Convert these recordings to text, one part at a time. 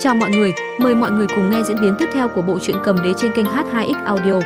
Chào mọi người, mời mọi người cùng nghe diễn biến tiếp theo của bộ truyện cầm đế trên kênh H2X Audio.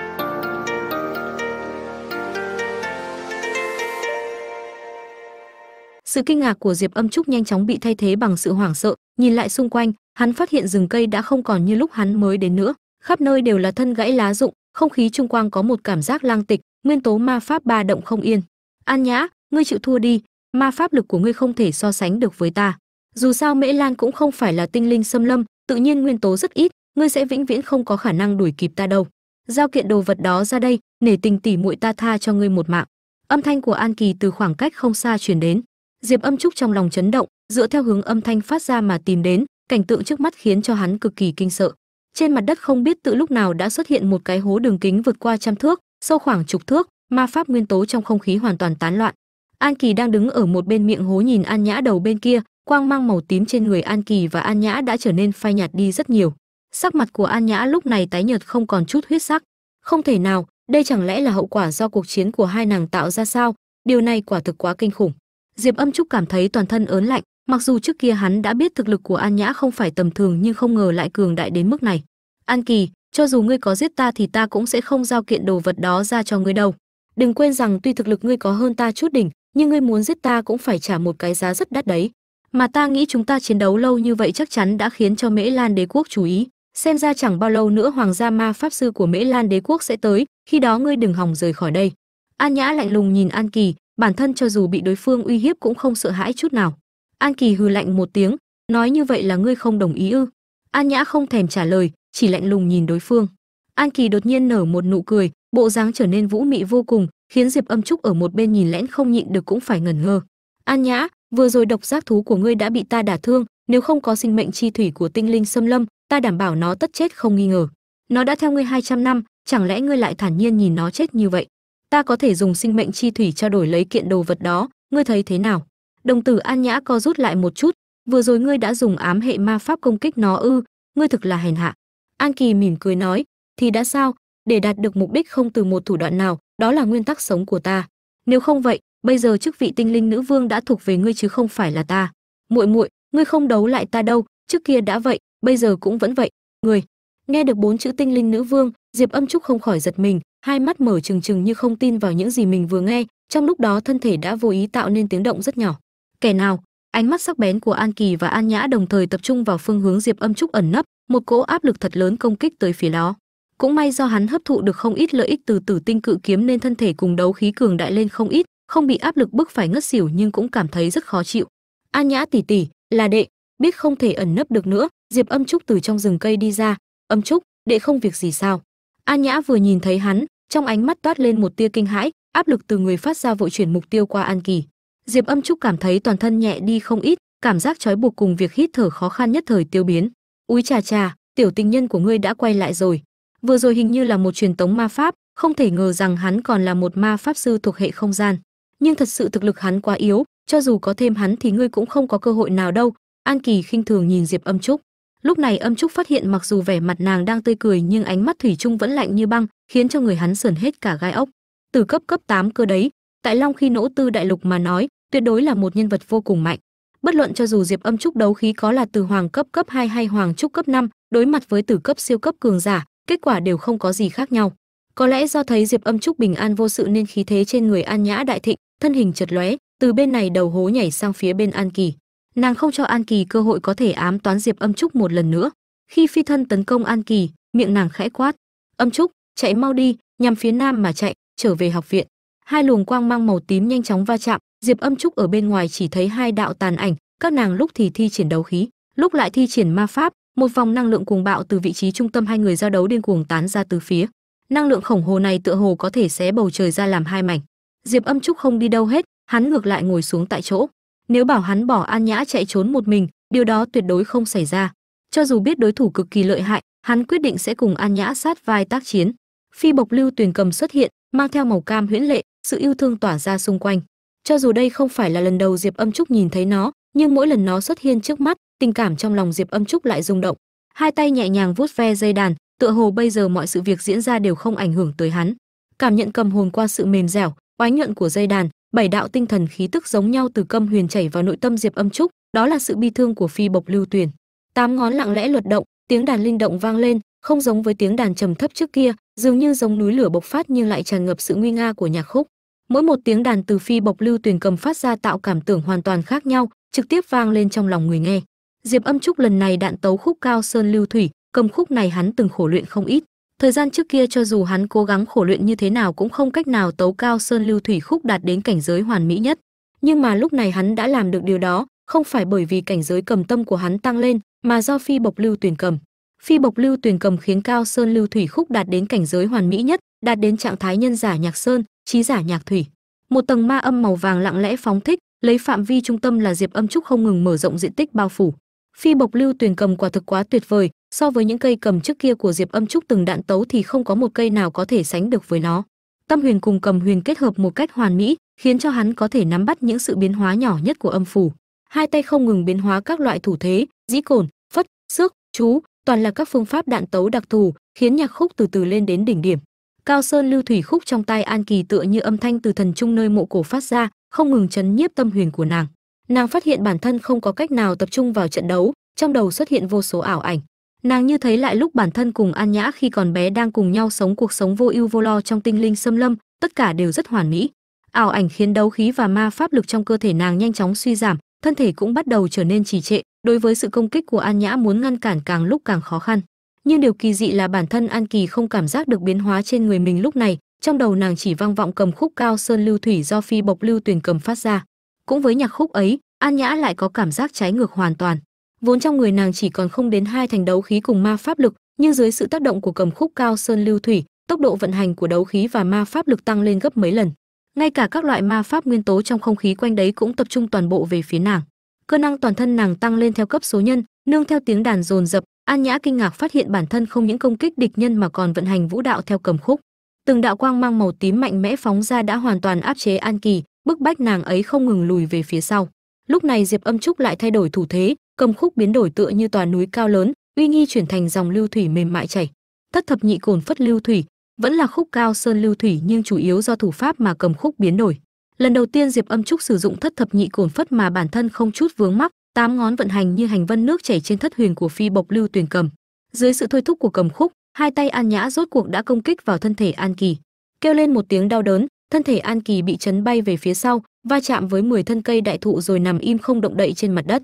Sự kinh ngạc của Diệp Âm Trúc nhanh chóng bị thay thế bằng sự hoảng sợ, nhìn lại xung quanh, hắn phát hiện rừng cây đã không còn như lúc hắn mới đến nữa, khắp nơi đều là thân gãy lá rụng, không khí trung quang có một cảm giác lang tịch, nguyên tố ma pháp ba động không yên. An Nhã, ngươi chịu thua đi, ma pháp lực của ngươi không thể so sánh được với ta dù sao mễ lan cũng không phải là tinh linh xâm lâm, tự nhiên nguyên tố rất ít, ngươi sẽ vĩnh viễn không có khả năng đuổi kịp ta đâu. Giao kiện đồ vật đó ra đây, nể tình tỉ muội ta tha cho ngươi một mạng. Âm thanh của an kỳ từ khoảng cách không xa truyền đến. Diệp âm trúc trong lòng chấn động, dựa theo hướng âm thanh phát ra mà tìm đến, cảnh tượng trước mắt khiến cho hắn cực kỳ kinh sợ. Trên mặt đất không biết từ lúc nào đã xuất hiện một cái hố đường kính vượt qua trăm thước, sâu khoảng chục thước, ma pháp nguyên tố trong không khí hoàn toàn tán loạn. An kỳ đang đứng ở một bên miệng hố nhìn an nhã đầu bên kia quang mang màu tím trên người An Kỳ và An Nhã đã trở nên phai nhạt đi rất nhiều. Sắc mặt của An Nhã lúc này tái nhợt không còn chút huyết sắc. Không thể nào, đây chẳng lẽ là hậu quả do cuộc chiến của hai nàng tạo ra sao? Điều này quả thực quá kinh khủng. Diệp Âm Trúc cảm thấy toàn thân ớn lạnh, mặc dù trước kia hắn đã biết thực lực của An Nhã không phải tầm thường nhưng không ngờ lại cường đại đến mức này. An Kỳ, cho dù ngươi có giết ta thì ta cũng sẽ không giao kiện đồ vật đó ra cho ngươi đâu. Đừng quên rằng tuy thực lực ngươi có hơn ta chút đỉnh, nhưng ngươi muốn giết ta cũng phải trả một cái giá rất đắt đấy mà ta nghĩ chúng ta chiến đấu lâu như vậy chắc chắn đã khiến cho mễ lan đế quốc chú ý. Xem ra chẳng bao lâu nữa hoàng gia ma pháp sư của mễ lan đế quốc sẽ tới, khi đó ngươi đừng hòng rời khỏi đây. An nhã lạnh lùng nhìn an kỳ, bản thân cho dù bị đối phương uy hiếp cũng không sợ hãi chút nào. An kỳ hừ lạnh một tiếng, nói như vậy là ngươi không đồng ý ư? An nhã không thèm trả lời, chỉ lạnh lùng nhìn đối phương. An kỳ đột nhiên nở một nụ cười, bộ dáng trở nên vũ mị vô cùng, khiến diệp âm trúc ở một bên nhìn lẽn không nhịn được cũng phải ngẩn ngơ. An nhã vừa rồi độc giác thú của ngươi đã bị ta đả thương, nếu không có sinh mệnh chi thủy của tinh linh xâm lâm, ta đảm bảo nó tất chết không nghi ngờ. Nó đã theo ngươi 200 năm, chẳng lẽ ngươi lại thản nhiên nhìn nó chết như vậy? Ta có thể dùng sinh mệnh chi thủy trao đổi lấy kiện đồ vật đó, ngươi thấy thế nào? Đồng tử an nhã co rút lại một chút. Vừa rồi ngươi đã dùng ám hệ ma pháp công kích nó ư? Ngươi thực là hèn hạ. An kỳ mỉm cười nói, thì đã sao? Để đạt được mục đích không từ một thủ đoạn nào, đó là nguyên tắc sống của ta. Nếu không vậy bây giờ chức vị tinh linh nữ vương đã thuộc về ngươi chứ không phải là ta. Muội muội, ngươi không đấu lại ta đâu, trước kia đã vậy, bây giờ cũng vẫn vậy. Người nghe được bốn chữ tinh linh nữ vương, diệp âm trúc không khỏi giật mình, hai mắt mở trừng trừng như không tin vào những gì mình vừa nghe, trong lúc đó thân thể đã vô ý tạo nên tiếng động rất nhỏ. Kẻ nào? Ánh mắt sắc bén của an kỳ và an nhã đồng thời tập trung vào phương hướng diệp âm trúc ẩn nấp, một cỗ áp lực thật lớn công kích tới phía đó. Cũng may do hắn hấp thụ được không ít lợi ích từ tử tinh cự kiếm nên thân thể cùng đấu khí cường đại lên không ít không bị áp lực bức phải ngất xỉu nhưng cũng cảm thấy rất khó chịu. An nhã tỷ tỷ là đệ, biết không thể ẩn nấp được nữa. Diệp âm trúc từ trong rừng cây đi ra. Âm trúc, đệ không việc gì sao? An nhã vừa nhìn thấy hắn, trong ánh mắt toát lên một tia kinh hãi, áp lực từ người phát ra vội chuyển mục tiêu qua an kỳ. Diệp âm trúc cảm thấy toàn thân nhẹ đi không ít, cảm giác trói buộc cùng việc hít thở khó khăn nhất thời tiêu biến. Úi trà trà tiểu tình nhân của ngươi đã quay lại rồi. Vừa rồi hình như là một truyền tống ma pháp, không thể ngờ rằng hắn còn là một ma pháp sư thuộc hệ không gian nhưng thật sự thực lực hắn quá yếu cho dù có thêm hắn thì ngươi cũng không có cơ hội nào đâu. An kỳ khinh thường nhìn diệp âm trúc. Lúc này âm trúc phát hiện mặc dù vẻ mặt nàng đang tươi cười nhưng ánh mắt thủy chung vẫn lạnh như băng khiến cho người hắn sườn hết cả gai ốc. Từ cấp cấp 8 cơ đấy tại long khi nỗ tư đại lục mà nói tuyệt đối là một nhân vật vô cùng mạnh. Bất luận cho dù diệp âm trúc đấu khí có là từ hoàng cấp cấp 2 hay hoàng trúc cấp 5, đối mặt với tử cấp siêu cấp cường giả kết quả đều không có gì khác nhau. Có lẽ do thấy diệp âm trúc bình an vô sự nên khí thế trên người an nhã đại thịnh thân hình chật lóe, từ bên này đầu hố nhảy sang phía bên an kỳ. Nàng không cho an kỳ cơ hội có thể ám toán diệp âm trúc một lần nữa. Khi phi thân tấn công an kỳ, miệng nàng khẽ quát, âm trúc, chạy mau đi, nhằm phía nam mà chạy, trở về học viện. Hai luồng quang mang màu tím nhanh chóng va chạm, diệp âm trúc ở bên ngoài chỉ thấy hai đạo tàn ảnh, các nàng lúc thì thi triển đấu khí, lúc lại thi triển ma pháp, một vòng năng lượng cuồng bạo từ vị trí trung tâm hai người giao đấu điên cuồng tán ra từ phía. Năng lượng khổng hồ này tựa hồ có thể xé bầu trời ra làm hai mảnh diệp âm trúc không đi đâu hết, hắn ngược lại ngồi xuống tại chỗ. Nếu bảo hắn bỏ an nhã chạy trốn một mình, điều đó tuyệt đối không xảy ra. Cho dù biết đối thủ cực kỳ lợi hại, hắn quyết định sẽ cùng an nhã sát vai tác chiến. Phi bộc lưu tuyền cầm xuất hiện, mang theo màu cam huyễn lệ, sự yêu thương tỏa ra xung quanh. Cho dù đây không phải là lần đầu diệp âm trúc nhìn thấy nó, nhưng mỗi lần nó xuất hiện trước mắt, tình cảm trong lòng diệp âm trúc lại rung động. Hai tay nhẹ nhàng vuốt ve dây đàn, tựa hồ bây giờ mọi sự việc diễn ra đều không ảnh hưởng tới hắn. Cảm nhận cầm hồn qua sự mềm dẻo oánh nhuận của dây đàn, bảy đạo tinh thần khí tức giống nhau từ câm huyền chảy vào nội tâm diệp âm trúc, đó là sự bi thương của phi bộc lưu tuyền tám ngón lặng lẽ luật động, tiếng đàn linh động vang lên, không giống với tiếng đàn trầm thấp trước kia, dường như giống núi lửa bộc phát nhưng lại tràn ngập sự nguy nga của nhạc khúc. Mỗi một tiếng đàn từ phi bộc lưu tuyền cầm phát ra tạo cảm tưởng hoàn toàn khác nhau, trực tiếp vang lên trong lòng người nghe. Diệp âm trúc lần này đạn tấu khúc cao sơn lưu thủy, cầm khúc này hắn từng khổ luyện không ít thời gian trước kia cho dù hắn cố gắng khổ luyện như thế nào cũng không cách nào tấu cao sơn lưu thủy khúc đạt đến cảnh giới hoàn mỹ nhất. Nhưng mà lúc này hắn đã làm được điều đó, không phải bởi vì cảnh giới cầm tâm của hắn tăng lên, mà do phi bộc lưu tuyển cầm. Phi bộc lưu tuyển cầm khiến cao sơn lưu thủy khúc đạt đến cảnh giới hoàn mỹ nhất, đạt đến trạng thái nhân giả nhạc sơn, trí giả nhạc thủy. Một tầng ma âm màu vàng lặng lẽ phóng thích, lấy phạm vi trung tâm là diệp âm trúc không ngừng mở rộng diện tích bao phủ. Phi bộc lưu tuyển cầm quả thực quá tuyệt vời so với những cây cầm trước kia của diệp âm trúc từng đạn tấu thì không có một cây nào có thể sánh được với nó. Tâm huyền cùng cầm huyền kết hợp một cách hoàn mỹ, khiến cho hắn có thể nắm bắt những sự biến hóa nhỏ nhất của âm phủ. Hai tay không ngừng biến hóa các loại thủ thế, dĩ cồn phất, xước, chú, toàn là các phương pháp đạn tấu đặc thù, khiến nhạc khúc từ từ lên đến đỉnh điểm. Cao sơn lưu thủy khúc trong tay an kỳ tựa như âm thanh từ thần trung nơi mộ cổ phát ra, không ngừng chấn nhiếp tâm huyền của nàng. Nàng phát hiện bản thân không có cách nào tập trung vào trận đấu, trong đầu xuất hiện vô số ảo ảnh nàng như thấy lại lúc bản thân cùng an nhã khi còn bé đang cùng nhau sống cuộc sống vô ưu vô lo trong tinh linh xâm lâm, tất cả đều rất hoàn mỹ. Ảo ảnh khiến đấu khí và ma pháp lực trong cơ thể nàng nhanh chóng suy giảm, thân thể cũng bắt đầu trở nên trì trệ, đối với sự công kích của an nhã muốn ngăn cản càng lúc càng khó khăn. Nhưng điều kỳ dị là bản thân an kỳ không cảm giác được biến hóa trên người mình lúc này, trong đầu nàng chỉ vang vọng cầm khúc cao sơn lưu thủy do phi bộc lưu tuyển cầm phát ra. Cũng với nhạc khúc ấy, an nhã lại có cảm giác trái ngược hoàn toàn vốn trong người nàng chỉ còn không đến hai thành đấu khí cùng ma pháp lực, nhưng dưới sự tác động của cầm khúc cao sơn lưu thủy, tốc độ vận hành của đấu khí và ma pháp lực tăng lên gấp mấy lần. Ngay cả các loại ma pháp nguyên tố trong không khí quanh đấy cũng tập trung toàn bộ về phía nàng. Cơ năng toàn thân nàng tăng lên theo cấp số nhân, nương theo tiếng đàn dồn dập, an nhã kinh ngạc phát hiện bản thân không những công kích địch nhân mà còn vận hành vũ đạo theo cầm khúc. Từng đạo quang mang màu tím mạnh mẽ phóng ra đã hoàn toàn áp chế an kỳ, bức bách nàng ấy không ngừng lùi về phía sau. Lúc này diệp âm trúc lại thay đổi thủ thế cầm khúc biến đổi tựa như tòa núi cao lớn, uy nghi chuyển thành dòng lưu thủy mềm mại chảy. Thất thập nhị cồn phất lưu thủy, vẫn là khúc cao sơn lưu thủy nhưng chủ yếu do thủ pháp mà cầm khúc biến đổi. Lần đầu tiên diệp âm trúc sử dụng thất thập nhị cồn phất mà bản thân không chút vướng mắc, tám ngón vận hành như hành vân nước chảy trên thất huyền của phi bộc lưu tuyền cầm. Dưới sự thôi thúc của cầm khúc, hai tay an nhã rốt cuộc đã công kích vào thân thể an kỳ. Kêu lên một tiếng đau đớn, thân thể an kỳ bị chấn bay về phía sau, va chạm với 10 thân cây đại thụ rồi nằm im không động đậy trên mặt đất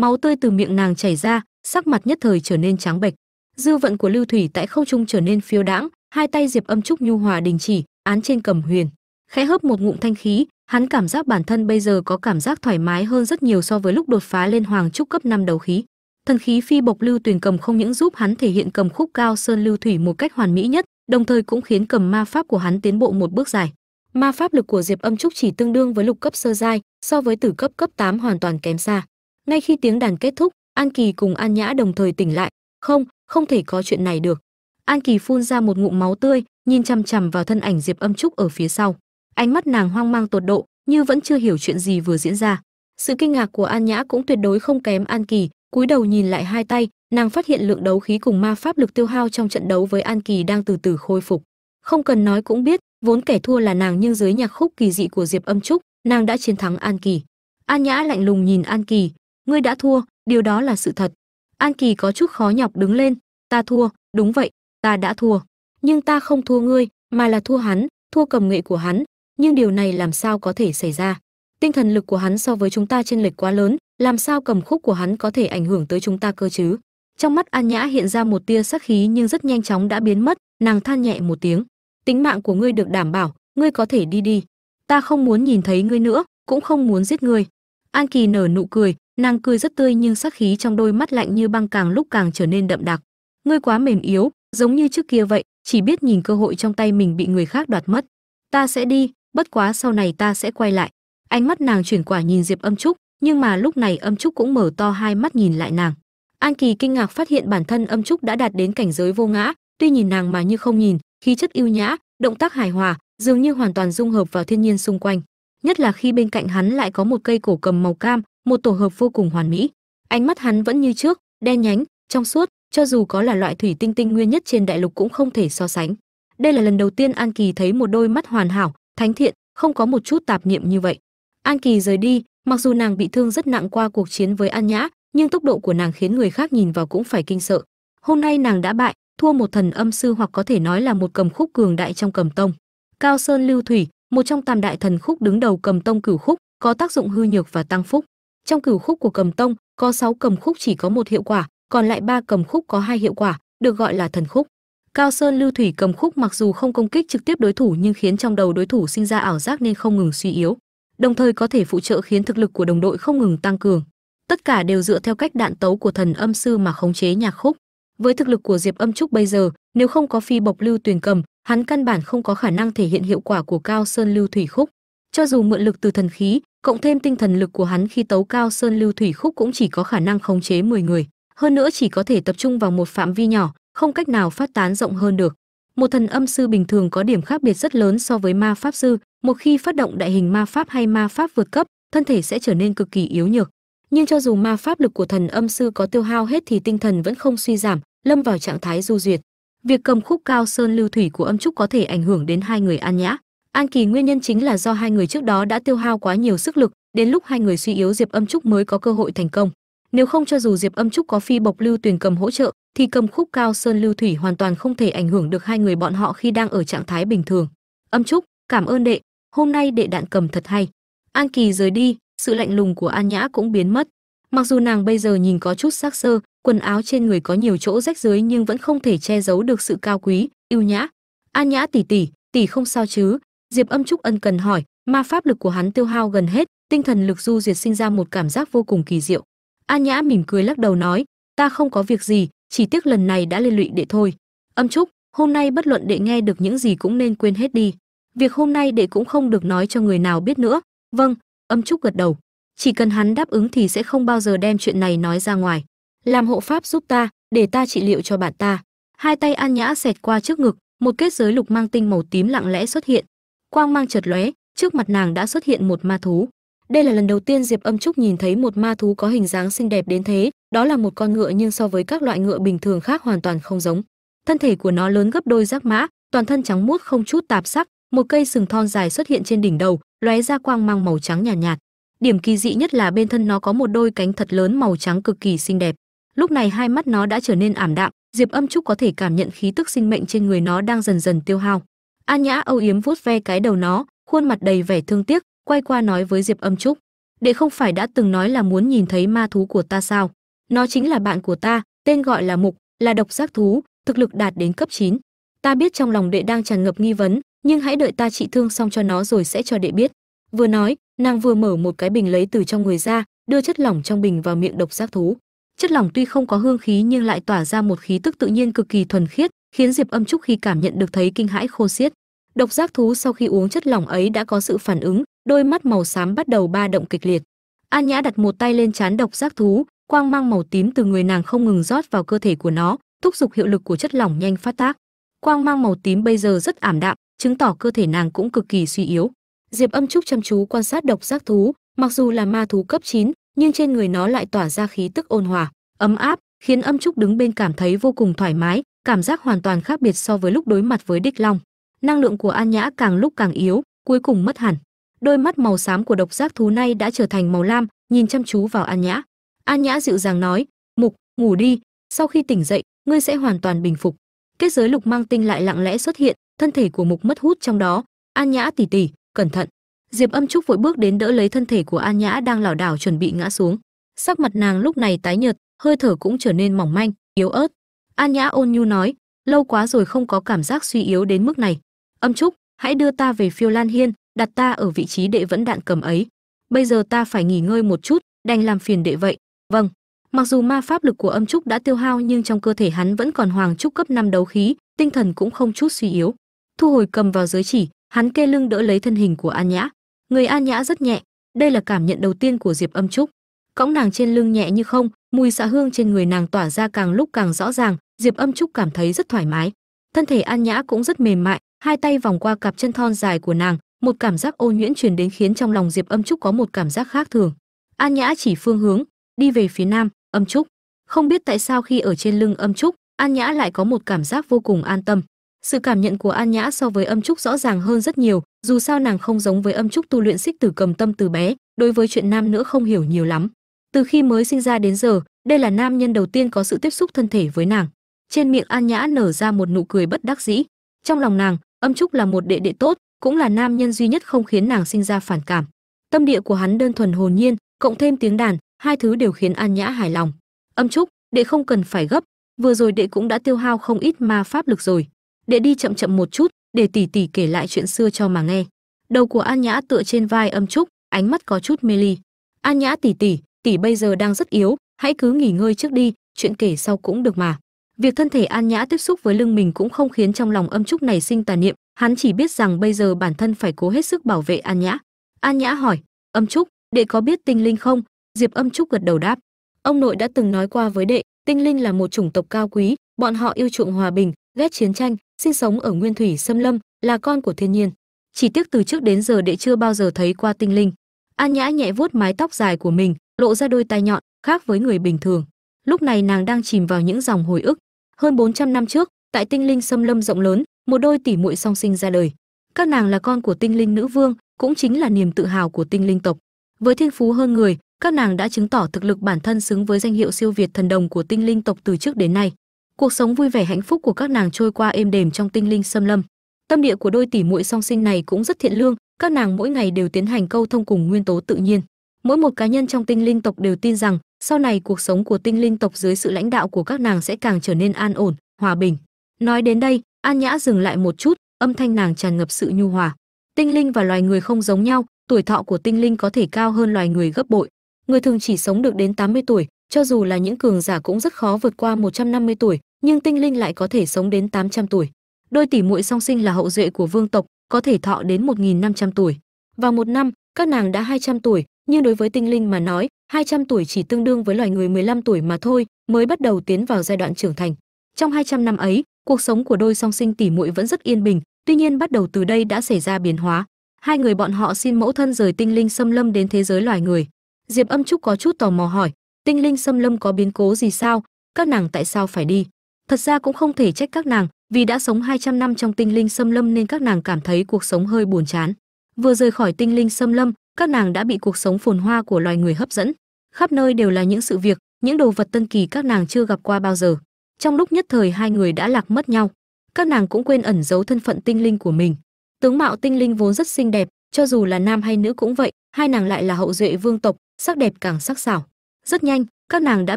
máu tươi từ miệng nàng chảy ra, sắc mặt nhất thời trở nên trắng bệch. Dư vận của lưu thủy tại không trung trở nên phiêu đãng, hai tay diệp âm trúc nhu hòa đình chỉ, án trên cầm huyền. Khẽ hớp một ngụm thanh khí, hắn cảm giác bản thân bây giờ có cảm giác thoải mái hơn rất nhiều so với lúc đột phá lên hoàng trúc cấp năm đầu khí. Thần khí phi bộc lưu tuyển cầm không những giúp hắn thể hiện cầm khúc cao sơn lưu thủy một cách hoàn mỹ nhất, đồng thời cũng khiến cầm ma pháp của hắn tiến bộ một bước dài. Ma pháp lực của diệp âm trúc chỉ tương đương với lục cấp sơ giai, so với tử cấp cấp 8 hoàn toàn kém xa ngay khi tiếng đàn kết thúc, an kỳ cùng an nhã đồng thời tỉnh lại. Không không thể có chuyện này được. An kỳ phun ra một ngụm máu tươi, nhìn chằm chằm vào thân ảnh diệp âm trúc ở phía sau. Ánh mắt nàng hoang mang tột độ, như vẫn chưa hiểu chuyện gì vừa diễn ra. Sự kinh ngạc của an nhã cũng tuyệt đối không kém an kỳ, cúi đầu nhìn lại hai tay, nàng phát hiện lượng đấu khí cùng ma pháp lực tiêu hao trong trận đấu với an kỳ đang từ từ khôi phục. Không cần nói cũng biết, vốn kẻ thua là nàng nhưng dưới nhạc khúc kỳ dị của diệp âm trúc, nàng đã chiến thắng an kỳ. An nhã lạnh lùng nhìn an kỳ ngươi đã thua, điều đó là sự thật. An kỳ có chút khó nhọc đứng lên. Ta thua, đúng vậy, ta đã thua. Nhưng ta không thua ngươi, mà là thua hắn, thua cầm nghệ của hắn. Nhưng điều này làm sao có thể xảy ra? Tinh thần lực của hắn so với chúng ta trên lệch quá lớn, làm sao cầm khúc của hắn có thể ảnh hưởng tới chúng ta cơ chứ? Trong mắt an nhã hiện ra một tia sắc khí nhưng rất nhanh chóng đã biến mất, nàng than nhẹ một tiếng. Tính mạng của ngươi được đảm bảo, ngươi có thể đi đi. Ta không muốn nhìn thấy ngươi nữa, cũng không muốn giết ngươi. An kỳ nở nụ cười nàng cười rất tươi nhưng sắc khí trong đôi mắt lạnh như băng càng lúc càng trở nên đậm đặc. Ngươi quá mềm yếu, giống như trước kia vậy, chỉ biết nhìn cơ hội trong tay mình bị người khác đoạt mất. Ta sẽ đi, bất quá sau này ta sẽ quay lại. Ánh mắt nàng chuyển quả nhìn diệp âm trúc, nhưng mà lúc này âm trúc cũng mở to hai mắt nhìn lại nàng. An kỳ kinh ngạc phát hiện bản thân âm trúc đã đạt đến cảnh giới vô ngã, tuy nhìn nàng mà như không nhìn, khí chất yêu nhã, động tác hài hòa, dường như hoàn toàn dung hợp vào thiên nhiên xung quanh. Nhất là khi bên cạnh hắn lại có một cây cổ cầm màu cam một tổ hợp vô cùng hoàn mỹ. Ánh mắt hắn vẫn như trước, đen nhánh, trong suốt, cho dù có là loại thủy tinh tinh nguyên nhất trên đại lục cũng không thể so sánh. Đây là lần đầu tiên an kỳ thấy một đôi mắt hoàn hảo, thánh thiện, không có một chút tạp niệm như vậy. An kỳ rời đi, mặc dù nàng bị thương rất nặng qua cuộc chiến với an nhã, nhưng tốc độ của nàng khiến người khác nhìn vào cũng phải kinh sợ. Hôm nay nàng đã bại, thua một thần âm sư hoặc có thể nói là một cầm khúc cường đại trong cầm tông. Cao sơn lưu thủy, một trong tam đại thần khúc đứng đầu cầm tông cửu khúc, có tác dụng hư nhược và tăng phúc trong cửu khúc của cầm tông, có 6 cầm khúc chỉ có một hiệu quả, còn lại ba cầm khúc có hai hiệu quả, được gọi là thần khúc. Cao sơn lưu thủy cầm khúc mặc dù không công kích trực tiếp đối thủ nhưng khiến trong đầu đối thủ sinh ra ảo giác nên không ngừng suy yếu, đồng thời có thể phụ trợ khiến thực lực của đồng đội không ngừng tăng cường. Tất cả đều dựa theo cách đạn tấu của thần âm sư mà khống chế nhạc khúc. Với thực lực của diệp âm trúc bây giờ, nếu không có phi bộc lưu tuyền cầm, hắn căn bản không có khả năng thể hiện hiệu quả của cao sơn lưu thủy khúc cho dù mượn lực từ thần khí, cộng thêm tinh thần lực của hắn khi tấu cao sơn lưu thủy khúc cũng chỉ có khả năng khống chế 10 người. Hơn nữa chỉ có thể tập trung vào một phạm vi nhỏ, không cách nào phát tán rộng hơn được. Một thần âm sư bình thường có điểm khác biệt rất lớn so với ma pháp sư, một khi phát động đại hình ma pháp hay ma pháp vượt cấp, thân thể sẽ trở nên cực kỳ yếu nhược. Nhưng cho dù ma pháp lực của thần âm sư có tiêu hao hết thì tinh thần vẫn không suy giảm, lâm vào trạng thái du duyệt. Việc cầm khúc cao sơn lưu thủy của âm trúc có thể ảnh hưởng đến hai người an nhã an kỳ nguyên nhân chính là do hai người trước đó đã tiêu hao quá nhiều sức lực, đến lúc hai người suy yếu diệp âm trúc mới có cơ hội thành công. Nếu không cho dù diệp âm trúc có phi bộc lưu tuyền cầm hỗ trợ, thì cầm khúc cao sơn lưu thủy hoàn toàn không thể ảnh hưởng được hai người bọn họ khi đang ở trạng thái bình thường. Âm trúc, cảm ơn đệ, hôm nay đệ đạn cầm thật hay. An kỳ rời đi, sự lạnh lùng của an nhã cũng biến mất. Mặc dù nàng bây giờ nhìn có chút sắc sơ, quần áo trên người có nhiều chỗ rách dưới nhưng vẫn không thể che giấu được sự cao quý yêu nhã. An nhã tỷ tỷ tỷ không sao chứ diệp âm trúc ân cần hỏi, ma pháp lực của hắn tiêu hao gần hết, tinh thần lực du diệt sinh ra một cảm giác vô cùng kỳ diệu. An nhã mỉm cười lắc đầu nói, ta không có việc gì, chỉ tiếc lần này đã liên lụy đệ thôi. Âm trúc, hôm nay bất luận đệ nghe được những gì cũng nên quên hết đi. Việc hôm nay đệ cũng không được nói cho người nào biết nữa. Vâng. Âm trúc gật đầu, chỉ cần hắn đáp ứng thì sẽ không bao giờ đem chuyện này nói ra ngoài. Làm hộ pháp giúp ta, để ta trị liệu cho bạn ta. Hai tay an nhã xẹt qua trước ngực, một kết giới lục mang tinh màu tím lặng lẽ xuất hiện quang mang chợt lóe trước mặt nàng đã xuất hiện một ma thú. Đây là lần đầu tiên diệp âm trúc nhìn thấy một ma thú có hình dáng xinh đẹp đến thế. Đó là một con ngựa nhưng so với các loại ngựa bình thường khác hoàn toàn không giống. Thân thể của nó lớn gấp đôi giác mã toàn thân trắng muốt không chút tạp sắc. Một cây sừng thon dài xuất hiện trên đỉnh đầu lóe ra quang mang màu trắng nhàn nhạt, nhạt. Điểm kỳ dị nhất là bên thân nó có một đôi cánh thật lớn màu trắng cực kỳ xinh đẹp. Lúc này hai mắt nó đã trở nên ảm đạm diệp âm trúc có thể cảm nhận khí tức sinh mệnh trên người nó đang dần dần tiêu hao an nhã âu yếm vuốt ve cái đầu nó, khuôn mặt đầy vẻ thương tiếc, quay qua nói với diệp âm trúc, đệ không phải đã từng nói là muốn nhìn thấy ma thú của ta sao? Nó chính là bạn của ta, tên gọi là mục, là độc giác thú, thực lực đạt đến cấp 9. ta biết trong lòng đệ đang tràn ngập nghi vấn, nhưng hãy đợi ta trị thương xong cho nó rồi sẽ cho đệ biết. Vừa nói, nàng vừa mở một cái bình lấy từ trong người ra, đưa chất lỏng trong bình vào miệng độc giác thú. Chất lỏng tuy không có hương khí nhưng lại tỏa ra một khí tức tự nhiên cực kỳ thuần khiết khiến diệp âm trúc khi cảm nhận được thấy kinh hãi khô xiết. Độc giác thú sau khi uống chất lỏng ấy đã có sự phản ứng đôi mắt màu xám bắt đầu ba động kịch liệt. An nhã đặt một tay lên trán độc giác thú quang mang màu tím từ người nàng không ngừng rót vào cơ thể của nó thúc giục hiệu lực của chất lỏng nhanh phát tác. Quang mang màu tím bây giờ rất ảm đạm chứng tỏ cơ thể nàng cũng cực kỳ suy yếu. Diệp âm trúc chăm chú quan sát độc giác thú mặc dù là ma thú cấp 9, nhưng trên người nó lại tỏa ra khí tức ôn hòa ấm áp khiến âm trúc đứng bên cảm thấy vô cùng thoải mái cảm giác hoàn toàn khác biệt so với lúc đối mặt với đích long. Năng lượng của an nhã càng lúc càng yếu, cuối cùng mất hẳn. Đôi mắt màu xám của độc giác thú này đã trở thành màu lam, nhìn chăm chú vào an nhã. An nhã dịu dàng nói, mục, ngủ đi, sau khi tỉnh dậy, ngươi sẽ hoàn toàn bình phục. Kết giới lục mang tinh lại lặng lẽ xuất hiện, thân thể của mục mất hút trong đó. An nhã tỉ tỉ, cẩn thận. Diệp âm trúc vội bước đến đỡ lấy thân thể của an nhã đang lảo đảo chuẩn bị ngã xuống. Sắc mặt nàng lúc này tái nhợt, hơi thở cũng trở nên mỏng manh, yếu ớt an nhã ôn nhu nói, lâu quá rồi không có cảm giác suy yếu đến mức này. Âm trúc, hãy đưa ta về phiêu lan hiên, đặt ta ở vị trí đệ vẫn đạn cầm ấy. Bây giờ ta phải nghỉ ngơi một chút, đành làm phiền đệ vậy. Vâng. Mặc dù ma pháp lực của âm trúc đã tiêu hao nhưng trong cơ thể hắn vẫn còn hoàng trúc cấp năm đấu khí, tinh thần cũng không chút suy yếu. Thu hồi cầm vào giới chỉ, hắn kê lưng đỡ lấy thân hình của an nhã. Người an nhã rất nhẹ, đây là cảm nhận đầu tiên của diệp âm trúc. Cõng nàng trên lưng nhẹ như không, mùi xạ hương trên người nàng tỏa ra càng lúc càng rõ ràng diệp âm trúc cảm thấy rất thoải mái. Thân thể an nhã cũng rất mềm mại, hai tay vòng qua cặp chân thon dài của nàng, một cảm giác ô nhuyễn truyền đến khiến trong lòng diệp âm trúc có một cảm giác khác thường. An nhã chỉ phương hướng, đi về phía nam, âm trúc. Không biết tại sao khi ở trên lưng âm trúc, an nhã lại có một cảm giác vô cùng an tâm. Sự cảm nhận của an nhã so với âm trúc rõ ràng hơn rất nhiều, dù sao nàng không giống với âm trúc tu luyện xích tử cầm tâm từ bé, đối với chuyện nam nữa không hiểu nhiều lắm. Từ khi mới sinh ra đến giờ, đây là nam nhân đầu tiên có sự tiếp xúc thân thể với nàng trên miệng an nhã nở ra một nụ cười bất đắc dĩ. Trong lòng nàng, âm trúc là một đệ đệ tốt, cũng là nam nhân duy nhất không khiến nàng sinh ra phản cảm. Tâm địa của hắn đơn thuần hồn nhiên, cộng thêm tiếng đàn, hai thứ đều khiến an nhã hài lòng. Âm trúc, đệ không cần phải gấp, vừa rồi đệ cũng đã tiêu hao không ít ma pháp lực rồi. Đệ đi chậm chậm một chút, để tỷ tỷ kể lại chuyện xưa cho mà nghe. Đầu của an nhã tựa trên vai âm trúc, ánh mắt có chút mê ly. An nhã tỷ tỷ tỷ bây giờ đang rất yếu, hãy cứ nghỉ ngơi trước đi, chuyện kể sau cũng được mà việc thân thể an nhã tiếp xúc với lưng mình cũng không khiến trong lòng âm trúc này sinh tà niệm. Hắn chỉ biết rằng bây giờ bản thân phải cố hết sức bảo vệ an nhã. An nhã hỏi, âm trúc, đệ có biết tinh linh không? Diệp âm trúc gật đầu đáp, ông nội đã từng nói qua với đệ, tinh linh là một chủng tộc cao quý, bọn họ yêu chuộng hòa bình, ghét chiến tranh, sinh sống ở nguyên thủy xâm lâm, là con của thiên nhiên. Chỉ tiếc từ trước đến giờ đệ chưa bao giờ thấy qua tinh linh. An nhã nhẹ vuốt mái tóc dài của mình, lộ ra đôi tai nhọn, khác với người bình thường. Lúc này nàng đang chìm vào những dòng hồi ức hơn 400 năm trước, tại tinh linh xâm lâm rộng lớn, một đôi tỷ muội song sinh ra đời. Các nàng là con của tinh linh nữ vương, cũng chính là niềm tự hào của tinh linh tộc. Với thiên phú hơn người, các nàng đã chứng tỏ thực lực bản thân xứng với danh hiệu siêu việt thần đồng của tinh linh tộc từ trước đến nay. Cuộc sống vui vẻ hạnh phúc của các nàng trôi qua êm đềm trong tinh linh xâm lâm. Tâm địa của đôi tỷ muội song sinh này cũng rất thiện lương, các nàng mỗi ngày đều tiến hành câu thông cùng nguyên tố tự nhiên. Mỗi một cá nhân trong tinh linh tộc đều tin rằng sau này cuộc sống của tinh linh tộc dưới sự lãnh đạo của các nàng sẽ càng trở nên an ổn, hòa bình. Nói đến đây, an nhã dừng lại một chút, âm thanh nàng tràn ngập sự nhu hòa. Tinh linh và loài người không giống nhau, tuổi thọ của tinh linh có thể cao hơn loài người gấp bội. Người thường chỉ sống được đến 80 tuổi, cho dù là những cường giả cũng rất khó vượt qua 150 tuổi, nhưng tinh linh lại có thể sống đến 800 tuổi. Đôi tỷ muội song sinh là hậu duệ của vương tộc, có thể thọ đến 1.500 tuổi. Vào một năm, các nàng đã 200 tuổi, nhưng đối với tinh linh mà nói 200 tuổi chỉ tương đương với loài người 15 tuổi mà thôi, mới bắt đầu tiến vào giai đoạn trưởng thành. Trong 200 năm ấy, cuộc sống của đôi song sinh tỷ muội vẫn rất yên bình, tuy nhiên bắt đầu từ đây đã xảy ra biến hóa. Hai người bọn họ xin mẫu thân rời tinh linh xâm lâm đến thế giới loài người. Diệp âm trúc có chút tò mò hỏi, tinh linh xâm lâm có biến cố gì sao? Các nàng tại sao phải đi? Thật ra cũng không thể trách các nàng, vì đã sống 200 năm trong tinh linh xâm lâm nên các nàng cảm thấy cuộc sống hơi buồn chán. Vừa rời khỏi tinh linh xâm lâm các nàng đã bị cuộc sống phồn hoa của loài người hấp dẫn. Khắp nơi đều là những sự việc, những đồ vật tân kỳ các nàng chưa gặp qua bao giờ. Trong lúc nhất thời hai người đã lạc mất nhau, các nàng cũng quên ẩn giấu thân phận tinh linh của mình. Tướng mạo tinh linh vốn rất xinh đẹp, cho dù là nam hay nữ cũng vậy, hai nàng lại là hậu duệ vương tộc, sắc đẹp càng sắc sảo. Rất nhanh, các nàng đã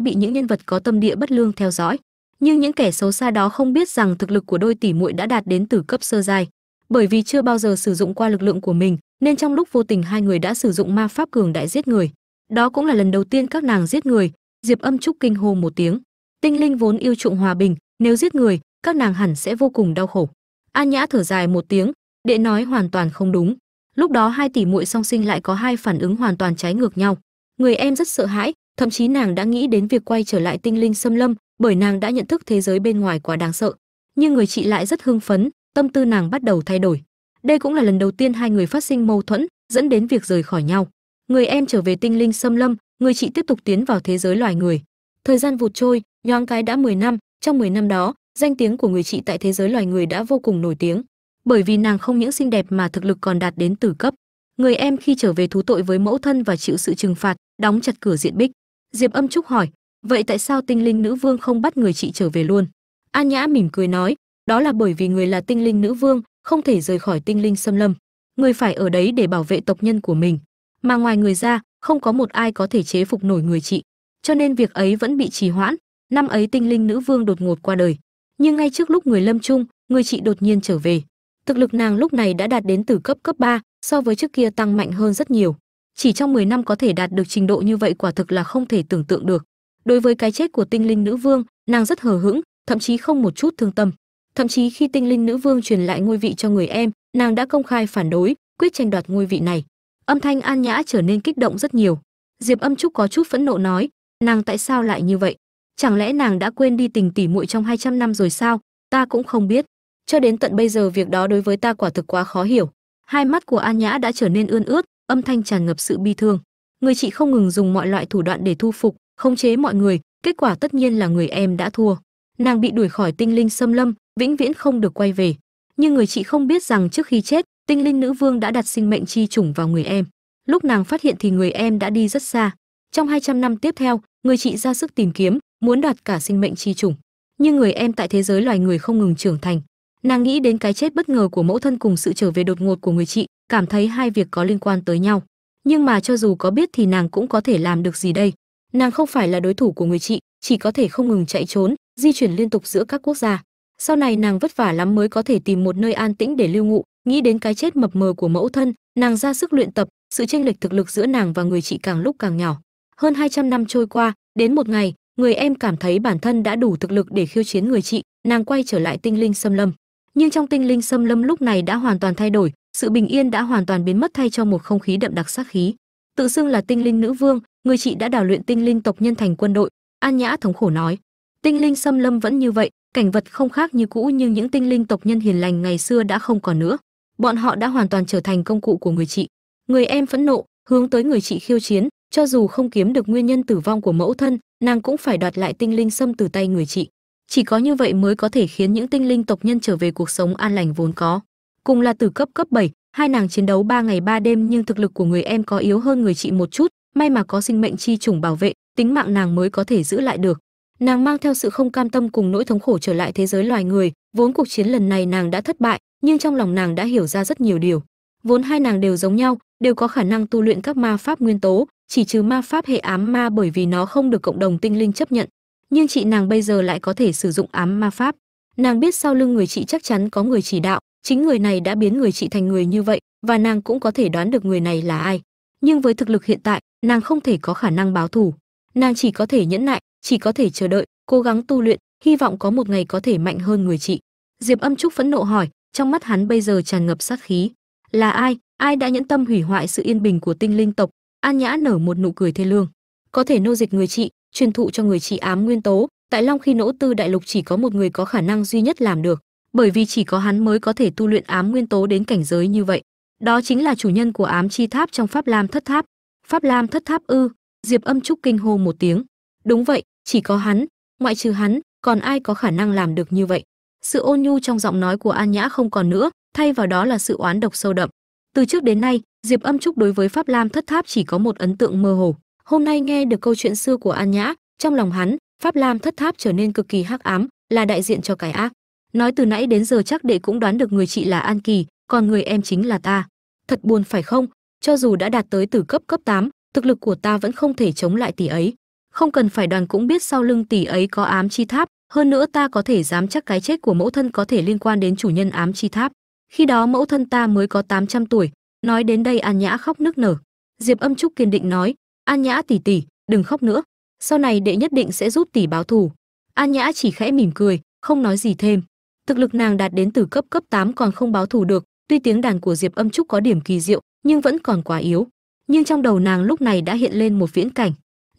bị những nhân vật có tâm địa bất lương theo dõi. Nhưng những kẻ xấu xa đó không biết rằng thực lực của đôi tỷ muội đã đạt đến từ cấp sơ giai. Bởi vì chưa bao giờ sử dụng qua lực lượng của mình nên trong lúc vô tình hai người đã sử dụng ma pháp cường đại giết người, đó cũng là lần đầu tiên các nàng giết người, diệp âm trúc kinh hô một tiếng. Tinh linh vốn yêu chuộng hòa bình, nếu giết người, các nàng hẳn sẽ vô cùng đau khổ. An nhã thở dài một tiếng, đệ nói hoàn toàn không đúng. Lúc đó hai tỷ muội song sinh lại có hai phản ứng hoàn toàn trái ngược nhau. Người em rất sợ hãi, thậm chí nàng đã nghĩ đến việc quay trở lại tinh linh xâm lâm, bởi nàng đã nhận thức thế giới bên ngoài quá đáng sợ. Nhưng người chị lại rất hưng phấn, tâm tư nàng bắt đầu thay đổi đây cũng là lần đầu tiên hai người phát sinh mâu thuẫn, dẫn đến việc rời khỏi nhau. Người em trở về tinh linh xâm lâm, người chị tiếp tục tiến vào thế giới loài người. Thời gian vụt trôi, nhoáng cái đã 10 năm, trong 10 năm đó, danh tiếng của người chị tại thế giới loài người đã vô cùng nổi tiếng. Bởi vì nàng không những xinh đẹp mà thực lực còn đạt đến tử cấp. Người em khi trở về thú tội với mẫu thân và chịu sự trừng phạt, đóng chặt cửa diện bích. Diệp âm trúc hỏi, vậy tại sao tinh linh nữ vương không bắt người chị trở về luôn? An nhã mỉm cười nói, đó là bởi vì người là tinh linh nữ vương không thể rời khỏi tinh linh xâm lâm. Người phải ở đấy để bảo vệ tộc nhân của mình. Mà ngoài người ra không có một ai có thể chế phục nổi người chị. Cho nên việc ấy vẫn bị trì hoãn. Năm ấy tinh linh nữ vương đột ngột qua đời. Nhưng ngay trước lúc người lâm chung người chị đột nhiên trở về. Thực lực nàng lúc này đã đạt đến từ cấp cấp 3, so với trước kia tăng mạnh hơn rất nhiều. Chỉ trong 10 năm có thể đạt được trình độ như vậy quả thực là không thể tưởng tượng được. Đối với cái chết của tinh linh nữ vương nàng rất hờ hững thậm chí không một chút thương tâm thậm chí khi tinh linh nữ vương truyền lại ngôi vị cho người em, nàng đã công khai phản đối, quyết tranh đoạt ngôi vị này. Âm thanh an nhã trở nên kích động rất nhiều. Diệp âm trúc có chút phẫn nộ nói, nàng tại sao lại như vậy? Chẳng lẽ nàng đã quên đi tình tỉ muội trong 200 năm rồi sao? Ta cũng không biết. Cho đến tận bây giờ việc đó đối với ta quả thực quá khó hiểu. Hai mắt của an nhã đã trở nên ươn ướt, âm thanh tràn ngập sự bi thương. Người chị không ngừng dùng mọi loại thủ đoạn để thu phục, khống chế mọi người, kết quả tất nhiên là người em đã thua. Nàng bị đuổi khỏi tinh linh xâm lâm vĩnh viễn không được quay về. Nhưng người chị không biết rằng trước khi chết, tinh linh nữ vương đã đặt sinh mệnh chi chủng vào người em. Lúc nàng phát hiện thì người em đã đi rất xa. Trong 200 năm tiếp theo, người chị ra sức tìm kiếm, muốn đoạt cả sinh mệnh chi chủng. Nhưng người em tại thế giới loài người không ngừng trưởng thành. Nàng nghĩ đến cái chết bất ngờ của mẫu thân cùng sự trở về đột ngột của người chị, cảm thấy hai việc có liên quan tới nhau. Nhưng mà cho dù có biết thì nàng cũng có thể làm được gì đây? Nàng không phải là đối thủ của người chị, chỉ có thể không ngừng chạy trốn, di chuyển liên tục giữa các quốc gia sau này nàng vất vả lắm mới có thể tìm một nơi an tĩnh để lưu ngụ, nghĩ đến cái chết mập mờ của mẫu thân, nàng ra sức luyện tập, sự chênh lệch thực lực giữa nàng và người chị càng lúc càng nhỏ. Hơn 200 năm trôi qua, đến một ngày, người em cảm thấy bản thân đã đủ thực lực để khiêu chiến người chị, nàng quay trở lại tinh linh xâm lâm. Nhưng trong tinh linh xâm lâm lúc này đã hoàn toàn thay đổi, sự bình yên đã hoàn toàn biến mất thay cho một không khí đậm đặc sát khí. Tự xưng là tinh linh nữ vương, người chị đã đào luyện tinh linh tộc nhân thành quân đội, an nhã thống khổ nói. Tinh linh xâm lâm vẫn như vậy cảnh vật không khác như cũ nhưng những tinh linh tộc nhân hiền lành ngày xưa đã không còn nữa. Bọn họ đã hoàn toàn trở thành công cụ của người chị. Người em phẫn nộ hướng tới người chị khiêu chiến cho dù không kiếm được nguyên nhân tử vong của mẫu thân nàng cũng phải đoạt lại tinh linh xâm từ tay người chị. Chỉ có như vậy mới có thể khiến những tinh linh tộc nhân trở về cuộc sống an lành vốn có. Cùng là từ cấp cấp 7, hai nàng chiến đấu 3 ngày 3 đêm nhưng thực lực của người em có yếu hơn người chị một chút may mà có sinh mệnh chi trùng bảo vệ tính mạng nàng mới có thể giữ lại được nàng mang theo sự không cam tâm cùng nỗi thống khổ trở lại thế giới loài người. Vốn cuộc chiến lần này nàng đã thất bại, nhưng trong lòng nàng đã hiểu ra rất nhiều điều. Vốn hai nàng đều giống nhau, đều có khả năng tu luyện các ma pháp nguyên tố, chỉ trừ ma pháp hệ ám ma bởi vì nó không được cộng đồng tinh linh chấp nhận. Nhưng chị nàng bây giờ lại có thể sử dụng ám ma pháp. Nàng biết sau lưng người chị chắc chắn có người chỉ đạo, chính người này đã biến người chị thành người như vậy, và nàng cũng có thể đoán được người này là ai. Nhưng với thực lực hiện tại, nàng không thể có khả năng báo thù. Nàng chỉ có thể nhẫn nại chỉ có thể chờ đợi, cố gắng tu luyện, hy vọng có một ngày có thể mạnh hơn người chị. Diệp âm trúc phẫn nộ hỏi, trong mắt hắn bây giờ tràn ngập sát khí. Là ai? Ai đã nhẫn tâm hủy hoại sự yên bình của tinh linh tộc? An nhã nở một nụ cười thê lương. Có thể nô dịch người chị, truyền thụ cho người chị ám nguyên tố. Tại long khi nỗ tư đại lục chỉ có một người có khả năng duy nhất làm được, bởi vì chỉ có hắn mới có thể tu luyện ám nguyên tố đến cảnh giới như vậy. Đó chính là chủ nhân của ám chi tháp trong pháp lam thất tháp. Pháp lam thất tháp ư? Diệp âm trúc kinh hô một tiếng đúng vậy chỉ có hắn ngoại trừ hắn còn ai có khả năng làm được như vậy? Sự ôn nhu trong giọng nói của an nhã không còn nữa thay vào đó là sự oán độc sâu đậm. Từ trước đến nay diệp âm trúc đối với pháp lam thất tháp chỉ có một ấn tượng mơ hồ. Hôm nay nghe được câu chuyện xưa của an nhã trong lòng hắn pháp lam thất tháp trở nên cực kỳ hắc ám là đại diện cho cái ác. Nói từ nãy đến giờ chắc đệ cũng đoán được người chị là an kỳ còn người em chính là ta. Thật buồn phải không? Cho dù đã đạt tới từ cấp cấp 8, thực lực của ta vẫn không thể chống lại tỷ ấy không cần phải đoàn cũng biết sau lưng tỷ ấy có ám chi tháp, hơn nữa ta có thể dám chắc cái chết của mẫu thân có thể liên quan đến chủ nhân ám chi tháp. Khi đó mẫu thân ta mới có 800 tuổi, nói đến đây an nhã khóc nức nở. Diệp âm trúc kiên định nói, an nhã tỷ tỷ đừng khóc nữa, sau này đệ nhất định sẽ giúp tỷ báo thù. An nhã chỉ khẽ mỉm cười, không nói gì thêm. Thực lực nàng đạt đến từ cấp cấp 8 còn không báo thù được, tuy tiếng đàn của diệp âm trúc có điểm kỳ diệu, nhưng vẫn còn quá yếu. Nhưng trong đầu nàng lúc này đã hiện lên một viễn cảnh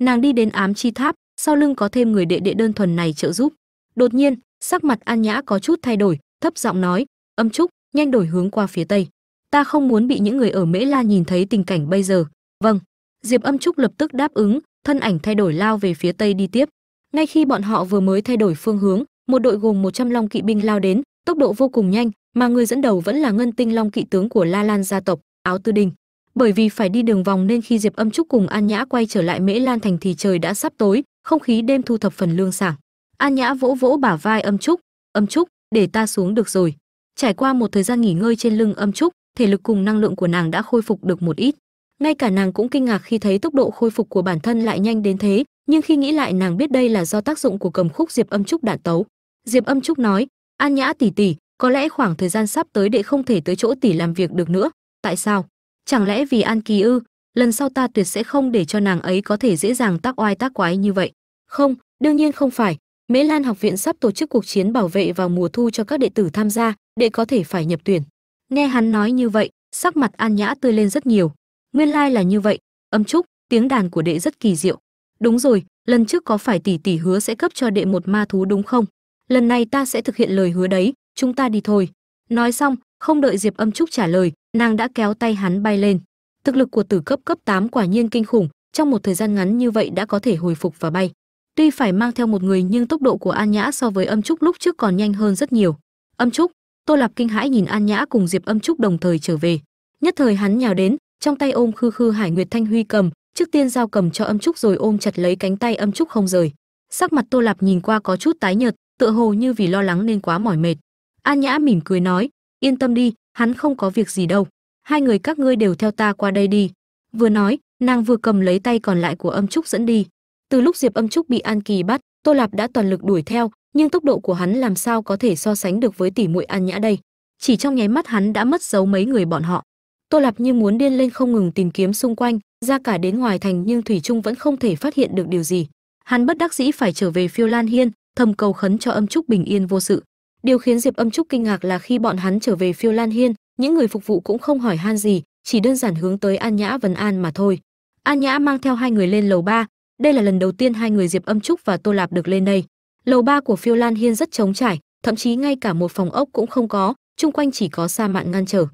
nàng đi đến ám chi tháp, sau lưng có thêm người đệ đệ đơn thuần này trợ giúp. Đột nhiên, sắc mặt an nhã có chút thay đổi, thấp giọng nói, âm trúc, nhanh đổi hướng qua phía tây. Ta không muốn bị những người ở mễ la nhìn thấy tình cảnh bây giờ. Vâng. Diệp âm trúc lập tức đáp ứng, thân ảnh thay đổi lao về phía tây đi tiếp. Ngay khi bọn họ vừa mới thay đổi phương hướng, một đội gồm 100 long kỵ binh lao đến, tốc độ vô cùng nhanh, mà người dẫn đầu vẫn là ngân tinh long kỵ tướng của la lan gia tộc, áo tư đình bởi vì phải đi đường vòng nên khi diệp âm trúc cùng an nhã quay trở lại mễ lan thành thì trời đã sắp tối, không khí đêm thu thập phần lương sảng. An nhã vỗ vỗ bả vai âm trúc âm trúc, để ta xuống được rồi. Trải qua một thời gian nghỉ ngơi trên lưng âm trúc, thể lực cùng năng lượng của nàng đã khôi phục được một ít. Ngay cả nàng cũng kinh ngạc khi thấy tốc độ khôi phục của bản thân lại nhanh đến thế, nhưng khi nghĩ lại nàng biết đây là do tác dụng của cầm khúc diệp âm trúc đạn tấu. Diệp âm trúc nói, an nhã tỷ tỷ, có lẽ khoảng thời gian sắp tới đệ không thể tới chỗ tỷ làm việc được nữa. Tại sao? Chẳng lẽ vì an kỳ ư, lần sau ta tuyệt sẽ không để cho nàng ấy có thể dễ dàng tác oai tác quái như vậy? Không, đương nhiên không phải. Mễ lan học viện sắp tổ chức cuộc chiến bảo vệ vào mùa thu cho các đệ tử tham gia để có thể phải nhập tuyển. Nghe hắn nói như vậy, sắc mặt an nhã tươi lên rất nhiều. Nguyên lai là như vậy. Âm trúc, tiếng đàn của đệ rất kỳ diệu. Đúng rồi, lần trước có phải tỷ tỷ hứa sẽ cấp cho đệ một ma thú đúng không? Lần này ta sẽ thực hiện lời hứa đấy, chúng ta đi thôi. Nói xong, không đợi diệp âm trúc trả lời nàng đã kéo tay hắn bay lên. Thực lực của tử cấp cấp 8 quả nhiên kinh khủng, trong một thời gian ngắn như vậy đã có thể hồi phục và bay. Tuy phải mang theo một người nhưng tốc độ của an nhã so với âm trúc lúc trước còn nhanh hơn rất nhiều. Âm trúc, tô lạp kinh hãi nhìn an nhã cùng diệp âm trúc đồng thời trở về. Nhất thời hắn nhào đến, trong tay ôm khư khư hải nguyệt thanh huy cầm, trước tiên giao cầm cho âm trúc rồi ôm chặt lấy cánh tay âm trúc không rời. Sắc mặt tô lạp nhìn qua có chút tái nhợt, tựa hồ như vì lo lắng nên quá mỏi mệt. An nhã mỉm cười nói yên tâm đi, hắn không có việc gì đâu. Hai người các ngươi đều theo ta qua đây đi. Vừa nói, nàng vừa cầm lấy tay còn lại của âm trúc dẫn đi. Từ lúc diệp âm trúc bị an kỳ bắt, tô lạp đã toàn lực đuổi theo, nhưng tốc độ của hắn làm sao có thể so sánh được với tỷ muội an nhã đây? Chỉ trong nháy mắt hắn đã mất dấu mấy người bọn họ. Tô lạp như muốn điên lên không ngừng tìm kiếm xung quanh, ra cả đến ngoài thành nhưng thủy trung vẫn không thể phát hiện được điều gì. Hắn bất đắc dĩ phải trở về phiêu lan hiên, thầm cầu khấn cho âm trúc bình yên vô sự điều khiến diệp âm trúc kinh ngạc là khi bọn hắn trở về phiêu lan hiên, những người phục vụ cũng không hỏi han gì, chỉ đơn giản hướng tới an nhã vấn an mà thôi. An nhã mang theo hai người lên lầu ba. Đây là lần đầu tiên hai người diệp âm trúc và tô lạp được lên đây. Lầu ba của phiêu lan hiên rất trống trải, thậm chí ngay cả một phòng ốc cũng không có, chung quanh chỉ có sa mạn ngăn trở.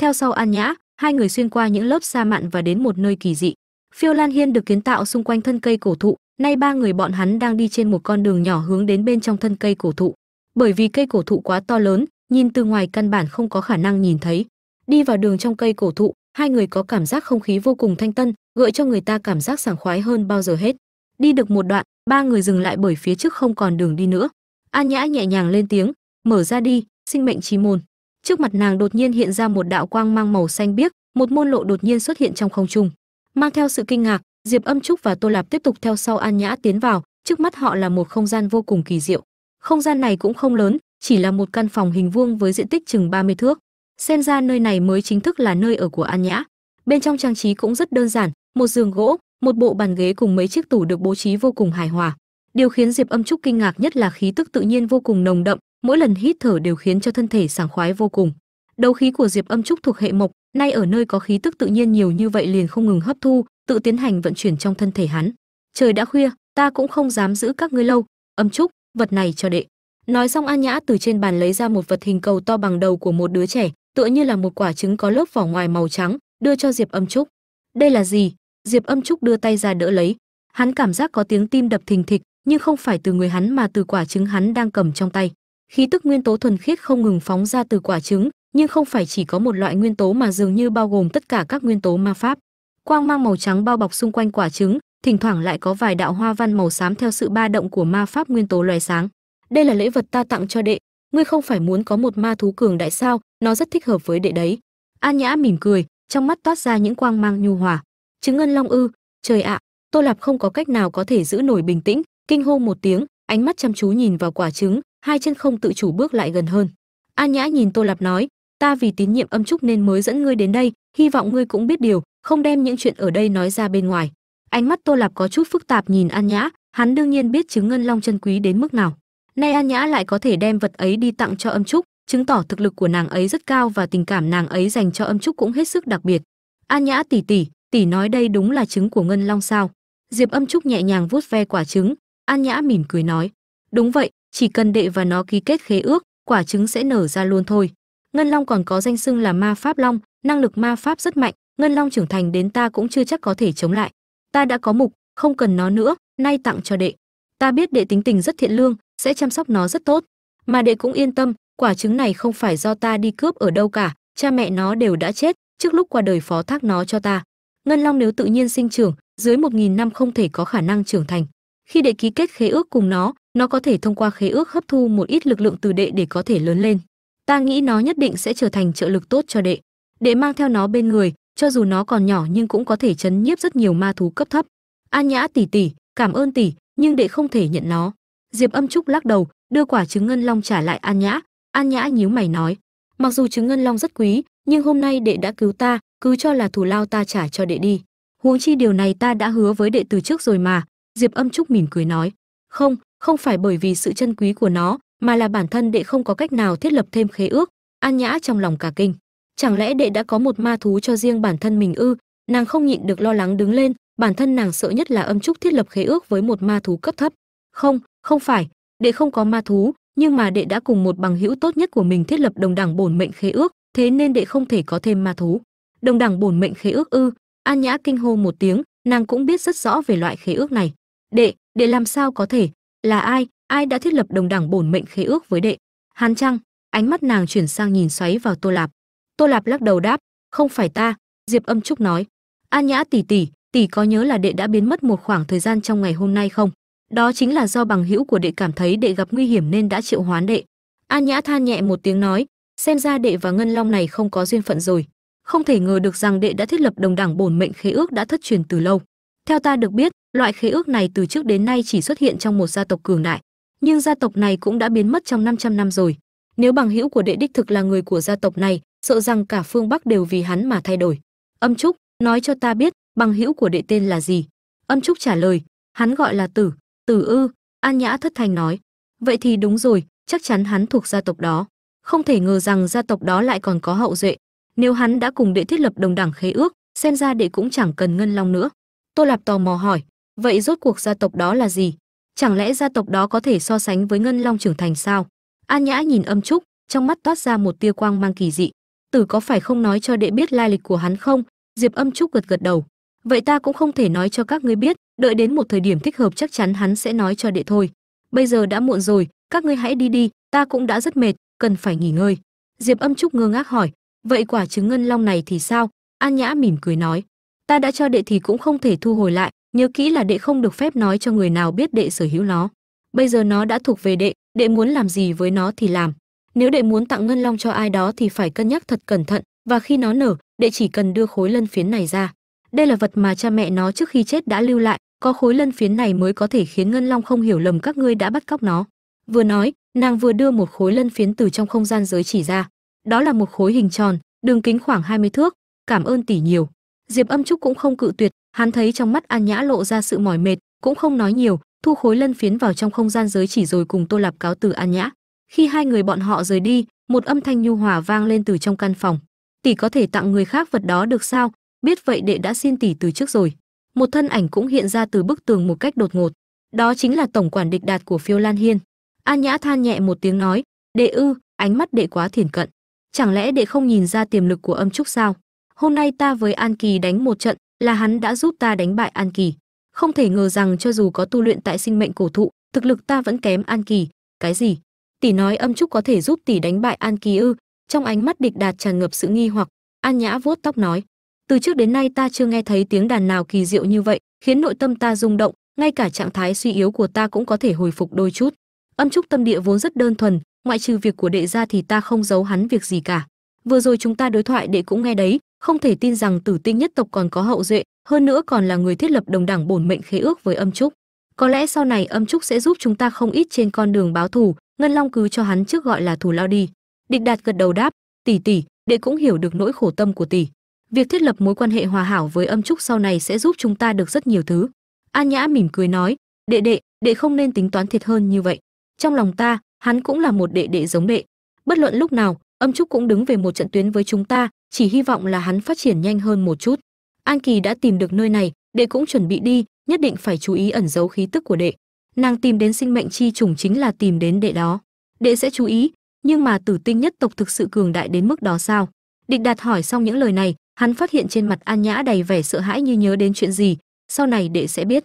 Theo sau an nhã, hai người xuyên qua những lớp sa mạn và đến một nơi kỳ dị. Phiêu lan hiên được kiến tạo xung quanh thân cây cổ thụ, nay ba người bọn hắn đang đi trên một con đường nhỏ hướng đến bên trong thân cây cổ thụ bởi vì cây cổ thụ quá to lớn, nhìn từ ngoài căn bản không có khả năng nhìn thấy. Đi vào đường trong cây cổ thụ, hai người có cảm giác không khí vô cùng thanh tân, gợi cho người ta cảm giác sảng khoái hơn bao giờ hết. Đi được một đoạn, ba người dừng lại bởi phía trước không còn đường đi nữa. An nhã nhẹ nhàng lên tiếng, mở ra đi, sinh mệnh chi môn. Trước mặt nàng đột nhiên hiện ra một đạo quang mang màu xanh biếc, một môn lộ đột nhiên xuất hiện trong không trung. Mang theo sự kinh ngạc, diệp âm trúc và tô lạp tiếp tục theo sau an nhã tiến vào, trước mắt họ là một không gian vô cùng kỳ diệu không gian này cũng không lớn, chỉ là một căn phòng hình vuông với diện tích chừng 30 thước. Xem ra nơi này mới chính thức là nơi ở của an nhã. Bên trong trang trí cũng rất đơn giản, một giường gỗ, một bộ bàn ghế cùng mấy chiếc tủ được bố trí vô cùng hài hòa. Điều khiến diệp âm trúc kinh ngạc nhất là khí tức tự nhiên vô cùng nồng đậm, mỗi lần hít thở đều khiến cho thân thể sảng khoái vô cùng. Đấu khí của diệp âm trúc thuộc hệ mộc, nay ở nơi có khí tức tự nhiên nhiều như vậy liền không ngừng hấp thu, tự tiến hành vận chuyển trong thân thể hắn. Trời đã khuya, ta cũng không dám giữ các ngươi lâu. Âm trúc vật này cho đệ. Nói xong an nhã từ trên bàn lấy ra một vật hình cầu to bằng đầu của một đứa trẻ, tựa như là một quả trứng có lớp vỏ ngoài màu trắng, đưa cho diệp âm trúc. Đây là gì? Diệp âm trúc đưa tay ra đỡ lấy. Hắn cảm giác có tiếng tim đập thình thịch, nhưng không phải từ người hắn mà từ quả trứng hắn đang cầm trong tay. Khí tức nguyên tố thuần khiết không ngừng phóng ra từ quả trứng, nhưng không phải chỉ có một loại nguyên tố mà dường như bao gồm tất cả các nguyên tố ma pháp. Quang mang màu trắng bao bọc xung quanh quả trứng thỉnh thoảng lại có vài đạo hoa văn màu xám theo sự ba động của ma pháp nguyên tố loài sáng. Đây là lễ vật ta tặng cho đệ. Ngươi không phải muốn có một ma thú cường đại sao? Nó rất thích hợp với đệ đấy. An nhã mỉm cười, trong mắt toát ra những quang mang nhu hòa. Trứng ngân long ư, trời ạ, tô lạp không có cách nào có thể giữ nổi bình tĩnh. Kinh hô một tiếng, ánh mắt chăm chú nhìn vào quả trứng, hai chân không tự chủ bước lại gần hơn. An nhã nhìn tô lạp nói, ta vì tín nhiệm âm trúc nên mới dẫn ngươi đến đây, hy vọng ngươi cũng biết điều, không đem những chuyện ở đây nói ra bên ngoài ánh mắt tô lạp có chút phức tạp nhìn an nhã, hắn đương nhiên biết trứng ngân long chân quý đến mức nào. Nay an nhã lại có thể đem vật ấy đi tặng cho âm trúc, chứng tỏ thực lực của nàng ấy rất cao và tình cảm nàng ấy dành cho âm trúc cũng hết sức đặc biệt. An nhã tỷ tỷ tỷ nói đây đúng là trứng của ngân long sao? Diệp âm trúc nhẹ nhàng vuốt ve quả trứng, an nhã mỉm cười nói, đúng vậy, chỉ cần đệ và nó ký kết khế ước, quả trứng sẽ nở ra luôn thôi. Ngân long còn có danh xưng là ma pháp long, năng lực ma pháp rất mạnh, ngân long trưởng thành đến ta cũng chưa chắc có thể chống lại ta đã có mục, không cần nó nữa, nay tặng cho đệ. Ta biết đệ tính tình rất thiện lương, sẽ chăm sóc nó rất tốt. Mà đệ cũng yên tâm, quả trứng này không phải do ta đi cướp ở đâu cả, cha mẹ nó đều đã chết, trước lúc qua đời phó thác nó cho ta. Ngân long nếu tự nhiên sinh trưởng, dưới một nghìn năm không thể có khả năng trưởng thành. Khi đệ ký kết khế ước cùng nó nó có thể thông qua khế ước hấp thu một ít lực lượng từ đệ để có thể lớn lên. Ta nghĩ nó nhất định sẽ trở thành trợ lực tốt cho đệ. Đệ mang theo nó bên người cho dù nó còn nhỏ nhưng cũng có thể chấn nhiếp rất nhiều ma thú cấp thấp. An nhã tỷ tỷ cảm ơn tỷ nhưng đệ không thể nhận nó. Diệp âm trúc lắc đầu, đưa quả trứng ngân long trả lại an nhã. An nhã nhíu mày nói, mặc dù trứng ngân long rất quý, nhưng hôm nay đệ đã cứu ta, cứ cho là thù lao ta trả cho đệ đi. Huống chi điều này ta đã hứa với đệ từ trước rồi mà. Diệp âm trúc mỉm cười nói, không không phải bởi vì sự chân quý của nó, mà là bản thân đệ không có cách nào thiết lập thêm khế ước. An nhã trong lòng cả kinh chẳng lẽ đệ đã có một ma thú cho riêng bản thân mình ư? Nàng không nhịn được lo lắng đứng lên, bản thân nàng sợ nhất là âm trúc thiết lập khế ước với một ma thú cấp thấp. Không không phải, đệ không có ma thú, nhưng mà đệ đã cùng một bằng hữu tốt nhất của mình thiết lập đồng đẳng bổn mệnh khế ước, thế nên đệ không thể có thêm ma thú. Đồng đẳng bổn mệnh khế ước ư? An nhã kinh hô một tiếng, nàng cũng biết rất rõ về loại khế ước này. Đệ đệ làm sao có thể? Là ai? Ai đã thiết lập đồng đẳng bổn mệnh khế ước với đệ? Hàn trăng ánh mắt nàng chuyển sang nhìn xoáy vào tô lạp tô lạp lắc đầu đáp, không phải ta, diệp âm trúc nói. An nhã tỷ tỷ tỷ có nhớ là đệ đã biến mất một khoảng thời gian trong ngày hôm nay không? Đó chính là do bằng hữu của đệ cảm thấy đệ gặp nguy hiểm nên đã triệu hoán đệ. An nhã than nhẹ một tiếng nói, xem ra đệ và ngân long này không có duyên phận rồi. Không thể ngờ được rằng đệ đã thiết lập đồng đẳng bổn mệnh khế ước đã thất truyền từ lâu. Theo ta được biết, loại khế ước này từ trước đến nay chỉ xuất hiện trong một gia tộc cường đại. Nhưng gia tộc này cũng đã biến mất trong 500 năm rồi. Nếu bằng hữu của đệ đích thực là người của gia tộc này sợ rằng cả phương bắc đều vì hắn mà thay đổi. Âm trúc, nói cho ta biết, bằng hữu của đệ tên là gì? Âm trúc trả lời, hắn gọi là tử tử ư an nhã thất thành nói. Vậy thì đúng rồi, chắc chắn hắn thuộc gia tộc đó. Không thể ngờ rằng gia tộc đó lại còn có hậu duệ. Nếu hắn đã cùng đệ thiết lập đồng đẳng khế ước, xem ra đệ cũng chẳng cần ngân long nữa. Tô lạp tò mò hỏi, vậy rốt cuộc gia tộc đó là gì? Chẳng lẽ gia tộc đó có thể so sánh với ngân long trưởng thành sao? An nhã nhìn âm trúc, trong mắt toát ra một tia quang mang kỳ dị tử có phải không nói cho đệ biết lai lịch của hắn không? Diệp âm trúc gật gật đầu. Vậy ta cũng không thể nói cho các ngươi biết, đợi đến một thời điểm thích hợp chắc chắn hắn sẽ nói cho đệ thôi. Bây giờ đã muộn rồi, các ngươi hãy đi đi, ta cũng đã rất mệt, cần phải nghỉ ngơi. Diệp âm trúc ngơ ngác hỏi, vậy quả trứng ngân long này thì sao? An nhã mỉm cười nói, ta đã cho đệ thì cũng không thể thu hồi lại, nhớ kỹ là đệ không được phép nói cho người nào biết đệ sở hữu nó. Bây giờ nó đã thuộc về đệ đệ muốn làm gì với nó thì làm nếu đệ muốn tặng ngân long cho ai đó thì phải cân nhắc thật cẩn thận, và khi nó nở, đệ chỉ cần đưa khối lân phiến này ra. Đây là vật mà cha mẹ nó trước khi chết đã lưu lại, có khối lân phiến này mới có thể khiến ngân long không hiểu lầm các ngươi đã bắt cóc nó. Vừa nói, nàng vừa đưa một khối lân phiến từ trong không gian giới chỉ ra. Đó là một khối hình tròn, đường kính khoảng 20 thước, cảm ơn tỷ nhiều. Diệp âm trúc cũng không cự tuyệt, hắn thấy trong mắt an nhã lộ ra sự mỏi mệt, cũng không nói nhiều, thu khối lân phiến vào trong không gian giới chỉ rồi cùng tô lạp cáo từ an nhã khi hai người bọn họ rời đi, một âm thanh nhu hòa vang lên từ trong căn phòng. Tỷ có thể tặng người khác vật đó được sao? Biết vậy đệ đã xin tỷ từ trước rồi. Một thân ảnh cũng hiện ra từ bức tường một cách đột ngột. Đó chính là tổng quản địch đạt của phiêu lan hiên. An nhã than nhẹ một tiếng nói, đệ ư, ánh mắt đệ quá thiển cận. Chẳng lẽ đệ không nhìn ra tiềm lực của âm trúc sao? Hôm nay ta với an kỳ đánh một trận, là hắn đã giúp ta đánh bại an kỳ. Không thể ngờ rằng cho dù có tu luyện tại sinh mệnh cổ thụ, thực lực ta vẫn kém an kỳ. Cái gì? Tỷ nói âm trúc có thể giúp tỷ đánh bại an kỳ ư. Trong ánh mắt địch đạt tràn ngập sự nghi hoặc, an nhã vuốt tóc nói, từ trước đến nay ta chưa nghe thấy tiếng đàn nào kỳ diệu như vậy, khiến nội tâm ta rung động, ngay cả trạng thái suy yếu của ta cũng có thể hồi phục đôi chút. Âm trúc tâm địa vốn rất đơn thuần, ngoại trừ việc của đệ ra thì ta không giấu hắn việc gì cả. Vừa rồi chúng ta đối thoại đệ cũng nghe đấy, không thể tin rằng tử tinh nhất tộc còn có hậu duệ, hơn nữa còn là người thiết lập đồng đẳng bổn mệnh khế ước với âm trúc. Có lẽ sau này âm trúc sẽ giúp chúng ta không ít trên con đường báo thù ngân long cứ cho hắn trước gọi là thù lao đi. Địch đạt gật đầu đáp, tỷ tỷ, đệ cũng hiểu được nỗi khổ tâm của tỷ. Việc thiết lập mối quan hệ hòa hảo với âm trúc sau này sẽ giúp chúng ta được rất nhiều thứ. An nhã mỉm cười nói, đệ đệ đệ không nên tính toán thiệt hơn như vậy. Trong lòng ta, hắn cũng là một đệ đệ giống đệ. Bất luận lúc nào, âm trúc cũng đứng về một trận tuyến với chúng ta, chỉ hy vọng là hắn phát triển nhanh hơn một chút. An kỳ đã tìm được nơi này, đệ cũng chuẩn bị đi, nhất định phải chú ý ẩn giấu khí tức của đệ nàng tìm đến sinh mệnh chi trùng chính là tìm đến đệ đó. Đệ sẽ chú ý, nhưng mà tử tinh nhất tộc thực sự cường đại đến mức đó sao? Địch đạt hỏi xong những lời này, hắn phát hiện trên mặt an nhã đầy vẻ sợ hãi như nhớ đến chuyện gì, sau này đệ sẽ biết.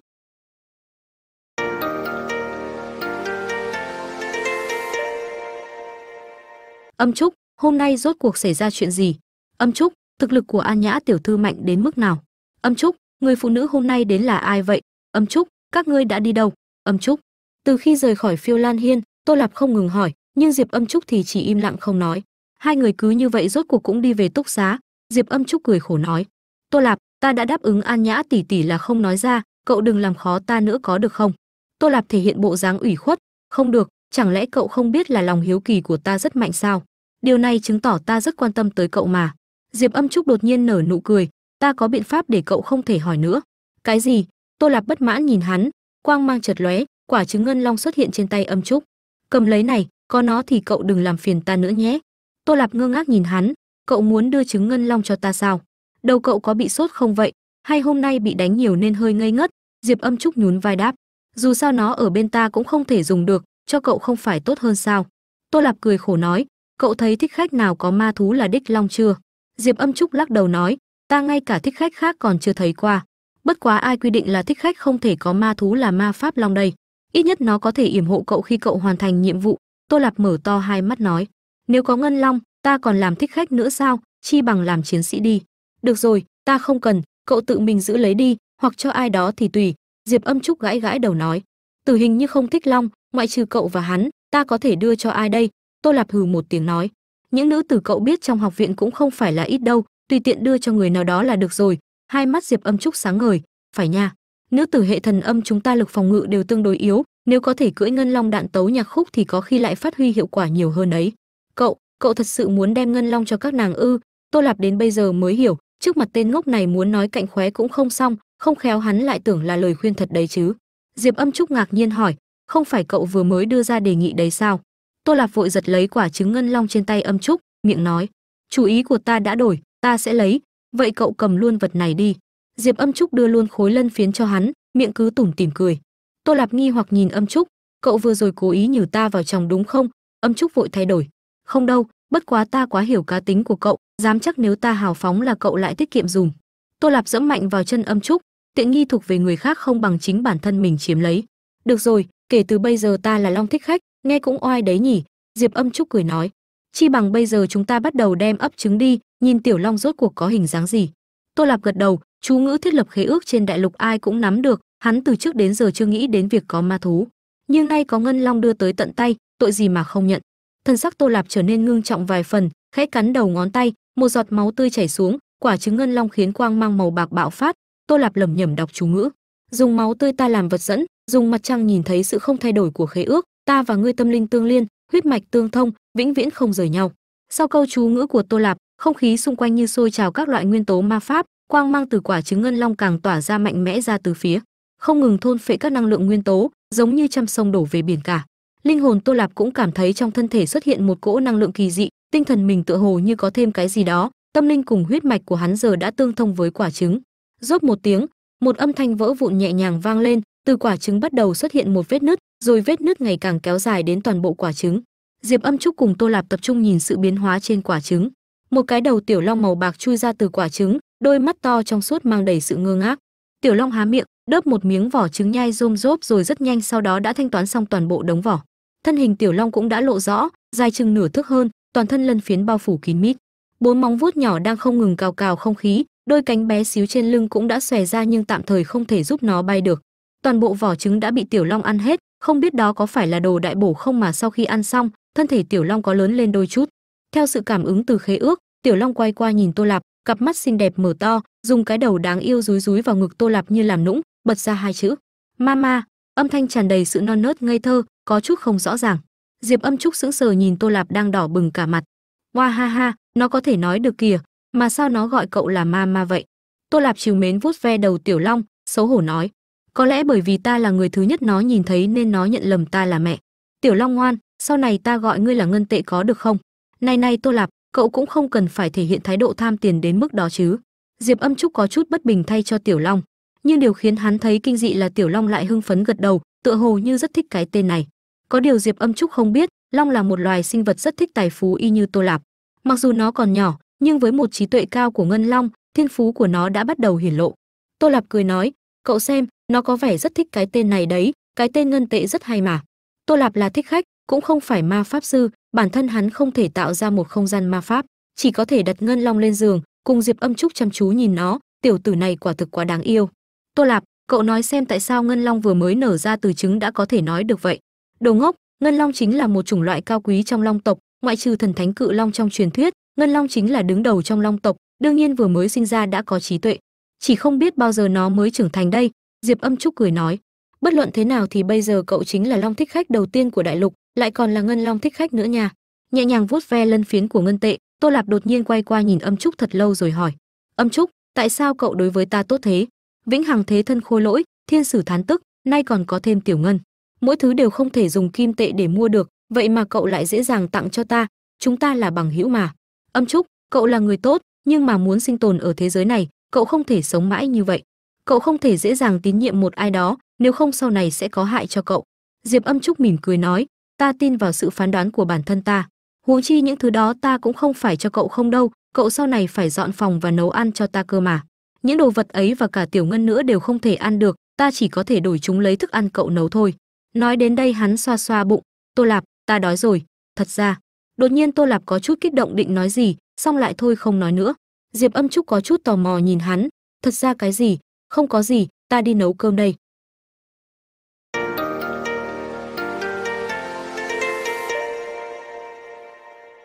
Âm trúc, hôm nay rốt cuộc xảy ra chuyện gì? Âm trúc, thực lực của an nhã tiểu thư mạnh đến mức nào? Âm trúc, người phụ nữ hôm nay đến là ai vậy? Âm trúc, các ngươi đã đi đâu? Âm trúc. Từ khi rời khỏi phiêu lan hiên, tô lạp không ngừng hỏi, nhưng diệp âm trúc thì chỉ im lặng không nói. Hai người cứ như vậy rốt cuộc cũng đi về túc xá. Diệp âm trúc cười khổ nói, tô lạp, ta đã đáp ứng an nhã tỷ tỷ là không nói ra, cậu đừng làm khó ta nữa có được không? Tô lạp thể hiện bộ dáng ủy khuất, không được, chẳng lẽ cậu không biết là lòng hiếu kỳ của ta rất mạnh sao? Điều này chứng tỏ ta rất quan tâm tới cậu mà. Diệp âm trúc đột nhiên nở nụ cười, ta có biện pháp để cậu không thể hỏi nữa. Cái gì? Tô lạp bất mãn nhìn hắn quang mang chợt lóe, quả trứng ngân long xuất hiện trên tay âm trúc. Cầm lấy này, có nó thì cậu đừng làm phiền ta nữa nhé. Tô lạp ngơ ngác nhìn hắn, cậu muốn đưa trứng ngân long cho ta sao? Đầu cậu có bị sốt không vậy? Hay hôm nay bị đánh nhiều nên hơi ngây ngất? Diệp âm trúc nhún vai đáp, dù sao nó ở bên ta cũng không thể dùng được, cho cậu không phải tốt hơn sao? Tô lạp cười khổ nói, cậu thấy thích khách nào có ma thú là đích long chưa? Diệp âm trúc lắc đầu nói, ta ngay cả thích khách khác còn chưa thấy qua bất quá ai quy định là thích khách không thể có ma thú là ma pháp long đây. Ít nhất nó có thể yểm hộ cậu khi cậu hoàn thành nhiệm vụ. Tô lạp mở to hai mắt nói. Nếu có ngân long, ta còn làm thích khách nữa sao? Chi bằng làm chiến sĩ đi. Được rồi, ta không cần, cậu tự mình giữ lấy đi, hoặc cho ai đó thì tùy. Diệp âm trúc gãi gãi đầu nói. Tử hình như không thích long, ngoại trừ cậu và hắn, ta có thể đưa cho ai đây? Tô lạp hừ một tiếng nói. Những nữ tử cậu biết trong học viện cũng không phải là ít đâu, tùy tiện đưa cho người nào đó là được rồi hai mắt diệp âm trúc sáng ngời, phải nha, nữ tử hệ thần âm chúng ta lực phòng ngự đều tương đối yếu, nếu có thể cưỡi ngân long đạn tấu nhạc khúc thì có khi lại phát huy hiệu quả nhiều hơn ấy cậu cậu thật sự muốn đem ngân long cho các nàng ư? Tô lạp đến bây giờ mới hiểu, trước mặt tên ngốc này muốn nói cạnh khóe cũng không xong, không khéo hắn lại tưởng là lời khuyên thật đấy chứ. Diệp âm trúc ngạc nhiên hỏi, không phải cậu vừa mới đưa ra đề nghị đấy sao? Tô lạp vội giật lấy quả trứng ngân long trên tay âm trúc, miệng nói chủ ý của ta đã đổi, ta sẽ lấy vậy cậu cầm luôn vật này đi. Diệp âm trúc đưa luôn khối lân phiến cho hắn, miệng cứ tủm tỉm cười. Tô lạp nghi hoặc nhìn âm trúc, cậu vừa rồi cố ý nhử ta vào chồng đúng không? Âm trúc vội thay đổi, không đâu, bất quá ta quá hiểu cá tính của cậu, dám chắc nếu ta hào phóng là cậu lại tiết kiệm dùng tô lạp dẫm mạnh vào chân âm trúc, tiện nghi thuộc về người khác không bằng chính bản thân mình chiếm lấy. Được rồi, kể từ bây giờ ta là long thích khách, nghe cũng oai đấy nhỉ. Diệp âm trúc cười nói, chi bằng bây giờ chúng ta bắt đầu đem ấp trứng đi nhìn tiểu long rốt cuộc có hình dáng gì? Tô lạp gật đầu, chú ngữ thiết lập khế ước trên đại lục ai cũng nắm được, hắn từ trước đến giờ chưa nghĩ đến việc có ma thú. Nhưng nay có ngân long đưa tới tận tay, tội gì mà không nhận? Thân sắc tô lạp trở nên ngưng trọng vài phần, khẽ cắn đầu ngón tay, một giọt máu tươi chảy xuống, quả trứng ngân long khiến quang mang màu bạc bạo phát. Tô lạp lẩm nhẩm đọc chú ngữ. Dùng máu tươi ta làm vật dẫn, dùng mặt trăng nhìn thấy sự không thay đổi của khế ước, ta và ngươi tâm linh tương liên, huyết mạch tương thông, vĩnh viễn không rời nhau. Sau câu chú ngữ của tô lạp không khí xung quanh như sôi trào các loại nguyên tố ma pháp, quang mang từ quả trứng ngân long càng tỏa ra mạnh mẽ ra từ phía. Không ngừng thôn phệ các năng lượng nguyên tố, giống như trăm sông đổ về biển cả. Linh hồn tô lạp cũng cảm thấy trong thân thể xuất hiện một cỗ năng lượng kỳ dị, tinh thần mình tựa hồ như có thêm cái gì đó, tâm linh cùng huyết mạch của hắn giờ đã tương thông với quả trứng. Rốt một tiếng, một âm thanh vỡ vụn nhẹ nhàng vang lên, từ quả trứng bắt đầu xuất hiện một vết nứt, rồi vết nứt ngày càng kéo dài đến toàn bộ quả trứng. Diệp âm trúc cùng tô lạp tập trung nhìn sự biến hóa trên quả trứng một cái đầu tiểu long màu bạc chui ra từ quả trứng, đôi mắt to trong suốt mang đầy sự ngơ ngác. Tiểu long há miệng, đớp một miếng vỏ trứng nhai rôm rốp rồi rất nhanh sau đó đã thanh toán xong toàn bộ đống vỏ. Thân hình tiểu long cũng đã lộ rõ, dài chừng nửa thước hơn, toàn thân lân phiến bao phủ kín mít. Bốn móng vuốt nhỏ đang không ngừng cào cào không khí, đôi cánh bé xíu trên lưng cũng đã xòe ra nhưng tạm thời không thể giúp nó bay được. Toàn bộ vỏ trứng đã bị tiểu long ăn hết, không biết đó có phải là đồ đại bổ không mà sau khi ăn xong, thân thể tiểu long có lớn lên đôi chút. Theo sự cảm ứng từ khế ước tiểu long quay qua nhìn tô lạp, cặp mắt xinh đẹp mở to, dùng cái đầu đáng yêu rúi rúi vào ngực tô lạp như làm nũng, bật ra hai chữ. Mama âm thanh tràn đầy sự non nớt ngây thơ, có chút không rõ ràng. Diệp âm trúc sững sờ nhìn tô lạp đang đỏ bừng cả mặt. Hoa ha ha, nó có thể nói được kìa, mà sao nó gọi cậu là mama vậy? Tô lạp chiều mến vuốt ve đầu tiểu long, xấu hổ nói. Có lẽ bởi vì ta là người thứ nhất nó nhìn thấy nên nó nhận lầm ta là mẹ. Tiểu long ngoan, sau này ta gọi ngươi là ngân tệ có được không? Này này tô lạp cậu cũng không cần phải thể hiện thái độ tham tiền đến mức đó chứ. Diệp âm trúc có chút bất bình thay cho tiểu long, nhưng điều khiến hắn thấy kinh dị là tiểu long lại hưng phấn gật đầu, tựa hồ như rất thích cái tên này. Có điều diệp âm trúc không biết, long là một loài sinh vật rất thích tài phú y như tô lạp. Mặc dù nó còn nhỏ, nhưng với một trí tuệ cao của ngân long, thiên phú của nó đã bắt đầu hiển lộ. Tô lạp cười nói, cậu xem, nó có vẻ rất thích cái tên này đấy, cái tên ngân tệ rất hay mà. Tô lạp là thích khách cũng không phải ma pháp sư, bản thân hắn không thể tạo ra một không gian ma pháp, chỉ có thể đặt ngân long lên giường, cùng diệp âm trúc chăm chú nhìn nó, tiểu tử này quả thực quá đáng yêu. Tô lạp, cậu nói xem tại sao ngân long vừa mới nở ra từ trứng đã có thể nói được vậy. Đồ ngốc, ngân long chính là một chủng loại cao quý trong long tộc, ngoại trừ thần thánh cự long trong truyền thuyết, ngân long chính là đứng đầu trong long tộc, đương nhiên vừa mới sinh ra đã có trí tuệ. Chỉ không biết bao giờ nó mới trưởng thành đây, diệp âm trúc cười nói bất luận thế nào thì bây giờ cậu chính là long thích khách đầu tiên của đại lục, lại còn là ngân long thích khách nữa nha. Nhẹ nhàng vuốt ve lân phiến của ngân tệ, tô lạp đột nhiên quay qua nhìn âm trúc thật lâu rồi hỏi, âm trúc, tại sao cậu đối với ta tốt thế? Vĩnh hằng thế thân khôi lỗi, thiên sử thán tức, nay còn có thêm tiểu ngân. Mỗi thứ đều không thể dùng kim tệ để mua được, vậy mà cậu lại dễ dàng tặng cho ta, chúng ta là bằng hữu mà. Âm trúc, cậu là người tốt, nhưng mà muốn sinh tồn ở thế giới này, cậu không thể sống mãi như vậy cậu không thể dễ dàng tín nhiệm một ai đó, nếu không sau này sẽ có hại cho cậu. Diệp âm trúc mỉm cười nói, ta tin vào sự phán đoán của bản thân ta. Huống chi những thứ đó ta cũng không phải cho cậu không đâu, cậu sau này phải dọn phòng và nấu ăn cho ta cơ mà. Những đồ vật ấy và cả tiểu ngân nữa đều không thể ăn được, ta chỉ có thể đổi chúng lấy thức ăn cậu nấu thôi. Nói đến đây hắn xoa xoa bụng, tô lạp, ta đói rồi. Thật ra. Đột nhiên tô lạp có chút kích động định nói gì, xong lại thôi không nói nữa. Diệp âm trúc có chút tò mò nhìn hắn, thật ra cái gì? Không có gì ta đi nấu cơm đây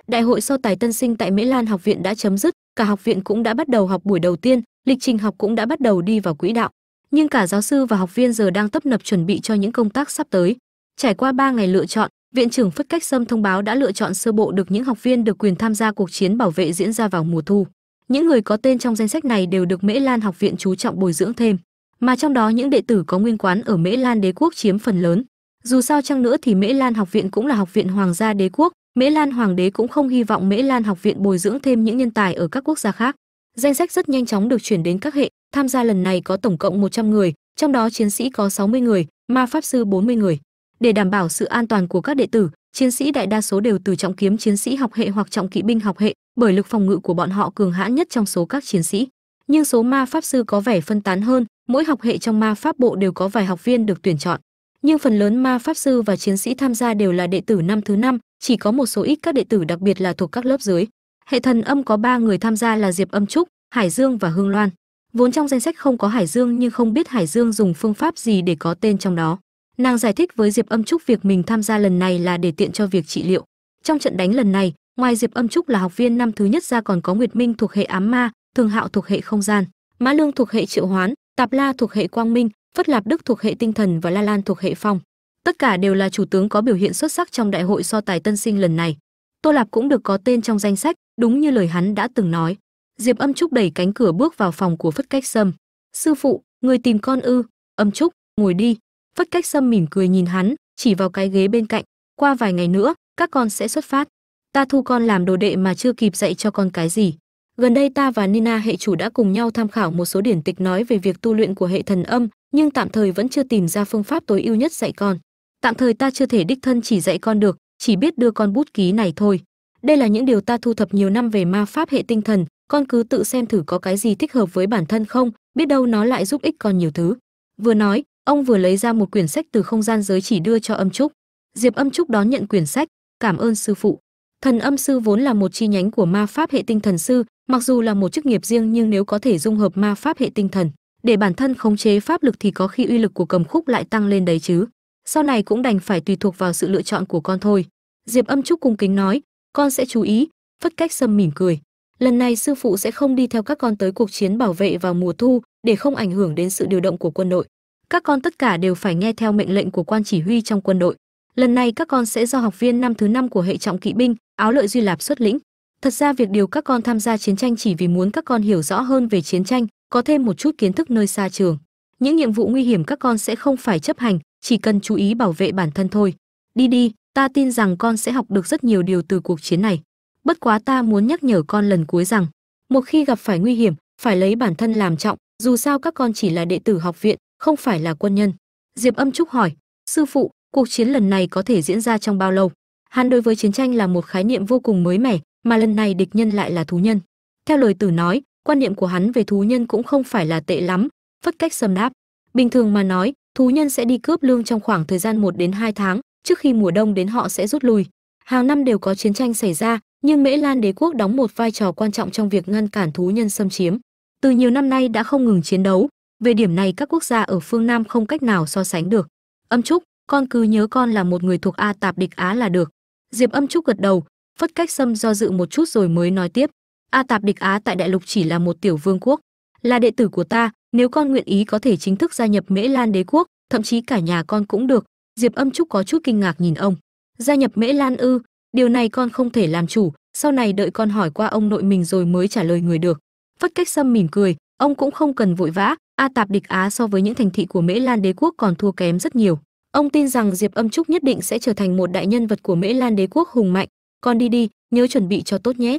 Đại hội so tài tân sinh tại Mễ Lan học viện đã chấm dứt, cả học viện cũng đã bắt đầu học buổi đầu tiên, lịch trình học cũng đã bắt đầu đi vào quỹ đạo. Nhưng cả giáo sư và học viên giờ đang tấp nập chuẩn bị cho những công tác sắp tới. Trải qua 3 ngày lựa chọn, viện trưởng Phất Cách Sâm thông báo đã lựa chọn sơ bộ được những học viên được quyền tham gia cuộc chiến bảo vệ diễn ra vào mùa thu. Những người có tên trong danh sách này đều được Mễ Lan học viện chú trọng bồi dưỡng thêm, mà trong đó những đệ tử có nguyên quán ở Mễ Lan đế quốc chiếm phần lớn. Dù sao chăng nữa thì Mễ Lan học viện cũng là học viện hoàng gia đế quốc, Mễ Lan hoàng đế cũng không hy vọng Mễ Lan học viện bồi dưỡng thêm những nhân tài ở các quốc gia khác. Danh sách rất nhanh chóng được chuyển đến các hệ, tham gia lần này có tổng cộng 100 người, trong đó chiến sĩ có 60 người, ma pháp sư 40 người. Để đảm bảo sự an toàn của các đệ tử, chiến sĩ đại đa số đều từ trọng kiếm chiến sĩ học hệ hoặc trọng kỵ binh học hệ, bởi lực phòng ngự của bọn họ cường hãn nhất trong số các chiến sĩ. Nhưng số ma pháp sư có vẻ phân tán hơn, mỗi học hệ trong ma pháp bộ đều có vài học viên được tuyển chọn. Nhưng phần lớn ma pháp sư và chiến sĩ tham gia đều là đệ tử năm thứ năm, chỉ có một số ít các đệ tử đặc biệt là thuộc các lớp dưới. Hệ thần âm có ba người tham gia là Diệp Âm Trúc, Hải Dương và Hương Loan. Vốn trong danh sách không có Hải Dương nhưng không biết Hải Dương dùng phương pháp gì để có tên trong đó. Nàng giải thích với Diệp Âm Trúc việc mình tham gia lần này là để tiện cho việc trị liệu. Trong trận đánh lần này, ngoài Diệp Âm Trúc là học viên năm thứ nhất ra còn có Nguyệt Minh thuộc hệ ám ma, Thường Hạo thuộc hệ không gian, Mã Lương thuộc hệ triệu hoán, Tạp La thuộc hệ quang minh, Phất Lạp Đức thuộc hệ tinh thần và La Lan thuộc hệ phong. Tất cả đều là chủ tướng có biểu hiện xuất sắc trong đại hội so tài tân sinh lần này. Tô Lạp cũng được có tên trong danh sách, đúng như lời hắn đã từng nói. Diệp Âm Trúc đẩy cánh cửa bước vào phòng của Phất Cách Sâm. "Sư phụ, người tìm con ư?" "Âm Trúc, ngồi đi." Phất Cách Sâm mỉm cười nhìn hắn, chỉ vào cái ghế bên cạnh, "Qua vài ngày nữa, các con sẽ xuất phát. Ta thu con làm đồ đệ mà chưa kịp dạy cho con cái gì." Gần đây ta và Nina hệ chủ đã cùng nhau tham khảo một số điển tịch nói về việc tu luyện của hệ thần âm, nhưng tạm thời vẫn chưa tìm ra phương pháp tối ưu nhất dạy con. Tạm thời ta chưa thể đích thân chỉ dạy con được, chỉ biết đưa con bút ký này thôi. Đây là những điều ta thu thập nhiều năm về ma pháp hệ tinh thần, con cứ tự xem thử có cái gì thích hợp với bản thân không, biết đâu nó lại giúp ích con nhiều thứ. Vừa nói, ông vừa lấy ra một quyển sách từ không gian giới chỉ đưa cho Âm Trúc. Diệp Âm Trúc đón nhận quyển sách, cảm ơn sư phụ. Thần âm sư vốn là một chi nhánh của ma pháp hệ tinh thần sư, mặc dù là một chức nghiệp riêng nhưng nếu có thể dung hợp ma pháp hệ tinh thần, để bản thân khống chế pháp lực thì có khi uy lực của cầm khúc lại tăng lên đấy chứ. Sau này cũng đành phải tùy thuộc vào sự lựa chọn của con thôi. Diệp Âm Trúc cung kính nói, con sẽ chú ý. Phất Cách Sâm mỉm cười. Lần này sư phụ sẽ không đi theo các con tới cuộc chiến bảo vệ vào mùa thu, để không ảnh hưởng đến sự điều động của quân đội. Các con tất cả đều phải nghe theo mệnh lệnh của quan chỉ huy trong quân đội. Lần này các con sẽ do học viên năm thứ năm của hệ trọng kỵ binh, áo lợi duy lạp xuất lĩnh. Thật ra việc điều các con tham gia chiến tranh chỉ vì muốn các con hiểu rõ hơn về chiến tranh, có thêm một chút kiến thức nơi xa trường. Những nhiệm vụ nguy hiểm các con sẽ không phải chấp hành, chỉ cần chú ý bảo vệ bản thân thôi. Đi đi, ta tin rằng con sẽ học được rất nhiều điều từ cuộc chiến này. Bất quá ta muốn nhắc nhở con lần cuối rằng, một khi gặp phải nguy hiểm, phải lấy bản thân làm trọng, dù sao các con chỉ là đệ tử học viện, không phải là quân nhân. Diệp Âm Trúc hỏi, sư phụ, cuộc chiến lần này có thể diễn ra trong bao lâu? Hắn đối với chiến tranh là một khái niệm vô cùng mới mẻ, mà lần này địch nhân lại là thú nhân. Theo lời tử nói, quan niệm của hắn về thú nhân cũng không phải là tệ lắm, phất cách sầm đáp. Bình thường mà nói, thú nhân sẽ đi cướp lương trong khoảng thời gian 1 đến 2 tháng, trước khi mùa đông đến họ sẽ rút lui. Hàng năm đều có chiến tranh xảy ra, nhưng Mễ Lan đế quốc đóng một vai trò quan trọng trong việc ngăn cản thú nhân xâm chiếm. Từ nhiều năm nay đã không ngừng chiến đấu, về điểm này các quốc gia ở phương Nam không cách nào so sánh được. Âm Trúc, con cứ nhớ con là một người thuộc A tạp địch Á là được. Diệp Âm Trúc gật đầu, phất cách xâm do dự một chút rồi mới nói tiếp. A tạp địch Á tại đại lục chỉ là một tiểu vương quốc, là đệ tử của ta, nếu con nguyện ý có thể chính thức gia nhập Mễ Lan đế quốc, thậm chí cả nhà con cũng được. Diệp Âm Trúc có chút kinh ngạc nhìn ông. Gia nhập Mễ Lan ư? Điều này con không thể làm chủ, sau này đợi con hỏi qua ông nội mình rồi mới trả lời người được. Phất Cách Sâm mỉm cười, ông cũng không cần vội vã, A Tạp địch Á so với những thành thị của Mễ Lan đế quốc còn thua kém rất nhiều. Ông tin rằng Diệp Âm Trúc nhất định sẽ trở thành một đại nhân vật của Mễ Lan đế quốc hùng mạnh. Con đi đi, nhớ chuẩn bị cho tốt nhé.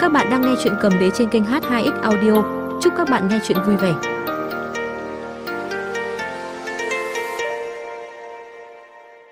Các bạn đang nghe chuyện cầm đế trên kênh H2X Audio. Chúc các bạn nghe chuyện vui vẻ.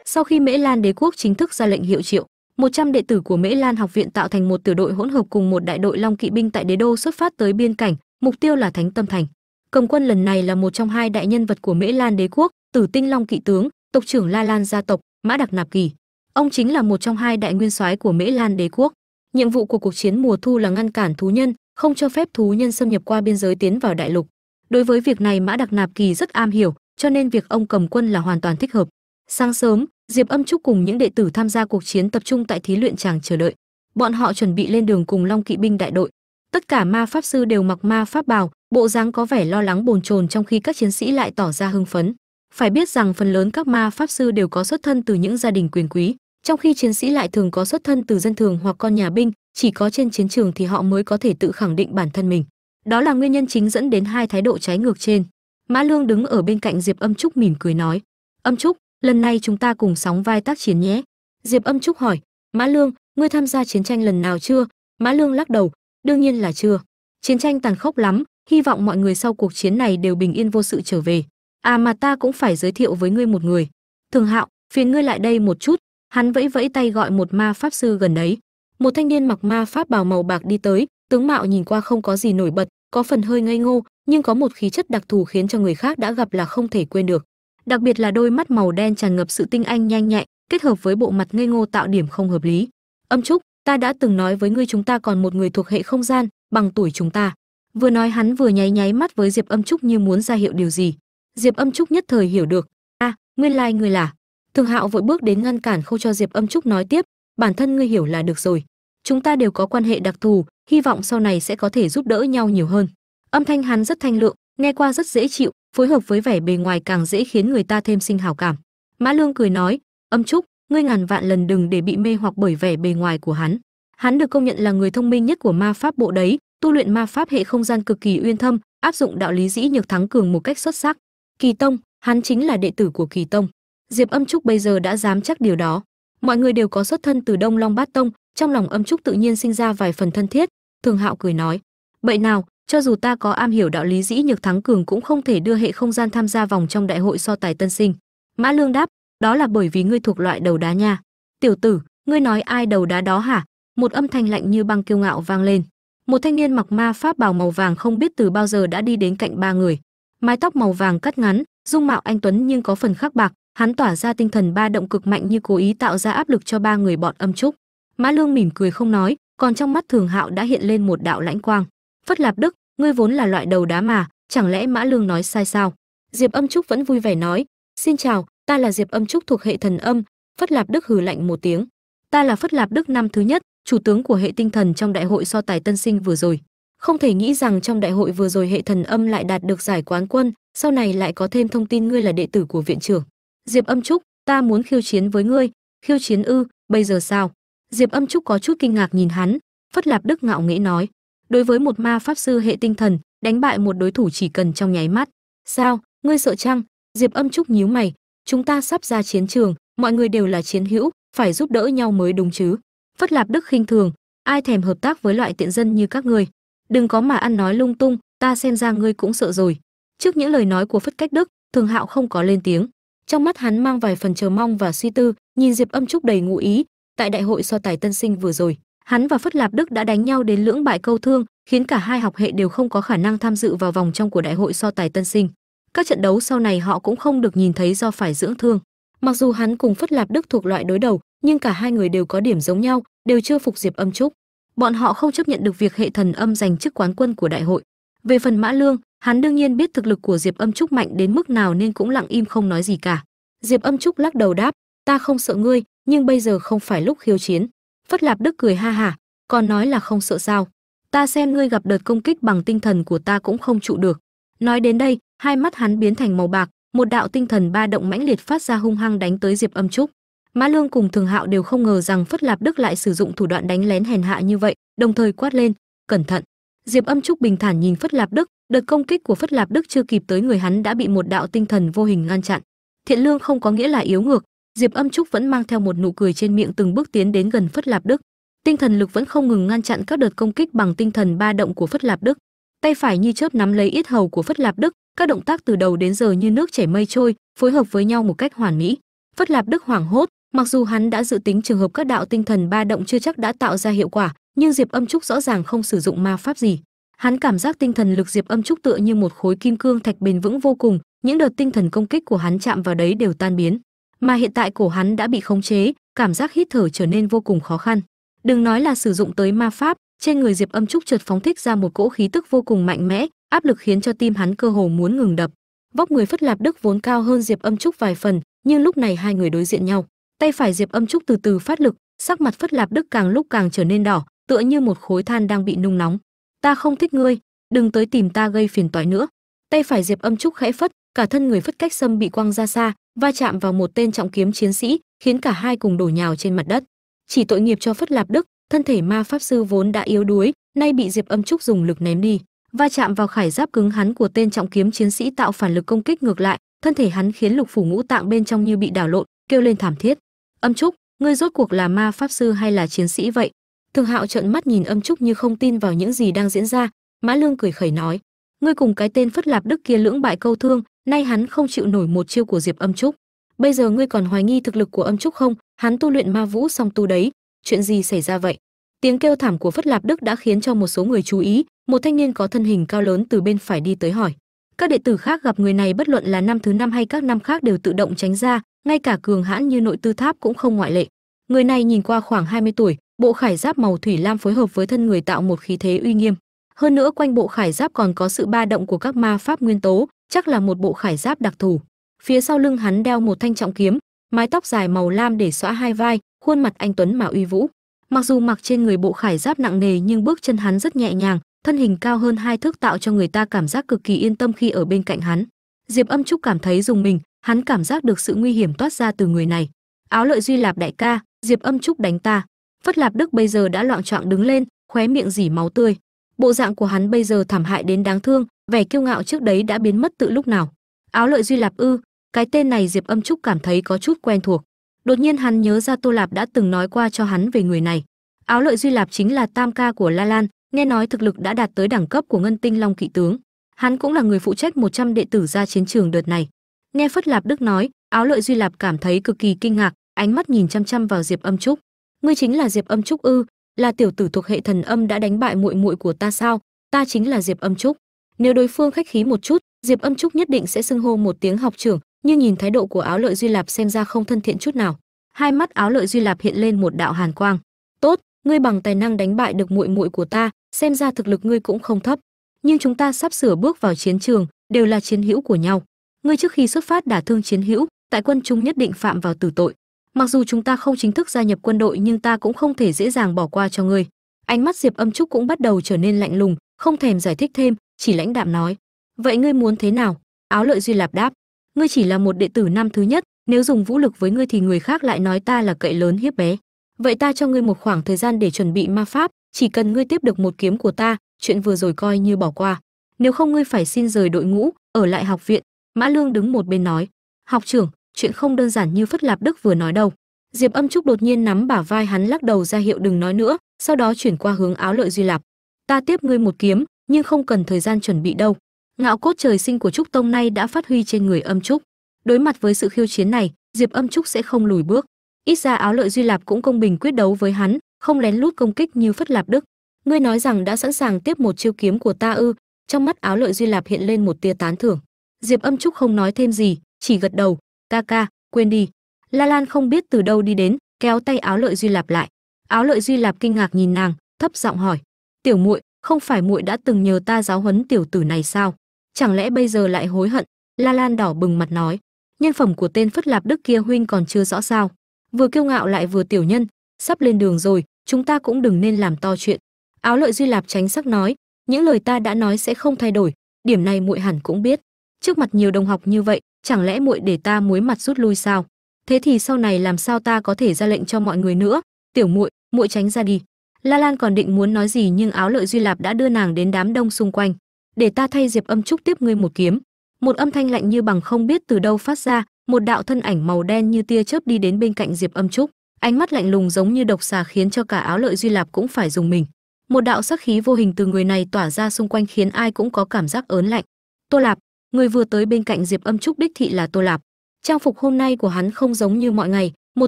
Sau khi Mễ Lan đế quốc chính thức ra lệnh hiệu triệu, 100 đệ tử của Mễ Lan học viện tạo thành một tiểu đội hỗn hợp cùng một đại đội Long kỵ binh tại đế đô xuất phát tới biên cảnh, mục tiêu là Thánh Tâm Thành. Cầm quân lần này là một trong hai đại nhân vật của Mễ Lan đế quốc, Tử Tinh Long kỵ tướng, tộc trưởng La Lan gia tộc, Mã Đặc Nạp Kỳ. Ông chính là một trong hai đại nguyên soái của Mễ Lan đế quốc. Nhiệm vụ của cuộc chiến mùa thu là ngăn cản thú nhân, không cho phép thú nhân xâm nhập qua biên giới tiến vào đại lục đối với việc này mã đặc nạp kỳ rất am hiểu cho nên việc ông cầm quân là hoàn toàn thích hợp sáng sớm diệp âm trúc cùng những đệ tử tham gia cuộc chiến tập trung tại thí luyện tràng chờ đợi. Bọn họ chuẩn bị lên đường cùng long kỵ binh đại đội. Tất cả ma pháp sư đều mặc ma pháp bào, bộ dáng có vẻ lo lắng bồn chồn trong khi các chiến sĩ lại tỏ ra hưng phấn. Phải biết rằng phần lớn các ma pháp sư đều có xuất thân từ những gia đình quyền quý, trong khi chiến sĩ lại thường có xuất thân từ dân thường hoặc con nhà binh, chỉ có trên chiến trường thì họ mới có thể tự khẳng định bản thân mình. Đó là nguyên nhân chính dẫn đến hai thái độ trái ngược trên. Mã lương đứng ở bên cạnh diệp âm trúc mỉm cười nói, âm trúc lần này chúng ta cùng sóng vai tác chiến nhé. Diệp âm trúc hỏi, mã lương, ngươi tham gia chiến tranh lần nào chưa? Mã lương lắc đầu, đương nhiên là chưa. Chiến tranh tàn khốc lắm, hy vọng mọi người sau cuộc chiến này đều bình yên vô sự trở về. À mà ta cũng phải giới thiệu với ngươi một người. Thường hạo, phiền ngươi lại đây một chút. Hắn vẫy vẫy tay gọi một ma pháp sư gần đấy. Một thanh niên mặc ma pháp bào màu bạc đi tới, tướng mạo nhìn qua không có gì nổi bật, có phần hơi ngây ngô, nhưng có một khí chất đặc thù khiến cho người khác đã gặp là không thể quên được đặc biệt là đôi mắt màu đen tràn ngập sự tinh anh nhanh nhạy kết hợp với bộ mặt ngây ngô tạo điểm không hợp lý. Âm trúc ta đã từng nói với ngươi chúng ta còn một người thuộc hệ không gian bằng tuổi chúng ta. Vừa nói hắn vừa nháy nháy mắt với diệp âm trúc như muốn ra hiệu điều gì. Diệp âm trúc nhất thời hiểu được. A à, nguyên lai like ngươi là. Thường hạo vội bước đến ngăn cản không cho diệp âm trúc nói tiếp. Bản thân ngươi hiểu là được rồi. Chúng ta đều có quan hệ đặc thù hy vọng sau này sẽ có thể giúp đỡ nhau nhiều hơn. Âm thanh hắn rất thanh lượng nghe qua rất dễ chịu phối hợp với vẻ bề ngoài càng dễ khiến người ta thêm sinh hào cảm. Mã lương cười nói, âm trúc, ngươi ngàn vạn lần đừng để bị mê hoặc bởi vẻ bề ngoài của hắn. Hắn được công nhận là người thông minh nhất của ma pháp bộ đấy, tu luyện ma pháp hệ không gian cực kỳ uyên thâm, áp dụng đạo lý dĩ nhược thắng cường một cách xuất sắc. Kỳ tông, hắn chính là đệ tử của kỳ tông. Diệp âm trúc bây giờ đã dám chắc điều đó. Mọi người đều có xuất thân từ đông long bát tông, trong lòng âm trúc tự nhiên sinh ra vài phần thân thiết. Thường hạo cười nói, vậy nào cho dù ta có am hiểu đạo lý dĩ nhược thắng cường cũng không thể đưa hệ không gian tham gia vòng trong đại hội so tài tân sinh. Mã lương đáp, đó là bởi vì ngươi thuộc loại đầu đá nha. Tiểu tử, ngươi nói ai đầu đá đó hả? Một âm thanh lạnh như băng kiêu ngạo vang lên. Một thanh niên mặc ma pháp bào màu vàng không biết từ bao giờ đã đi đến cạnh ba người. Mái tóc màu vàng cắt ngắn, dung mạo anh tuấn nhưng có phần khắc bạc, hắn tỏa ra tinh thần ba động cực mạnh như cố ý tạo ra áp lực cho ba người bọn âm trúc. Mã lương mỉm cười không nói, còn trong mắt thường hạo đã hiện lên một đạo lãnh quang phất lạp đức, ngươi vốn là loại đầu đá mà, chẳng lẽ mã lương nói sai sao? Diệp âm trúc vẫn vui vẻ nói, xin chào, ta là diệp âm trúc thuộc hệ thần âm. Phất lạp đức hừ lạnh một tiếng, ta là phất lạp đức năm thứ nhất, chủ tướng của hệ tinh thần trong đại hội so tài tân sinh vừa rồi. Không thể nghĩ rằng trong đại hội vừa rồi hệ thần âm lại đạt được giải quán quân, sau này lại có thêm thông tin ngươi là đệ tử của viện trưởng. Diệp âm trúc, ta muốn khiêu chiến với ngươi, khiêu chiến ư, bây giờ sao? Diệp âm trúc có chút kinh ngạc nhìn hắn, phất lạp đức ngạo nghễ nói đối với một ma pháp sư hệ tinh thần, đánh bại một đối thủ chỉ cần trong nháy mắt. Sao? Ngươi sợ chăng? Diệp âm trúc nhíu mày. Chúng ta sắp ra chiến trường, mọi người đều là chiến hữu, phải giúp đỡ nhau mới đúng chứ? Phất lạp đức khinh thường. Ai thèm hợp tác với loại tiện dân như các ngươi? Đừng có mà ăn nói lung tung, ta xem ra ngươi cũng sợ rồi. Trước những lời nói của phất cách đức, thường hạo không có lên tiếng. Trong mắt hắn mang vài phần chờ mong và suy tư, nhìn diệp âm trúc đầy ngụ ý. Tại đại hội so tài tân sinh vừa rồi hắn và phất lạp đức đã đánh nhau đến lưỡng bại câu thương, khiến cả hai học hệ đều không có khả năng tham dự vào vòng trong của đại hội so tài tân sinh. Các trận đấu sau này họ cũng không được nhìn thấy do phải dưỡng thương. Mặc dù hắn cùng phất lạp đức thuộc loại đối đầu, nhưng cả hai người đều có điểm giống nhau, đều chưa phục diệp âm trúc. Bọn họ không chấp nhận được việc hệ thần âm giành chức quán quân của đại hội. Về phần mã lương, hắn đương nhiên biết thực lực của diệp âm trúc mạnh đến mức nào nên cũng lặng im không nói gì cả. Diệp âm trúc lắc đầu đáp, ta không sợ ngươi, nhưng bây giờ không phải lúc khiêu chiến phất lạp đức cười ha hả còn nói là không sợ sao. Ta xem ngươi gặp đợt công kích bằng tinh thần của ta cũng không trụ được. Nói đến đây, hai mắt hắn biến thành màu bạc, một đạo tinh thần ba động mãnh liệt phát ra hung hăng đánh tới diệp âm trúc. Mã lương cùng thường hạo đều không ngờ rằng phất lạp đức lại sử dụng thủ đoạn đánh lén hèn hạ như vậy, đồng thời quát lên, cẩn thận. Diệp âm trúc bình thản nhìn phất lạp đức, đợt công kích của phất lạp đức chưa kịp tới người hắn đã bị một đạo tinh thần vô hình ngăn chặn. Thiện lương không có nghĩa là yếu ngược diệp âm trúc vẫn mang theo một nụ cười trên miệng từng bước tiến đến gần phất lạp đức. Tinh thần lực vẫn không ngừng ngăn chặn các đợt công kích bằng tinh thần ba động của phất lạp đức. Tay phải như chớp nắm lấy yết hầu của phất lạp đức, các động tác từ đầu đến giờ như nước chảy mây trôi, phối hợp với nhau một cách hoàn mỹ. Phất lạp đức hoảng hốt, mặc dù hắn đã dự tính trường hợp các đạo tinh thần ba động chưa chắc đã tạo ra hiệu quả, nhưng diệp âm trúc rõ ràng không sử dụng ma pháp gì. Hắn cảm giác tinh thần lực diệp âm trúc tựa như một khối kim cương thạch bền vững vô cùng, những đợt tinh thần công kích của hắn chạm vào đấy đều tan biến mà hiện tại cổ hắn đã bị khống chế, cảm giác hít thở trở nên vô cùng khó khăn. Đừng nói là sử dụng tới ma pháp, trên người diệp âm trúc chợt phóng thích ra một cỗ khí tức vô cùng mạnh mẽ, áp lực khiến cho tim hắn cơ hồ muốn ngừng đập. Vóc người phất lạp đức vốn cao hơn diệp âm trúc vài phần, nhưng lúc này hai người đối diện nhau. Tay phải diệp âm trúc từ từ phát lực, sắc mặt phất lạp đức càng lúc càng trở nên đỏ, tựa như một khối than đang bị nung nóng. Ta không thích ngươi, đừng tới tìm ta gây phiền toái nữa. Tay phải diệp âm trúc khẽ phất cả thân người phất cách sâm bị quăng ra xa, va chạm vào một tên trọng kiếm chiến sĩ, khiến cả hai cùng đổ nhào trên mặt đất. Chỉ tội nghiệp cho phất lạp đức, thân thể ma pháp sư vốn đã yếu đuối, nay bị diệp âm trúc dùng lực ném đi. Va chạm vào khải giáp cứng hắn của tên trọng kiếm chiến sĩ tạo phản lực công kích ngược lại, thân thể hắn khiến lục phủ ngũ tạng bên trong như bị đảo lộn, kêu lên thảm thiết. Âm trúc, ngươi rốt cuộc là ma pháp sư hay là chiến sĩ vậy? Thường hạo trợn mắt nhìn âm trúc như không tin vào những gì đang diễn ra, mã lương cười khẩy nói, ngươi cùng cái tên phất lạp đức kia lưỡng bại câu thương nay hắn không chịu nổi một chiêu của diệp âm trúc. Bây giờ ngươi còn hoài nghi thực lực của âm trúc không? Hắn tu luyện ma vũ song tu đấy. Chuyện gì xảy ra vậy? Tiếng kêu thảm của phất lạp đức đã khiến cho một số người chú ý. Một thanh niên có thân hình cao lớn từ bên phải đi tới hỏi. Các đệ tử khác gặp người này bất luận là năm thứ năm hay các năm khác đều tự động tránh ra, ngay cả cường hãn như nội tư tháp cũng không ngoại lệ. Người này nhìn qua khoảng 20 tuổi, bộ khải giáp màu thủy lam phối hợp với thân người tạo một khí thế uy nghiêm. Hơn nữa quanh bộ khải giáp còn có sự ba động của các ma pháp nguyên tố chắc là một bộ khải giáp đặc thù. Phía sau lưng hắn đeo một thanh trọng kiếm, mái tóc dài màu lam để xõa hai vai, khuôn mặt anh tuấn mà uy vũ. Mặc dù mặc trên người bộ khải giáp nặng nề nhưng bước chân hắn rất nhẹ nhàng, thân hình cao hơn hai thước tạo cho người ta cảm giác cực kỳ yên tâm khi ở bên cạnh hắn. Diệp âm trúc cảm thấy dùng mình, hắn cảm giác được sự nguy hiểm toát ra từ người này. Áo lợi duy lạp đại ca, diệp âm trúc đánh ta. Phất lạp đức bây giờ đã loạn choạng đứng lên, khóe miệng dỉ máu tươi. Bộ dạng của hắn bây giờ thảm hại đến đáng thương vẻ kiêu ngạo trước đấy đã biến mất tự lúc nào? Áo lợi duy lạp ư? Cái tên này diệp âm trúc cảm thấy có chút quen thuộc. Đột nhiên hắn nhớ ra tô lạp đã từng nói qua cho hắn về người này. Áo lợi duy lạp chính là tam ca của la lan, nghe nói thực lực đã đạt tới đẳng cấp của ngân tinh long kỵ tướng. Hắn cũng là người phụ trách 100 đệ tử ra chiến trường đợt này. Nghe phất lạp đức nói, áo lợi duy lạp cảm thấy cực kỳ kinh ngạc, ánh mắt nhìn chăm chăm vào diệp âm trúc. Ngươi chính là diệp âm trúc ư? Là tiểu tử thuộc hệ thần âm đã đánh bại muội muội của ta sao? Ta chính là diệp âm trúc nếu đối phương khách khí một chút, diệp âm trúc nhất định sẽ xưng hô một tiếng học trưởng, nhưng nhìn thái độ của áo lợi duy lạp xem ra không thân thiện chút nào. Hai mắt áo lợi duy lạp hiện lên một đạo hàn quang. Tốt, ngươi bằng tài năng đánh bại được muội muội của ta, xem ra thực lực ngươi cũng không thấp. Nhưng chúng ta sắp sửa bước vào chiến trường, đều là chiến hữu của nhau. Ngươi trước khi xuất phát đả thương chiến hữu, tại quân chúng nhất định phạm vào tử tội. Mặc dù chúng ta không chính thức gia nhập quân đội, nhưng ta cũng không thể dễ dàng bỏ qua cho ngươi. Ánh mắt diệp âm trúc cũng bắt đầu trở nên lạnh lùng, không thèm giải thích thêm chỉ lãnh đạm nói, vậy ngươi muốn thế nào? Áo lợi duy lạp đáp, ngươi chỉ là một đệ tử năm thứ nhất, nếu dùng vũ lực với ngươi thì người khác lại nói ta là cậy lớn hiếp bé. Vậy ta cho ngươi một khoảng thời gian để chuẩn bị ma pháp, chỉ cần ngươi tiếp được một kiếm của ta, chuyện vừa rồi coi như bỏ qua. Nếu không ngươi phải xin rời đội ngũ, ở lại học viện. Mã lương đứng một bên nói, học trưởng, chuyện không đơn giản như phất lạp đức vừa nói đâu. Diệp âm trúc đột nhiên nắm bả vai hắn lắc đầu ra hiệu đừng nói nữa, sau đó chuyển qua hướng áo lợi duy lạp, ta tiếp ngươi một kiếm nhưng không cần thời gian chuẩn bị đâu. Ngạo cốt trời sinh của trúc tông nay đã phát huy trên người âm trúc. Đối mặt với sự khiêu chiến này, diệp âm trúc sẽ không lùi bước. Ít ra áo lợi duy lạp cũng công bình quyết đấu với hắn, không lén lút công kích như phất lạp đức. Ngươi nói rằng đã sẵn sàng tiếp một chiêu kiếm của ta ư? Trong mắt áo lợi duy lạp hiện lên một tia tán thưởng. Diệp âm trúc không nói thêm gì, chỉ gật đầu, ca ca, quên đi. La lan không biết từ đâu đi đến, kéo tay áo lợi duy lạp lại. Áo lợi duy lạp kinh ngạc nhìn nàng, thấp giọng hỏi, tiểu muội không phải muội đã từng nhờ ta giáo huấn tiểu tử này sao? Chẳng lẽ bây giờ lại hối hận? La lan đỏ bừng mặt nói. Nhân phẩm của tên phất lạp đức kia huynh còn chưa rõ sao? Vừa kiêu ngạo lại vừa tiểu nhân, sắp lên đường rồi, chúng ta cũng đừng nên làm to chuyện. Áo lợi duy lạp tránh sắc nói. Những lời ta đã nói sẽ không thay đổi, điểm này muội hẳn cũng biết. Trước mặt nhiều đồng học như vậy, chẳng lẽ muội để ta muối mặt rút lui sao? Thế thì sau này làm sao ta có thể ra lệnh cho mọi người nữa? Tiểu muội muội tránh ra đi la lan còn định muốn nói gì nhưng áo lợi duy lạp đã đưa nàng đến đám đông xung quanh. Để ta thay diệp âm trúc tiếp ngươi một kiếm. Một âm thanh lạnh như bằng không biết từ đâu phát ra, một đạo thân ảnh màu đen như tia chớp đi đến bên cạnh diệp âm trúc. Ánh mắt lạnh lùng giống như độc xà khiến cho cả áo lợi duy lạp cũng phải dùng mình. Một đạo sắc khí vô hình từ người này tỏa ra xung quanh khiến ai cũng có cảm giác ớn lạnh. Tô lạp, người vừa tới bên cạnh diệp âm trúc đích thị là tô lạp. Trang phục hôm nay của hắn không giống như mọi ngày, một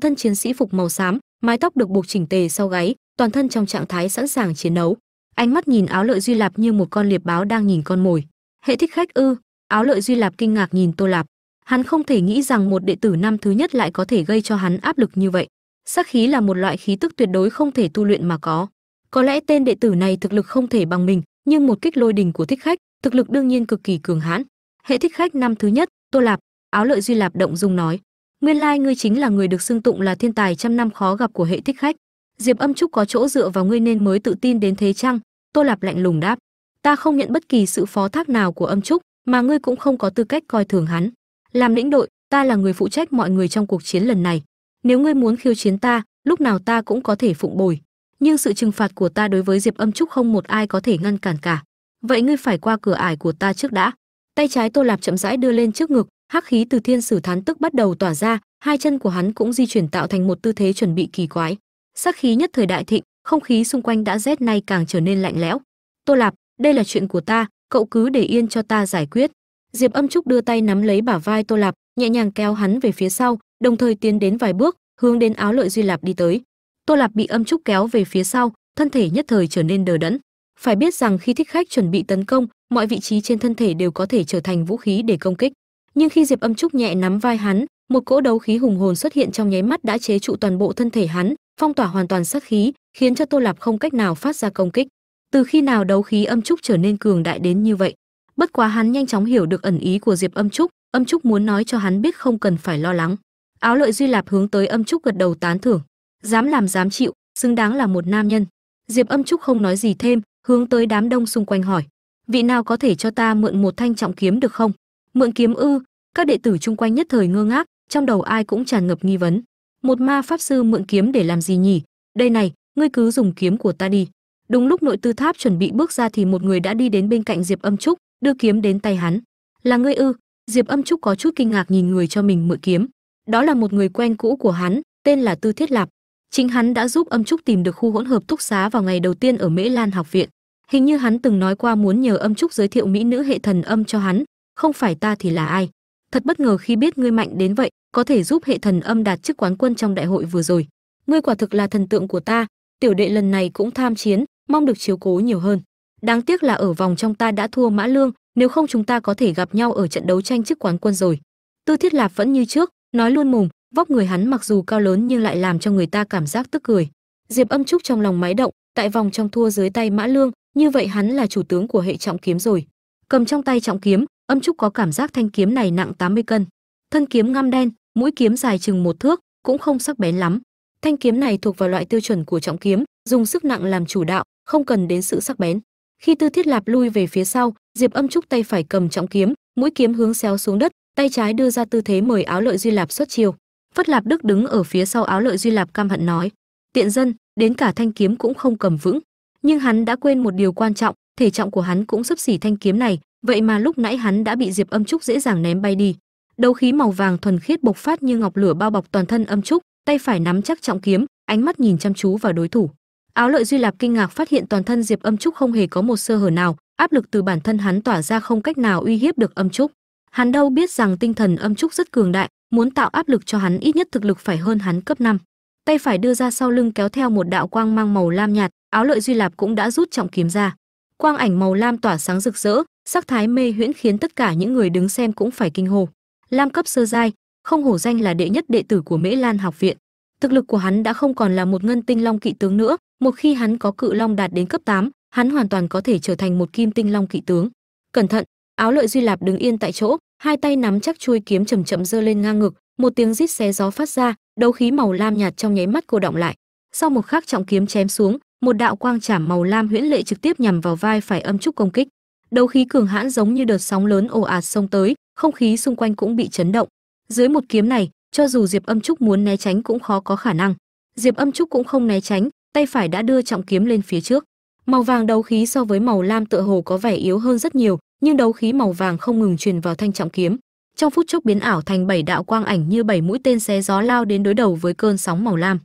thân chiến sĩ phục màu xám, mái tóc được buộc chỉnh tề sau gáy toàn thân trong trạng thái sẵn sàng chiến đấu. Ánh mắt nhìn áo lợi duy lạp như một con liệp báo đang nhìn con mồi. Hệ thích khách ư? Áo lợi duy lạp kinh ngạc nhìn tô lạp. Hắn không thể nghĩ rằng một đệ tử năm thứ nhất lại có thể gây cho hắn áp lực như vậy. Sắc khí là một loại khí tức tuyệt đối không thể tu luyện mà có. Có lẽ tên đệ tử này thực lực không thể bằng mình, nhưng một kích lôi đình của thích khách, thực lực đương nhiên cực kỳ cường hãn. Hệ thích khách năm thứ nhất, tô lạp. Áo lợi duy lạp động dung nói, nguyên lai ngươi chính là người được xưng tụng là thiên tài trăm năm khó gặp của hệ thích khách diệp âm trúc có chỗ dựa vào ngươi nên mới tự tin đến thế chăng? Tô lạp lạnh lùng đáp. Ta không nhận bất kỳ sự phó thác nào của âm trúc, mà ngươi cũng không có tư cách coi thường hắn. Làm lĩnh đội, ta là người phụ trách mọi người trong cuộc chiến lần này. Nếu ngươi muốn khiêu chiến ta, lúc nào ta cũng có thể phụng bồi. Nhưng sự trừng phạt của ta đối với diệp âm trúc không một ai có thể ngăn cản cả. Vậy ngươi phải qua cửa ải của ta trước đã. Tay trái tô lạp chậm rãi đưa lên trước ngực, hắc khí từ thiên sử thán tức bắt đầu tỏa ra, hai chân của hắn cũng di chuyển tạo thành một tư thế chuẩn bị kỳ quái sắc khí nhất thời đại thịnh, không khí xung quanh đã rét nay càng trở nên lạnh lẽo. Tô lạp, đây là chuyện của ta, cậu cứ để yên cho ta giải quyết. Diệp âm trúc đưa tay nắm lấy bả vai tô lạp, nhẹ nhàng kéo hắn về phía sau, đồng thời tiến đến vài bước, hướng đến áo lợi duy lạp đi tới. Tô lạp bị âm trúc kéo về phía sau, thân thể nhất thời trở nên đờ đẫn. Phải biết rằng khi thích khách chuẩn bị tấn công, mọi vị trí trên thân thể đều có thể trở thành vũ khí để công kích. Nhưng khi diệp âm trúc nhẹ nắm vai hắn, một cỗ đấu khí hùng hồn xuất hiện trong nháy mắt đã chế trụ toàn bộ thân thể hắn phong tỏa hoàn toàn sát khí, khiến cho tô lạp không cách nào phát ra công kích. Từ khi nào đấu khí âm trúc trở nên cường đại đến như vậy? Bất quá hắn nhanh chóng hiểu được ẩn ý của diệp âm trúc âm trúc muốn nói cho hắn biết không cần phải lo lắng. Áo lợi duy lạp hướng tới âm trúc gật đầu tán thưởng. Dám làm dám chịu, xứng đáng là một nam nhân. Diệp âm trúc không nói gì thêm, hướng tới đám đông xung quanh hỏi. Vị nào có thể cho ta mượn một thanh trọng kiếm được không? Mượn kiếm ư? Các đệ tử chung quanh nhất thời ngơ ngác, trong đầu ai cũng tràn ngập nghi vấn một ma pháp sư mượn kiếm để làm gì nhỉ? Đây này, ngươi cứ dùng kiếm của ta đi. Đúng lúc nội tư tháp chuẩn bị bước ra thì một người đã đi đến bên cạnh diệp âm trúc, đưa kiếm đến tay hắn. Là ngươi ư? Diệp âm trúc có chút kinh ngạc nhìn người cho mình mượn kiếm. Đó là một người quen cũ của hắn, tên là tư thiết lạp. Chính hắn đã giúp âm trúc tìm được khu hỗn hợp túc xá vào ngày đầu tiên ở mễ lan học viện. Hình như hắn từng nói qua muốn nhờ âm trúc giới thiệu mỹ nữ hệ thần âm cho hắn. Không phải ta thì là ai? Thật bất ngờ khi biết ngươi mạnh đến vậy, có thể giúp hệ thần âm đạt chức quán quân trong đại hội vừa rồi. Ngươi quả thực là thần tượng của ta, tiểu đệ lần này cũng tham chiến, mong được chiếu cố nhiều hơn. Đáng tiếc là ở vòng trong ta đã thua mã lương, nếu không chúng ta có thể gặp nhau ở trận đấu tranh chức quán quân rồi. Tư thiết lạp vẫn như trước, nói luôn mồm, vóc người hắn mặc dù cao lớn nhưng lại làm cho người ta cảm giác tức cười. Diệp âm trúc trong lòng máy động, tại vòng trong thua dưới tay mã lương, như vậy hắn là chủ tướng của hệ trọng kiếm rồi. Cầm trong tay trọng kiếm âm trúc có cảm giác thanh kiếm này nặng 80 cân. Thân kiếm ngăm đen, mũi kiếm dài chừng một thước, cũng không sắc bén lắm. Thanh kiếm này thuộc vào loại tiêu chuẩn của trọng kiếm, dùng sức nặng làm chủ đạo, không cần đến sự sắc bén. Khi tư thiết lạp lui về phía sau, diệp âm trúc tay phải cầm trọng kiếm, mũi kiếm hướng xéo xuống đất, tay trái đưa ra tư thế mời áo lợi duy lạp xuất chiêu. Phất lạp đức đứng ở phía sau áo lợi duy lạp cam hận nói, tiện dân, đến cả thanh kiếm cũng không cầm vững. Nhưng hắn đã quên một điều quan trọng, thể trọng của hắn cũng sấp xỉ thanh kiếm này vậy mà lúc nãy hắn đã bị diệp âm trúc dễ dàng ném bay đi. Đấu khí màu vàng thuần khiết bộc phát như ngọc lửa bao bọc toàn thân âm trúc, tay phải nắm chắc trọng kiếm, ánh mắt nhìn chăm chú vào đối thủ. Áo lợi duy lạp kinh ngạc phát hiện toàn thân diệp âm trúc không hề có một sơ hở nào, áp lực từ bản thân hắn tỏa ra không cách nào uy hiếp được âm trúc. Hắn đâu biết rằng tinh thần âm trúc rất cường đại, muốn tạo áp lực cho hắn ít nhất thực lực phải hơn hắn cấp 5. tay phải đưa ra sau lưng kéo theo một đạo quang mang màu lam nhạt, áo lợi duy lạp cũng đã rút trọng kiếm ra quang ảnh màu lam tỏa sáng rực rỡ sắc thái mê huyễn khiến tất cả những người đứng xem cũng phải kinh hồ lam cấp sơ giai không hổ danh là đệ nhất đệ tử của mễ lan học viện. Thực lực của hắn đã không còn là một ngân tinh long kỵ tướng nữa một khi hắn có cự long đạt đến cấp 8, hắn hoàn toàn có thể trở thành một kim tinh long kỵ tướng. Cẩn thận áo lợi duy lạp đứng yên tại chỗ hai tay nắm chắc chuôi kiếm chậm chậm giơ lên ngang ngực một tiếng rít xé gió phát ra đấu khí màu lam nhạt trong nháy mắt cô động lại. Sau một khắc trọng kiếm chém xuống một đạo quang chảm màu lam huyễn lệ trực tiếp nhằm vào vai phải âm trúc công kích. Đấu khí cường hãn giống như đợt sóng lớn ồ ạt xông tới, không khí xung quanh cũng bị chấn động. Dưới một kiếm này, cho dù diệp âm trúc muốn né tránh cũng khó có khả năng. Diệp âm trúc cũng không né tránh, tay phải đã đưa trọng kiếm lên phía trước. Màu vàng đấu khí so với màu lam tựa hồ có vẻ yếu hơn rất nhiều, nhưng đấu khí màu vàng không ngừng truyền vào thanh trọng kiếm. Trong phút chốc biến ảo thành bảy đạo quang ảnh như bảy mũi tên xé gió lao đến đối đầu với cơn sóng màu lam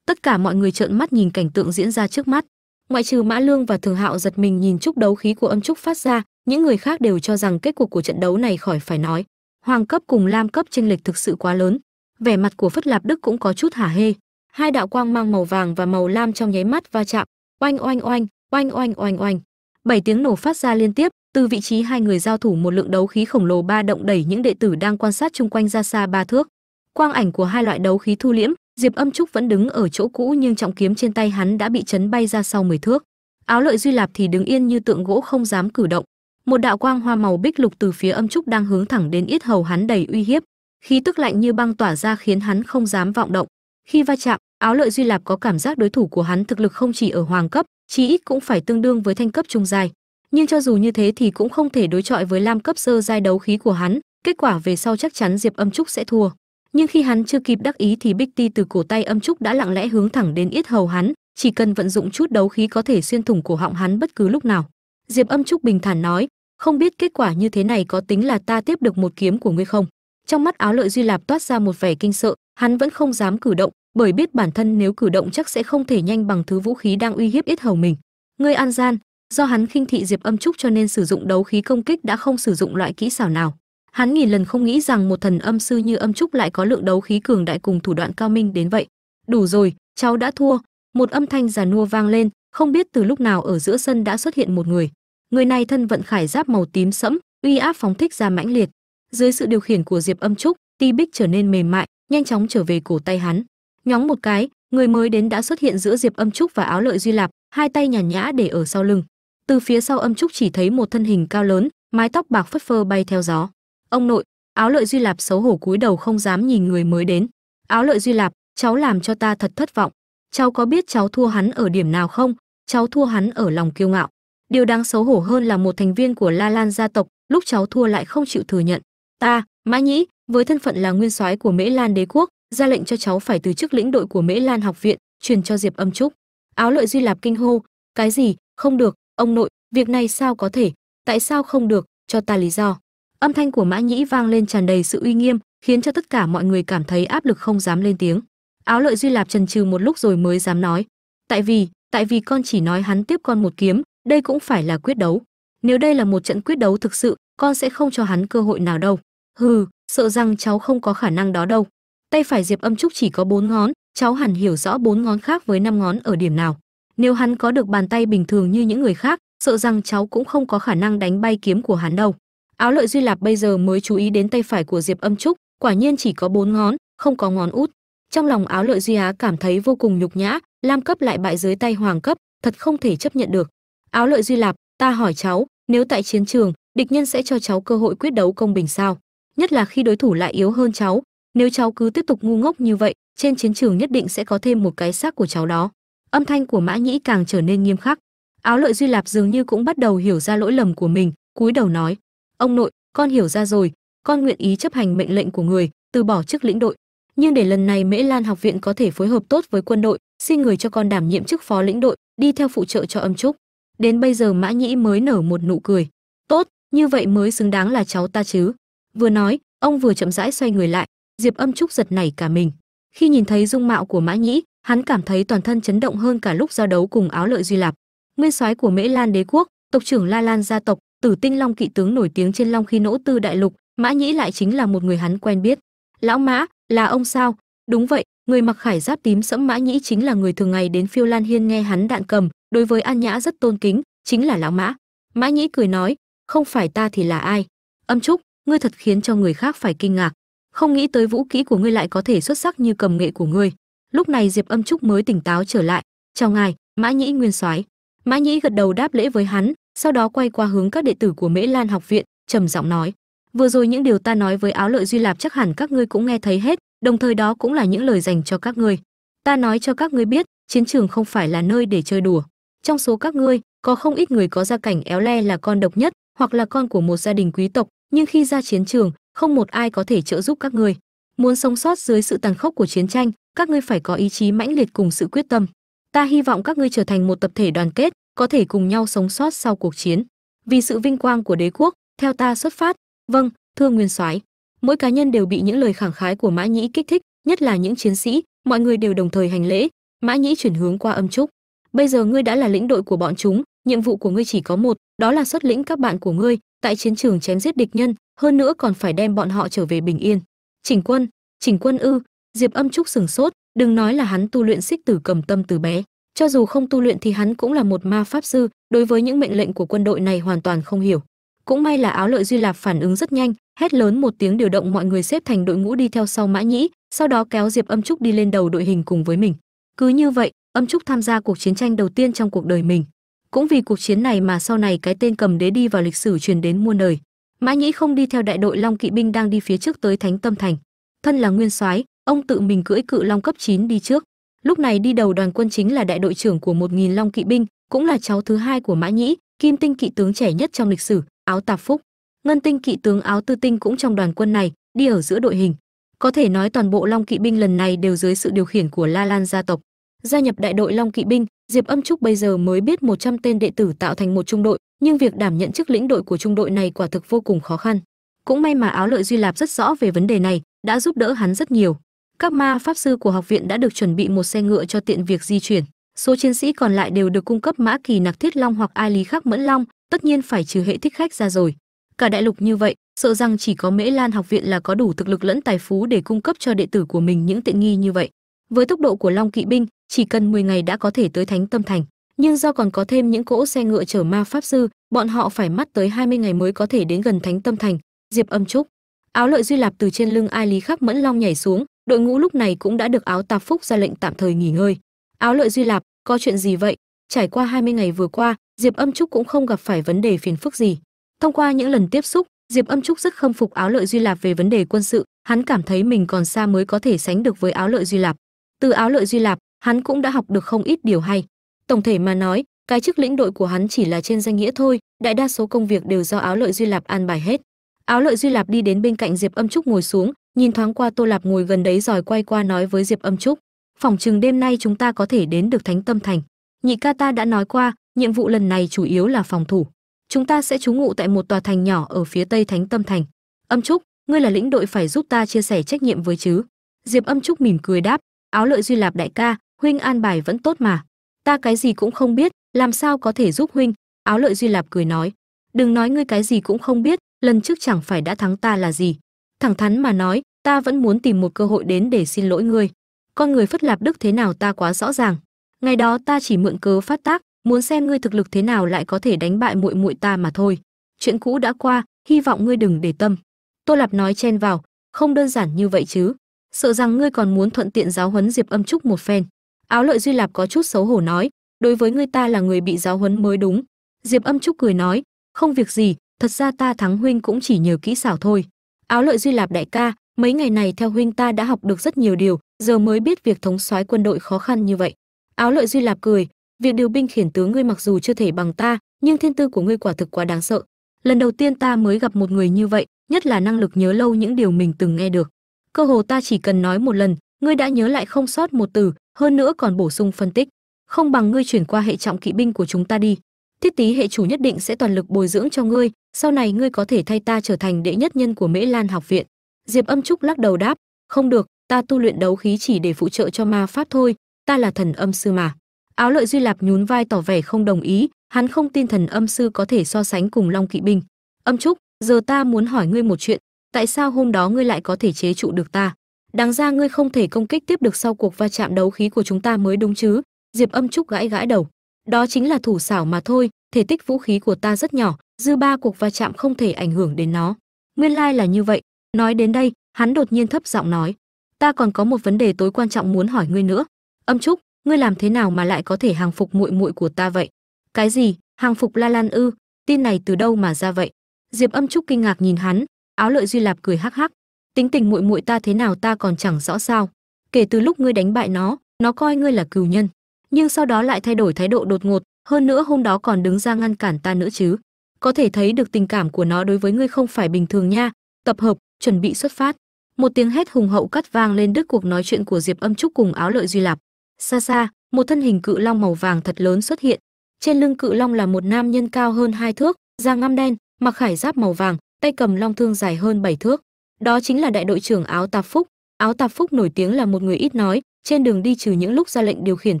tất cả mọi người trợn mắt nhìn cảnh tượng diễn ra trước mắt. Ngoại trừ mã lương và thường hạo giật mình nhìn chúc đấu khí của âm trúc phát ra, những người khác đều cho rằng kết cục của trận đấu này khỏi phải nói. Hoàng cấp cùng lam cấp chênh lệch thực sự quá lớn. Vẻ mặt của phất lạp đức cũng có chút hả hê. Hai đạo quang mang màu vàng và màu lam trong nháy mắt va chạm. Oanh oanh oanh oanh oanh oanh oanh. Bảy tiếng nổ phát ra liên tiếp, từ vị trí hai người giao thủ một lượng đấu khí khổng lồ ba động đẩy những đệ tử đang quan sát chung quanh ra xa ba thước. Quang ảnh của hai loại đấu khí thu liễm diệp âm trúc vẫn đứng ở chỗ cũ nhưng trọng kiếm trên tay hắn đã bị chấn bay ra sau 10 thước. Áo lợi duy lạp thì đứng yên như tượng gỗ không dám cử động. Một đạo quang hoa màu bích lục từ phía âm trúc đang hướng thẳng đến yết hầu hắn đầy uy hiếp. Khí tức lạnh như băng tỏa ra khiến hắn không dám vọng động. Khi va chạm, áo lợi duy lạp có cảm giác đối thủ của hắn thực lực không chỉ ở hoàng cấp, chí ít cũng phải tương đương với thanh cấp trung giai. Nhưng cho dù như thế thì cũng không thể đối chọi với lam cấp sơ giai đấu khí của hắn. Kết quả về sau chắc chắn diệp âm trúc sẽ thua nhưng khi hắn chưa kịp đắc ý thì bích ti từ cổ tay âm trúc đã lặng lẽ hướng thẳng đến yết hầu hắn, chỉ cần vận dụng chút đấu khí có thể xuyên thủng cổ họng hắn bất cứ lúc nào. Diệp âm trúc bình thản nói, không biết kết quả như thế này có tính là ta tiếp được một kiếm của ngươi không? Trong mắt áo lợi duy lạp toát ra một vẻ kinh sợ, hắn vẫn không dám cử động, bởi biết bản thân nếu cử động chắc sẽ không thể nhanh bằng thứ vũ khí đang uy hiếp ít hầu mình. Ngươi an gian, do hắn khinh thị diệp âm trúc cho nên sử dụng đấu khí công kích đã không sử dụng loại kỹ xảo nào hắn nghìn lần không nghĩ rằng một thần âm sư như âm trúc lại có lượng đấu khí cường đại cùng thủ đoạn cao minh đến vậy. Đủ rồi, cháu đã thua. Một âm thanh già nua vang lên, không biết từ lúc nào ở giữa sân đã xuất hiện một người. Người này thân vận khải giáp màu tím sẫm, uy áp phóng thích ra mãnh liệt. Dưới sự điều khiển của diệp âm trúc, ti bích trở nên mềm mại, nhanh chóng trở về cổ tay hắn. Nhóng một cái, người mới đến đã xuất hiện giữa diệp âm trúc và áo lợi duy lạp, hai tay nhàn nhã để ở sau lưng. Từ phía sau âm trúc chỉ thấy một thân hình cao lớn, mái tóc bạc phất phơ bay theo gió ông nội, áo lợi duy lạp xấu hổ cúi đầu không dám nhìn người mới đến. Áo lợi duy lạp, cháu làm cho ta thật thất vọng. Cháu có biết cháu thua hắn ở điểm nào không? Cháu thua hắn ở lòng kiêu ngạo. Điều đáng xấu hổ hơn là một thành viên của la lan gia tộc, lúc cháu thua lại không chịu thừa nhận. Ta, mã nhĩ, với thân phận là nguyên soái của mễ lan đế quốc, ra lệnh cho cháu phải từ chức lĩnh đội của mễ lan học viện, truyền cho diệp âm trúc. Áo lợi duy lạp kinh hô, cái gì? Không được, ông nội, việc này sao có thể? Tại sao không được? Cho ta lý do âm thanh của mã nhĩ vang lên tràn đầy sự uy nghiêm, khiến cho tất cả mọi người cảm thấy áp lực không dám lên tiếng. Áo lợi duy lạp trần trừ một lúc rồi mới dám nói, tại vì tại vì con chỉ nói hắn tiếp con một kiếm, đây cũng phải là quyết đấu. Nếu đây là một trận quyết đấu thực sự, con sẽ không cho hắn cơ hội nào đâu. Hừ, sợ rằng cháu không có khả năng đó đâu. Tay phải diệp âm trúc chỉ có bốn ngón, cháu hẳn hiểu rõ bốn ngón khác với năm ngón ở điểm nào. Nếu hắn có được bàn tay bình thường như những người khác, sợ rằng cháu cũng không có khả năng đánh bay kiếm của hắn đâu áo lợi duy lạp bây giờ mới chú ý đến tay phải của diệp âm trúc, quả nhiên chỉ có bốn ngón, không có ngón út. Trong lòng áo lợi duy á cảm thấy vô cùng nhục nhã, lam cấp lại bại dưới tay hoàng cấp, thật không thể chấp nhận được. Áo lợi duy lạp, ta hỏi cháu, nếu tại chiến trường, địch nhân sẽ cho cháu cơ hội quyết đấu công bình sao? Nhất là khi đối thủ lại yếu hơn cháu, nếu cháu cứ tiếp tục ngu ngốc như vậy, trên chiến trường nhất định sẽ có thêm một cái xác của cháu đó. Âm thanh của mã nhĩ càng trở nên nghiêm khắc. Áo lợi duy lạp dường như cũng bắt đầu hiểu ra lỗi lầm của mình, cúi đầu nói ông nội, con hiểu ra rồi, con nguyện ý chấp hành mệnh lệnh của người, từ bỏ chức lĩnh đội. Nhưng để lần này mễ lan học viện có thể phối hợp tốt với quân đội, xin người cho con đảm nhiệm chức phó lĩnh đội, đi theo phụ trợ cho âm trúc. Đến bây giờ mã nhĩ mới nở một nụ cười. Tốt, như vậy mới xứng đáng là cháu ta chứ. Vừa nói, ông vừa chậm rãi xoay người lại. Diệp âm trúc giật nảy cả mình. Khi nhìn thấy dung mạo của mã nhĩ, hắn cảm thấy toàn thân chấn động hơn cả lúc giao đấu cùng áo lợi duy lạp. Nguyên soái của mễ lan đế quốc, tộc trưởng la lan gia tộc tử tinh long kỵ tướng nổi tiếng trên long khi nỗ tư đại lục, mã nhĩ lại chính là một người hắn quen biết. Lão mã, là ông sao? Đúng vậy, người mặc khải giáp tím sẫm mã nhĩ chính là người thường ngày đến phiêu lan hiên nghe hắn đạn cầm, đối với an nhã rất tôn kính, chính là lão mã. Mã nhĩ cười nói, không phải ta thì là ai? Âm trúc, ngươi thật khiến cho người khác phải kinh ngạc. Không nghĩ tới vũ kỹ của ngươi lại có thể xuất sắc như cầm nghệ của ngươi. Lúc này diệp âm trúc mới tỉnh táo trở lại. Chào ngài, mã nhĩ nguyên soái. Mã nhĩ gật đầu đáp lễ với hắn sau đó quay qua hướng các đệ tử của mễ lan học viện, trầm giọng nói, vừa rồi những điều ta nói với áo lợi duy lạp chắc hẳn các ngươi cũng nghe thấy hết, đồng thời đó cũng là những lời dành cho các ngươi. Ta nói cho các ngươi biết, chiến trường không phải là nơi để chơi đùa. Trong số các ngươi, có không ít người có gia cảnh éo le là con độc nhất, hoặc là con của một gia đình quý tộc, nhưng khi ra chiến trường, không một ai có thể trợ giúp các ngươi. Muốn sống sót dưới sự tàn khốc của chiến tranh, các ngươi phải có ý chí mãnh liệt cùng sự quyết tâm. Ta hy vọng các ngươi trở thành một tập thể đoàn kết có thể cùng nhau sống sót sau cuộc chiến. Vì sự vinh quang của đế quốc, theo ta xuất phát vâng thưa nguyên soái, mỗi cá nhân đều bị những lời khẳng khái của mã nhĩ kích thích, nhất là những chiến sĩ, mọi người đều đồng thời hành lễ. Mã nhĩ chuyển hướng qua âm trúc. Bây giờ ngươi đã là lĩnh đội của bọn chúng, nhiệm vụ của ngươi chỉ có một, đó là xuất lĩnh các bạn của ngươi, tại chiến trường chém giết địch nhân, hơn nữa còn phải đem bọn họ trở về bình yên. Chỉnh quân chỉnh quân ư, diệp âm trúc sừng sốt, đừng nói là hắn tu luyện xích tử cầm tâm từ bé cho dù không tu luyện thì hắn cũng là một ma pháp sư, đối với những mệnh lệnh của quân đội này hoàn toàn không hiểu. Cũng may là áo lợi duy lạp phản ứng rất nhanh, hét lớn một tiếng điều động mọi người xếp thành đội ngũ đi theo sau mã nhĩ, sau đó kéo diệp âm trúc đi lên đầu đội hình cùng với mình. Cứ như vậy, âm trúc tham gia cuộc chiến tranh đầu tiên trong cuộc đời mình. Cũng vì cuộc chiến này mà sau này cái tên cầm đế đi vào lịch sử truyền đến muôn đời. Mã nhĩ không đi theo đại đội long kỵ binh đang đi phía trước tới thánh tâm thành. Thân là nguyên soái, ông tự mình cưỡi cự long cấp 9 đi trước lúc này đi đầu đoàn quân chính là đại đội trưởng của một nghìn long kỵ binh, cũng là cháu thứ hai của mã nhĩ, kim tinh kỵ tướng trẻ nhất trong lịch sử, áo tạp phúc. Ngân tinh kỵ tướng áo tư tinh cũng trong đoàn quân này, đi ở giữa đội hình. Có thể nói toàn bộ long kỵ binh lần này đều dưới sự điều khiển của la lan gia tộc. Gia nhập đại đội long kỵ binh, diệp âm trúc bây giờ mới biết 100 tên đệ tử tạo thành một trung đội, nhưng việc đảm nhận chức lĩnh đội của trung đội này quả thực vô cùng khó khăn. Cũng may mà áo lợi duy lạp rất rõ về vấn đề này, đã giúp đỡ hắn rất nhiều các ma pháp sư của học viện đã được chuẩn bị một xe ngựa cho tiện việc di chuyển. Số chiến sĩ còn lại đều được cung cấp mã kỳ nặc thiết long hoặc ai lý khắc mẫn long, tất nhiên phải trừ hệ thích khách ra rồi. Cả đại lục như vậy, sợ rằng chỉ có mễ lan học viện là có đủ thực lực lẫn tài phú để cung cấp cho đệ tử của mình những tiện nghi như vậy. Với tốc độ của long kỵ binh, chỉ cần 10 ngày đã có thể tới thánh tâm thành. Nhưng do còn có thêm những cỗ xe ngựa chở ma pháp sư, bọn họ phải mất tới 20 ngày mới có thể đến gần thánh tâm thành. Diệp âm trúc. Áo lợi duy lạp từ trên lưng ai lý khắc mẫn long nhảy xuống đội ngũ lúc này cũng đã được áo tạp phúc ra lệnh tạm thời nghỉ ngơi. Áo lợi duy lạp, có chuyện gì vậy? Trải qua 20 ngày vừa qua, diệp âm trúc cũng không gặp phải vấn đề phiền phức gì. Thông qua những lần tiếp xúc, diệp âm trúc rất khâm phục áo lợi duy lạp về vấn đề quân sự. Hắn cảm thấy mình còn xa mới có thể sánh được với áo lợi duy lạp. Từ áo lợi duy lạp, hắn cũng đã học được không ít điều hay. Tổng thể mà nói, cái chức lĩnh đội của hắn chỉ là trên danh nghĩa thôi, đại đa số công việc đều do áo lợi duy lạp an bài hết. Áo lợi duy lạp đi đến bên cạnh diệp âm trúc ngồi xuống nhìn thoáng qua tô lạp ngồi gần đấy rồi quay qua nói với diệp âm trúc phòng chừng đêm nay chúng ta có thể đến được thánh tâm thành. Nhị ca ta đã nói qua, nhiệm vụ lần này chủ yếu là phòng thủ. Chúng ta sẽ trú ngụ tại một tòa thành nhỏ ở phía tây thánh tâm thành. Âm trúc, ngươi là lĩnh đội phải giúp ta chia sẻ trách nhiệm với chứ? Diệp âm trúc mỉm cười đáp, áo lợi duy lạp đại ca, huynh an bài vẫn tốt mà. Ta cái gì cũng không biết, làm sao có thể giúp huynh? Áo lợi duy lạp cười nói, đừng nói ngươi cái gì cũng không biết, lần trước chẳng phải đã thắng ta là gì thẳng thắn mà nói, ta vẫn muốn tìm một cơ hội đến để xin lỗi ngươi. Con người phất lạp đức thế nào ta quá rõ ràng. Ngày đó ta chỉ mượn cớ phát tác, muốn xem ngươi thực lực thế nào lại có thể đánh bại muội muội ta mà thôi. Chuyện cũ đã qua, hy vọng ngươi đừng để tâm. Tô lạp nói chen vào, không đơn giản như vậy chứ. Sợ rằng ngươi còn muốn thuận tiện giáo huấn diệp âm trúc một phen. Áo lợi duy lạp có chút xấu hổ nói, đối với ngươi ta là người bị giáo huấn mới đúng. Diệp âm trúc cười nói, không việc gì, thật ra ta thắng huynh cũng chỉ nhờ kỹ xảo thôi áo lợi duy lạp đại ca, mấy ngày này theo huynh ta đã học được rất nhiều điều, giờ mới biết việc thống soái quân đội khó khăn như vậy. Áo lợi duy lạp cười, việc điều binh khiển tướng ngươi mặc dù chưa thể bằng ta, nhưng thiên tư của ngươi quả thực quá đáng sợ. Lần đầu tiên ta mới gặp một người như vậy, nhất là năng lực nhớ lâu những điều mình từng nghe được. Cơ hồ ta chỉ cần nói một lần, ngươi đã nhớ lại không sót một từ, hơn nữa còn bổ sung phân tích. Không bằng ngươi chuyển qua hệ trọng kỵ binh của chúng ta đi. Thiết tý hệ chủ nhất định sẽ toàn lực bồi dưỡng cho ngươi sau này ngươi có thể thay ta trở thành đệ nhất nhân của mễ lan học viện. Diệp âm trúc lắc đầu đáp, không được, ta tu luyện đấu khí chỉ để phụ trợ cho ma pháp thôi, ta là thần âm sư mà. Áo lợi duy lạp nhún vai tỏ vẻ không đồng ý, hắn không tin thần âm sư có thể so sánh cùng long kỵ binh. Âm trúc, giờ ta muốn hỏi ngươi một chuyện, tại sao hôm đó ngươi lại có thể chế trụ được ta? Đáng ra ngươi không thể công kích tiếp được sau cuộc va chạm đấu khí của chúng ta mới đúng chứ? Diệp âm trúc gãi gãi đầu, đó chính là thủ xảo mà thôi, thể tích vũ khí của ta rất nhỏ dư ba cuộc va chạm không thể ảnh hưởng đến nó. Nguyên lai là như vậy. Nói đến đây, hắn đột nhiên thấp giọng nói, ta còn có một vấn đề tối quan trọng muốn hỏi ngươi nữa. Âm trúc, ngươi làm thế nào mà lại có thể hàng phục muội muội của ta vậy? Cái gì? Hàng phục la lan ư? Tin này từ đâu mà ra vậy? Diệp âm trúc kinh ngạc nhìn hắn, áo lợi duy lạp cười hắc hắc. Tính tình muội muội ta thế nào ta còn chẳng rõ sao. Kể từ lúc ngươi đánh bại nó nó coi ngươi là cừu nhân. Nhưng sau đó lại thay đổi thái độ đột ngột, hơn nữa hôm đó còn đứng ra ngăn cản ta nữa chứ có thể thấy được tình cảm của nó đối với ngươi không phải bình thường nha. Tập hợp, chuẩn bị xuất phát. Một tiếng hét hùng hậu cắt vang lên đứt cuộc nói chuyện của diệp âm trúc cùng áo lợi duy lạp. Xa xa, một thân hình cự long màu vàng thật lớn xuất hiện. Trên lưng cự long là một nam nhân cao hơn hai thước, da ngăm đen, mặc khải giáp màu vàng, tay cầm long thương dài hơn bảy thước. Đó chính là đại đội trưởng áo tạp phúc. Áo tạp phúc nổi tiếng là một người ít nói, trên đường đi trừ những lúc ra lệnh điều khiển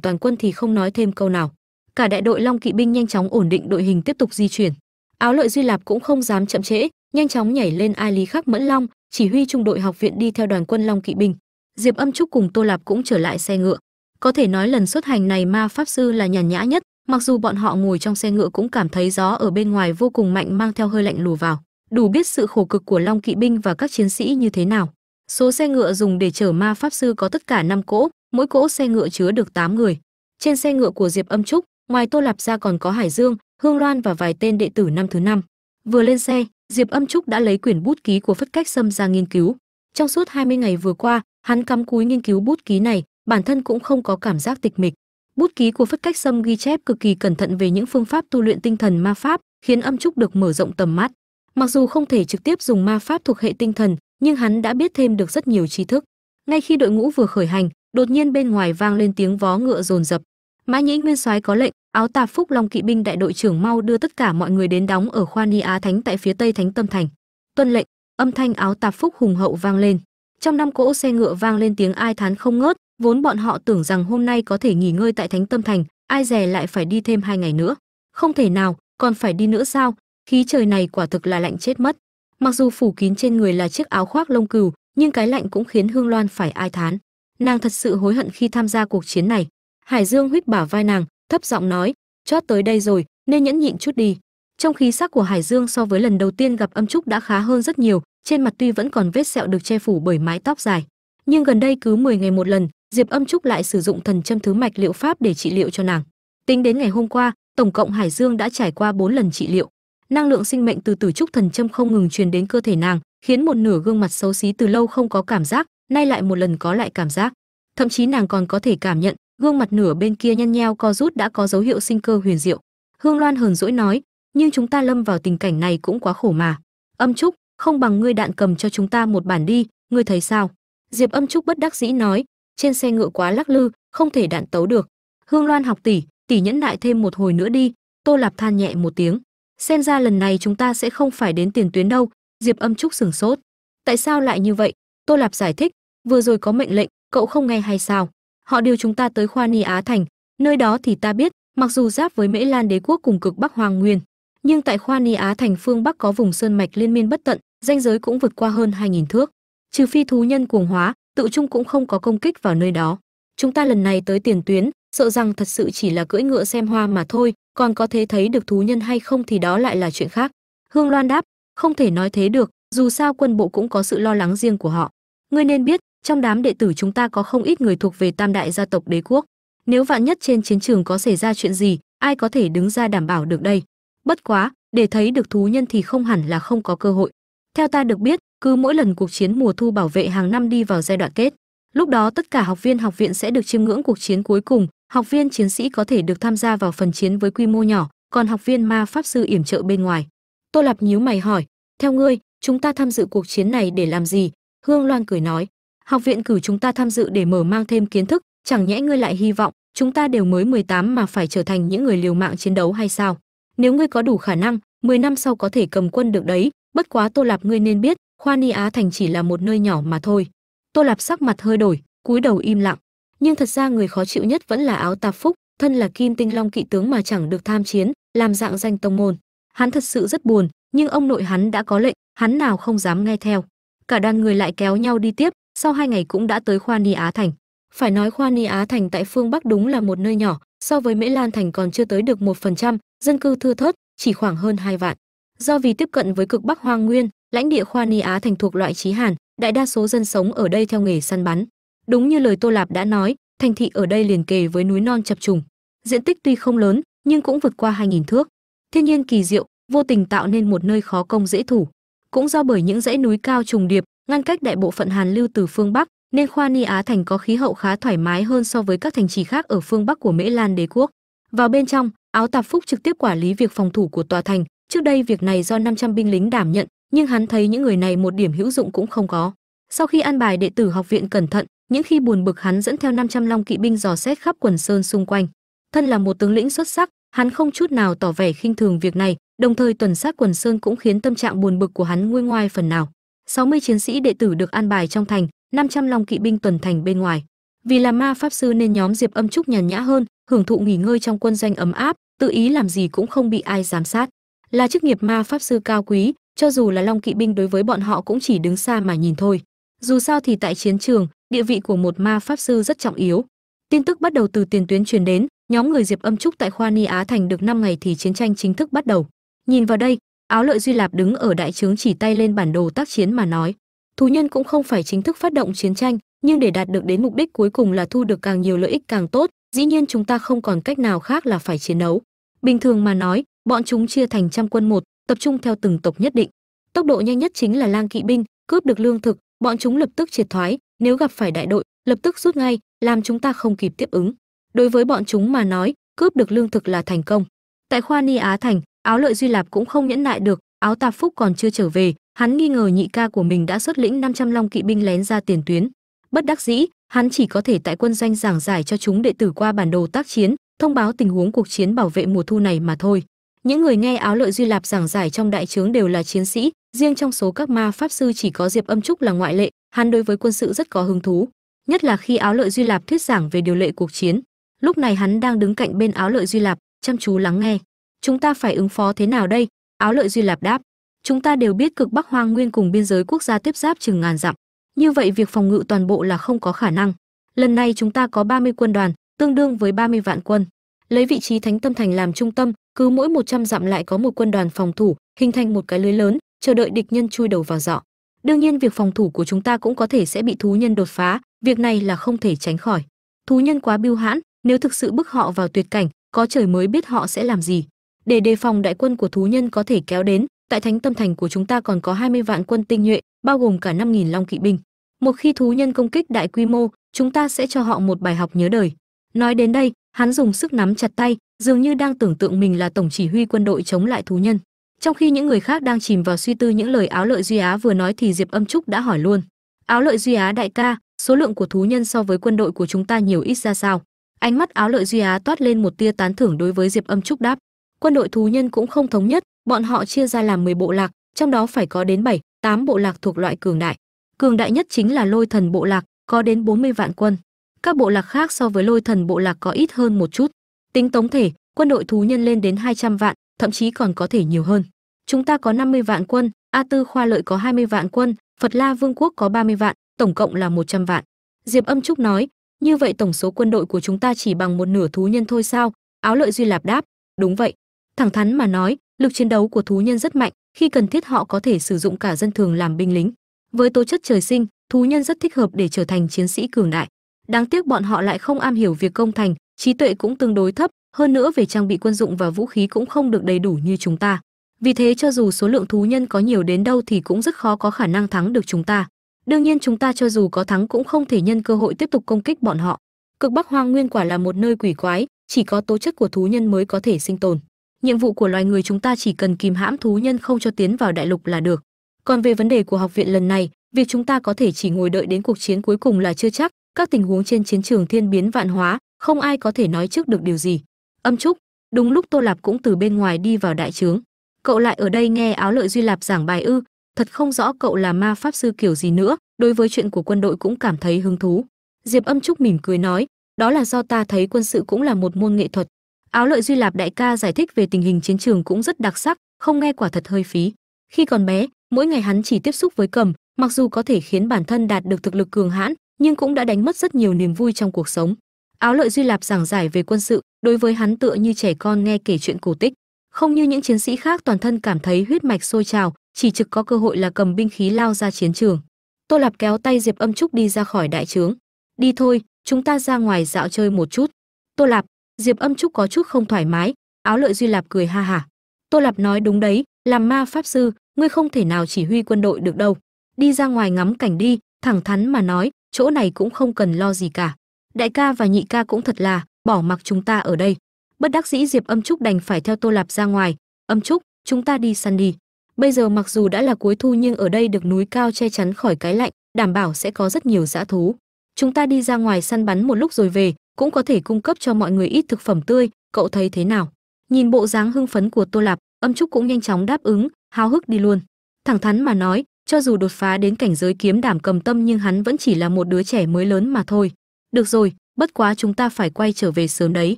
toàn quân thì không nói thêm câu nào. Cả đại đội long kỵ binh nhanh chóng ổn định đội hình tiếp tục di chuyển áo lợi duy lạp cũng không dám chậm trễ nhanh chóng nhảy lên ai lý khắc mẫn long chỉ huy trung đội học viện đi theo đoàn quân long kỵ binh. Diệp âm trúc cùng tô lạp cũng trở lại xe ngựa. Có thể nói lần xuất hành này ma pháp sư là nhàn nhã nhất mặc dù bọn họ ngồi trong xe ngựa cũng cảm thấy gió ở bên ngoài vô cùng mạnh mang theo hơi lạnh lùa vào. Đủ biết sự khổ cực của long kỵ binh và các chiến sĩ như thế nào. Số xe ngựa dùng để chở ma pháp sư có tất cả 5 cỗ, mỗi cỗ xe ngựa chứa được 8 người. Trên xe ngựa của Diệp Âm Trúc, ngoài Tô Lạp ra còn có Hải Dương, Hương Loan và vài tên đệ tử năm thứ năm. Vừa lên xe, Diệp Âm Trúc đã lấy quyển bút ký của Phất Cách Sâm ra nghiên cứu. Trong suốt 20 ngày vừa qua, hắn cắm cúi nghiên cứu bút ký này, bản thân cũng không có cảm giác tịch mịch. Bút ký của Phất Cách Sâm ghi chép cực kỳ cẩn thận về những phương pháp tu luyện tinh thần ma pháp, khiến Âm Trúc được mở rộng tầm mắt. Mặc dù không thể trực tiếp dùng ma pháp thuộc hệ tinh thần, nhưng hắn đã biết thêm được rất nhiều tri thức. Ngay khi đội ngũ vừa khởi hành, đột nhiên bên ngoài vang lên tiếng vó ngựa rồn rập. Mã Nhĩ Nguyên Soái có lệnh, áo tạp phúc long kỵ binh đại đội trưởng mau đưa tất cả mọi người đến đóng ở khoa ni á thánh tại phía tây thánh tâm thành. Tuân lệnh, âm thanh áo tạp phúc hùng hậu vang lên. Trong năm cỗ xe ngựa vang lên tiếng ai thán không ngớt, vốn bọn họ tưởng rằng hôm nay có thể nghỉ ngơi tại thánh tâm thành, ai dè lại phải đi thêm hai ngày nữa. Không thể nào, còn phải đi nữa sao? Khí trời này quả thực là lạnh chết mất. Mặc dù phủ kín trên người là chiếc áo khoác lông cừu, nhưng cái lạnh cũng khiến hương loan phải ai thán. Nàng thật sự hối hận khi tham gia cuộc chiến này. Hải dương huýt bả vai nàng thấp giọng nói, chót tới đây rồi, nên nhẫn nhịn chút đi. Trong khí sắc của hải dương so với lần đầu tiên gặp âm trúc đã khá hơn rất nhiều, trên mặt tuy vẫn còn vết sẹo được che phủ bởi mái tóc dài. Nhưng gần đây cứ 10 ngày một lần, diệp âm trúc lại sử dụng thần châm thứ mạch liệu pháp để trị liệu cho nàng. Tính đến ngày hôm qua, tổng cộng hải dương đã trải qua 4 lần trị liệu. Năng lượng sinh mệnh từ tử trúc thần châm không ngừng truyền đến cơ thể nàng, khiến một nửa gương mặt xấu xí từ lâu không có cảm giác, nay lại một lần có lại cảm giác. Thậm chí nàng còn có thể cảm nhận gương mặt nửa bên kia nhăn nheo co rút đã có dấu hiệu sinh cơ huyền diệu. Hương loan hờn dỗi nói, nhưng chúng ta lâm vào tình cảnh này cũng quá khổ mà. Âm trúc, không bằng ngươi đạn cầm cho chúng ta một bản đi, ngươi thấy sao? Diệp âm trúc bất đắc dĩ nói, trên xe ngựa quá lắc lư, không thể đạn tấu được. Hương loan học tỷ tỷ nhẫn nại thêm một hồi nữa đi. Tô lạp than nhẹ một tiếng, xem ra lần này chúng ta sẽ không phải đến tiền tuyến đâu. Diệp âm trúc sửng sốt, tại sao lại như vậy? Tô lạp giải thích, vừa rồi có mệnh lệnh, cậu không nghe hay sao? Họ điều chúng ta tới khoa ni á thành. Nơi đó thì ta biết, mặc dù giáp với mễ lan đế quốc cùng cực bắc hoàng nguyên, nhưng tại khoa ni á thành phương bắc có vùng sơn mạch liên miên bất tận danh giới cũng vượt qua hơn 2.000 thước. Trừ phi thú nhân cuồng hóa, tự trung cũng không có công kích vào nơi đó. Chúng ta lần này tới tiền tuyến, sợ rằng thật sự chỉ là cưỡi ngựa xem hoa mà thôi, còn có thể thấy được thú nhân hay không thì đó lại là chuyện khác. Hương loan đáp, không thể nói thế được, dù sao quân bộ cũng có sự lo lắng riêng của họ. Ngươi nên biết trong đám đệ tử chúng ta có không ít người thuộc về tam đại gia tộc đế quốc. Nếu vạn nhất trên chiến trường có xảy ra chuyện gì, ai có thể đứng ra đảm bảo được đây? Bất quá, để thấy được thú nhân thì không hẳn là không có cơ hội. Theo ta được biết, cứ mỗi lần cuộc chiến mùa thu bảo vệ hàng năm đi vào giai đoạn kết, lúc đó tất cả học viên học viện sẽ được chiêm ngưỡng cuộc chiến cuối cùng. Học viên chiến sĩ có thể được tham gia vào phần chiến với quy mô nhỏ, còn học viên ma pháp sư yểm trợ bên ngoài. Tô lạp nhíu mày hỏi, theo ngươi, chúng ta tham dự cuộc chiến này để làm gì? Hương loan cười nói học viện cử chúng ta tham dự để mở mang thêm kiến thức, chẳng nhẽ ngươi lại hy vọng chúng ta đều mới 18 mà phải trở thành những người liều mạng chiến đấu hay sao? Nếu ngươi có đủ khả năng 10 năm sau có thể cầm quân được đấy, bất quá tô lạp ngươi nên biết, khoa ni á thành chỉ là một nơi nhỏ mà thôi. Tô lạp sắc mặt hơi đổi, cúi đầu im lặng. Nhưng thật ra người khó chịu nhất vẫn là áo tạp phúc, thân là kim tinh long kỵ tướng mà chẳng được tham chiến, làm dạng danh tông môn. Hắn thật sự rất buồn, nhưng ông nội hắn đã có lệnh, hắn nào không dám nghe theo. Cả đoàn người lại kéo nhau đi tiếp sau hai ngày cũng đã tới khoa ni á thành. Phải nói khoa ni á thành tại phương bắc đúng là một nơi nhỏ, so với mễ lan thành còn chưa tới được một phần trăm, dân cư thưa thớt, chỉ khoảng hơn hai vạn. Do vì tiếp cận với cực bắc hoang nguyên, lãnh địa khoa ni á thành thuộc loại trí hàn, đại đa số dân sống ở đây theo nghề săn bắn. Đúng như lời tô lạp đã nói, thành thị ở đây liền kề với núi non chập trùng. Diện tích tuy không lớn, nhưng cũng vượt qua 2.000 thước. Thiên nhiên kỳ diệu, vô tình tạo nên một nơi khó công dễ thủ. Cũng do bởi những dãy núi cao trùng điệp ngăn cách đại bộ phận hàn lưu từ phương bắc, nên khoa ni á thành có khí hậu khá thoải mái hơn so với các thành trì khác ở phương bắc của mễ lan đế quốc. Vào bên trong, áo tạp phúc trực tiếp quản lý việc phòng thủ của tòa thành. Trước đây việc này do 500 binh lính đảm nhận, nhưng hắn thấy những người này một điểm hữu dụng cũng không có. Sau khi an bài đệ tử học viện cẩn thận, những khi buồn bực hắn dẫn theo 500 long kỵ binh dò xét khắp quần sơn xung quanh. Thân là một tướng lĩnh xuất sắc, hắn không chút nào tỏ vẻ khinh thường việc này, đồng thời tuần sát quần sơn cũng khiến tâm trạng buồn bực của hắn nguôi ngoai phần nào. 60 chiến sĩ đệ tử được an bài trong thành 500 long kỵ binh tuần thành bên ngoài. Vì là ma pháp sư nên nhóm diệp âm trúc nhàn nhã hơn, hưởng thụ nghỉ ngơi trong quân doanh ấm áp, tự ý làm gì cũng không bị ai giám sát. Là chức nghiệp ma pháp sư cao quý, cho dù là long kỵ binh đối với bọn họ cũng chỉ đứng xa mà nhìn thôi. Dù sao thì tại chiến trường, địa vị của một ma pháp sư rất trọng yếu. Tin tức bắt đầu từ tiền tuyến truyền đến, nhóm người diệp âm trúc tại khoa ni á thành được 5 ngày thì chiến tranh chính thức bắt đầu. Nhìn vào đây áo lợi duy lạp đứng ở đại trướng chỉ tay lên bản đồ tác chiến mà nói thú nhân cũng không phải chính thức phát động chiến tranh, nhưng để đạt được đến mục đích cuối cùng là thu được càng nhiều lợi ích càng tốt, dĩ nhiên chúng ta không còn cách nào khác là phải chiến đấu. Bình thường mà nói, bọn chúng chia thành trăm quân một, tập trung theo từng tộc nhất định. Tốc độ nhanh nhất chính là lang kỵ binh, cướp được lương thực, bọn chúng lập tức triệt thoái, nếu gặp phải đại đội, lập tức rút ngay, làm chúng ta không kịp tiếp ứng. Đối với bọn chúng mà nói, cướp được lương thực là thành công. Tại khoa ni á thành áo lợi duy lạp cũng không nhẫn nại được, áo tạp phúc còn chưa trở về, hắn nghi ngờ nhị ca của mình đã xuất lĩnh 500 long kỵ binh lén ra tiền tuyến. Bất đắc dĩ, hắn chỉ có thể tại quân doanh giảng giải cho chúng đệ tử qua bản đồ tác chiến, thông báo tình huống cuộc chiến bảo vệ mùa thu này mà thôi. Những người nghe áo lợi duy lạp giảng giải trong đại trướng đều là chiến sĩ, riêng trong số các ma pháp sư chỉ có diệp âm trúc là ngoại lệ, hắn đối với quân sự rất có hứng thú, nhất là khi áo lợi duy lạp thuyết giảng về điều lệ cuộc chiến. Lúc này hắn đang đứng cạnh bên áo lợi duy lạp, chăm chú lắng nghe chúng ta phải ứng phó thế nào đây? Áo lợi duy lạp đáp. Chúng ta đều biết cực bắc hoang nguyên cùng biên giới quốc gia tiếp giáp chừng ngàn dặm. Như vậy việc phòng ngự toàn bộ là không có khả năng. Lần này chúng ta có 30 quân đoàn, tương đương với 30 vạn quân. Lấy vị trí thánh tâm thành làm trung tâm, cứ mỗi 100 dặm lại có một quân đoàn phòng thủ, hình thành một cái lưới lớn, chờ đợi địch nhân chui đầu vào dọ đương nhiên việc phòng thủ của chúng ta cũng có thể sẽ bị thú nhân đột phá, việc này là không thể tránh khỏi. Thú nhân quá biêu hãn, nếu thực sự bức họ vào tuyệt cảnh, có trời mới biết họ sẽ làm gì để đề phòng đại quân của thú nhân có thể kéo đến, tại thánh tâm thành của chúng ta còn có 20 vạn quân tinh nhuệ, bao gồm cả 5.000 long kỵ binh. Một khi thú nhân công kích đại quy mô, chúng ta sẽ cho họ một bài học nhớ đời. Nói đến đây, hắn dùng sức nắm chặt tay, dường như đang tưởng tượng mình là tổng chỉ huy quân đội chống lại thú nhân. Trong khi những người khác đang chìm vào suy tư những lời áo lợi duy á vừa nói thì diệp âm trúc đã hỏi luôn. Áo lợi duy á đại ca, số lượng của thú nhân so với quân đội của chúng ta nhiều ít ra sao? Ánh mắt áo lợi duy á toát lên một tia tán thưởng đối với diệp âm trúc đáp quân đội thú nhân cũng không thống nhất bọn họ chia ra làm 10 bộ lạc trong đó phải có đến 7, 8 bộ lạc thuộc loại cường đại. Cường đại nhất chính là lôi thần bộ lạc có đến 40 vạn quân. Các bộ lạc khác so với lôi thần bộ lạc có ít hơn một chút. Tính tổng thể quân đội thú nhân lên đến 200 vạn thậm chí còn có thể nhiều hơn. Chúng ta có 50 vạn quân a tư khoa lợi có 20 vạn quân phật la vương quốc có 30 vạn tổng cộng là 100 vạn. Diệp âm trúc nói như vậy tổng số quân đội của chúng ta chỉ bằng một nửa thú nhân thôi sao? Áo lợi duy lạp đáp đúng vậy thẳng thắn mà nói, lực chiến đấu của thú nhân rất mạnh, khi cần thiết họ có thể sử dụng cả dân thường làm binh lính. Với tố chất trời sinh, thú nhân rất thích hợp để trở thành chiến sĩ cường đại. Đáng tiếc bọn họ lại không am hiểu việc công thành, trí tuệ cũng tương đối thấp, hơn nữa về trang bị quân dụng và vũ khí cũng không được đầy đủ như chúng ta. Vì thế cho dù số lượng thú nhân có nhiều đến đâu thì cũng rất khó có khả năng thắng được chúng ta. Đương nhiên chúng ta cho dù có thắng cũng không thể nhân cơ hội tiếp tục công kích bọn họ. Cực bắc hoang nguyên quả là một nơi quỷ quái, chỉ có tố chất của thú nhân mới có thể sinh tồn nhiệm vụ của loài người chúng ta chỉ cần kìm hãm thú nhân không cho tiến vào đại lục là được. Còn về vấn đề của học viện lần này, việc chúng ta có thể chỉ ngồi đợi đến cuộc chiến cuối cùng là chưa chắc. Các tình huống trên chiến trường thiên biến vạn hóa, không ai có thể nói trước được điều gì. Âm trúc, đúng lúc tô lạp cũng từ bên ngoài đi vào đại trướng. Cậu lại ở đây nghe áo lợi duy lạp giảng bài ư? Thật không rõ cậu là ma pháp sư kiểu gì nữa, đối với chuyện của quân đội cũng cảm thấy hứng thú. Diệp âm trúc mỉm cười nói, đó là do ta thấy quân sự cũng là một môn nghệ thuật áo lợi duy lạp đại ca giải thích về tình hình chiến trường cũng rất đặc sắc, không nghe quả thật hơi phí. Khi còn bé, mỗi ngày hắn chỉ tiếp xúc với cầm, mặc dù có thể khiến bản thân đạt được thực lực cường hãn, nhưng cũng đã đánh mất rất nhiều niềm vui trong cuộc sống. Áo lợi duy lạp giảng giải về quân sự, đối với hắn tựa như trẻ con nghe kể chuyện cổ tích. Không như những chiến sĩ khác, toàn thân cảm thấy huyết mạch sôi trào, chỉ trực có cơ hội là cầm binh khí lao ra chiến trường. Tô lạp kéo tay diệp âm trúc đi ra khỏi đại trướng. Đi thôi, chúng ta ra ngoài dạo chơi một chút. Tô lạp diệp âm trúc có chút không thoải mái, áo lợi duy lạp cười ha hả. Tô lạp nói, đúng đấy, làm ma pháp sư, ngươi không thể nào chỉ huy quân đội được đâu. Đi ra ngoài ngắm cảnh đi, thẳng thắn mà nói, chỗ này cũng không cần lo gì cả. Đại ca và nhị ca cũng thật là, bỏ mặc chúng ta ở đây. Bất đắc dĩ diệp âm trúc đành phải theo tô lạp ra ngoài. Âm trúc, chúng ta đi săn đi. Bây giờ mặc dù đã là cuối thu nhưng ở đây được núi cao che chắn khỏi cái lạnh, đảm bảo sẽ có rất nhiều dã thú. Chúng ta đi ra ngoài săn bắn một lúc rồi về cũng có thể cung cấp cho mọi người ít thực phẩm tươi, cậu thấy thế nào? Nhìn bộ dáng hưng phấn của tô lạp, âm trúc cũng nhanh chóng đáp ứng, háo hức đi luôn. Thẳng thắn mà nói, cho dù đột phá đến cảnh giới kiếm đảm cầm tâm nhưng hắn vẫn chỉ là một đứa trẻ mới lớn mà thôi. Được rồi, bất quá chúng ta phải quay trở về sớm đấy.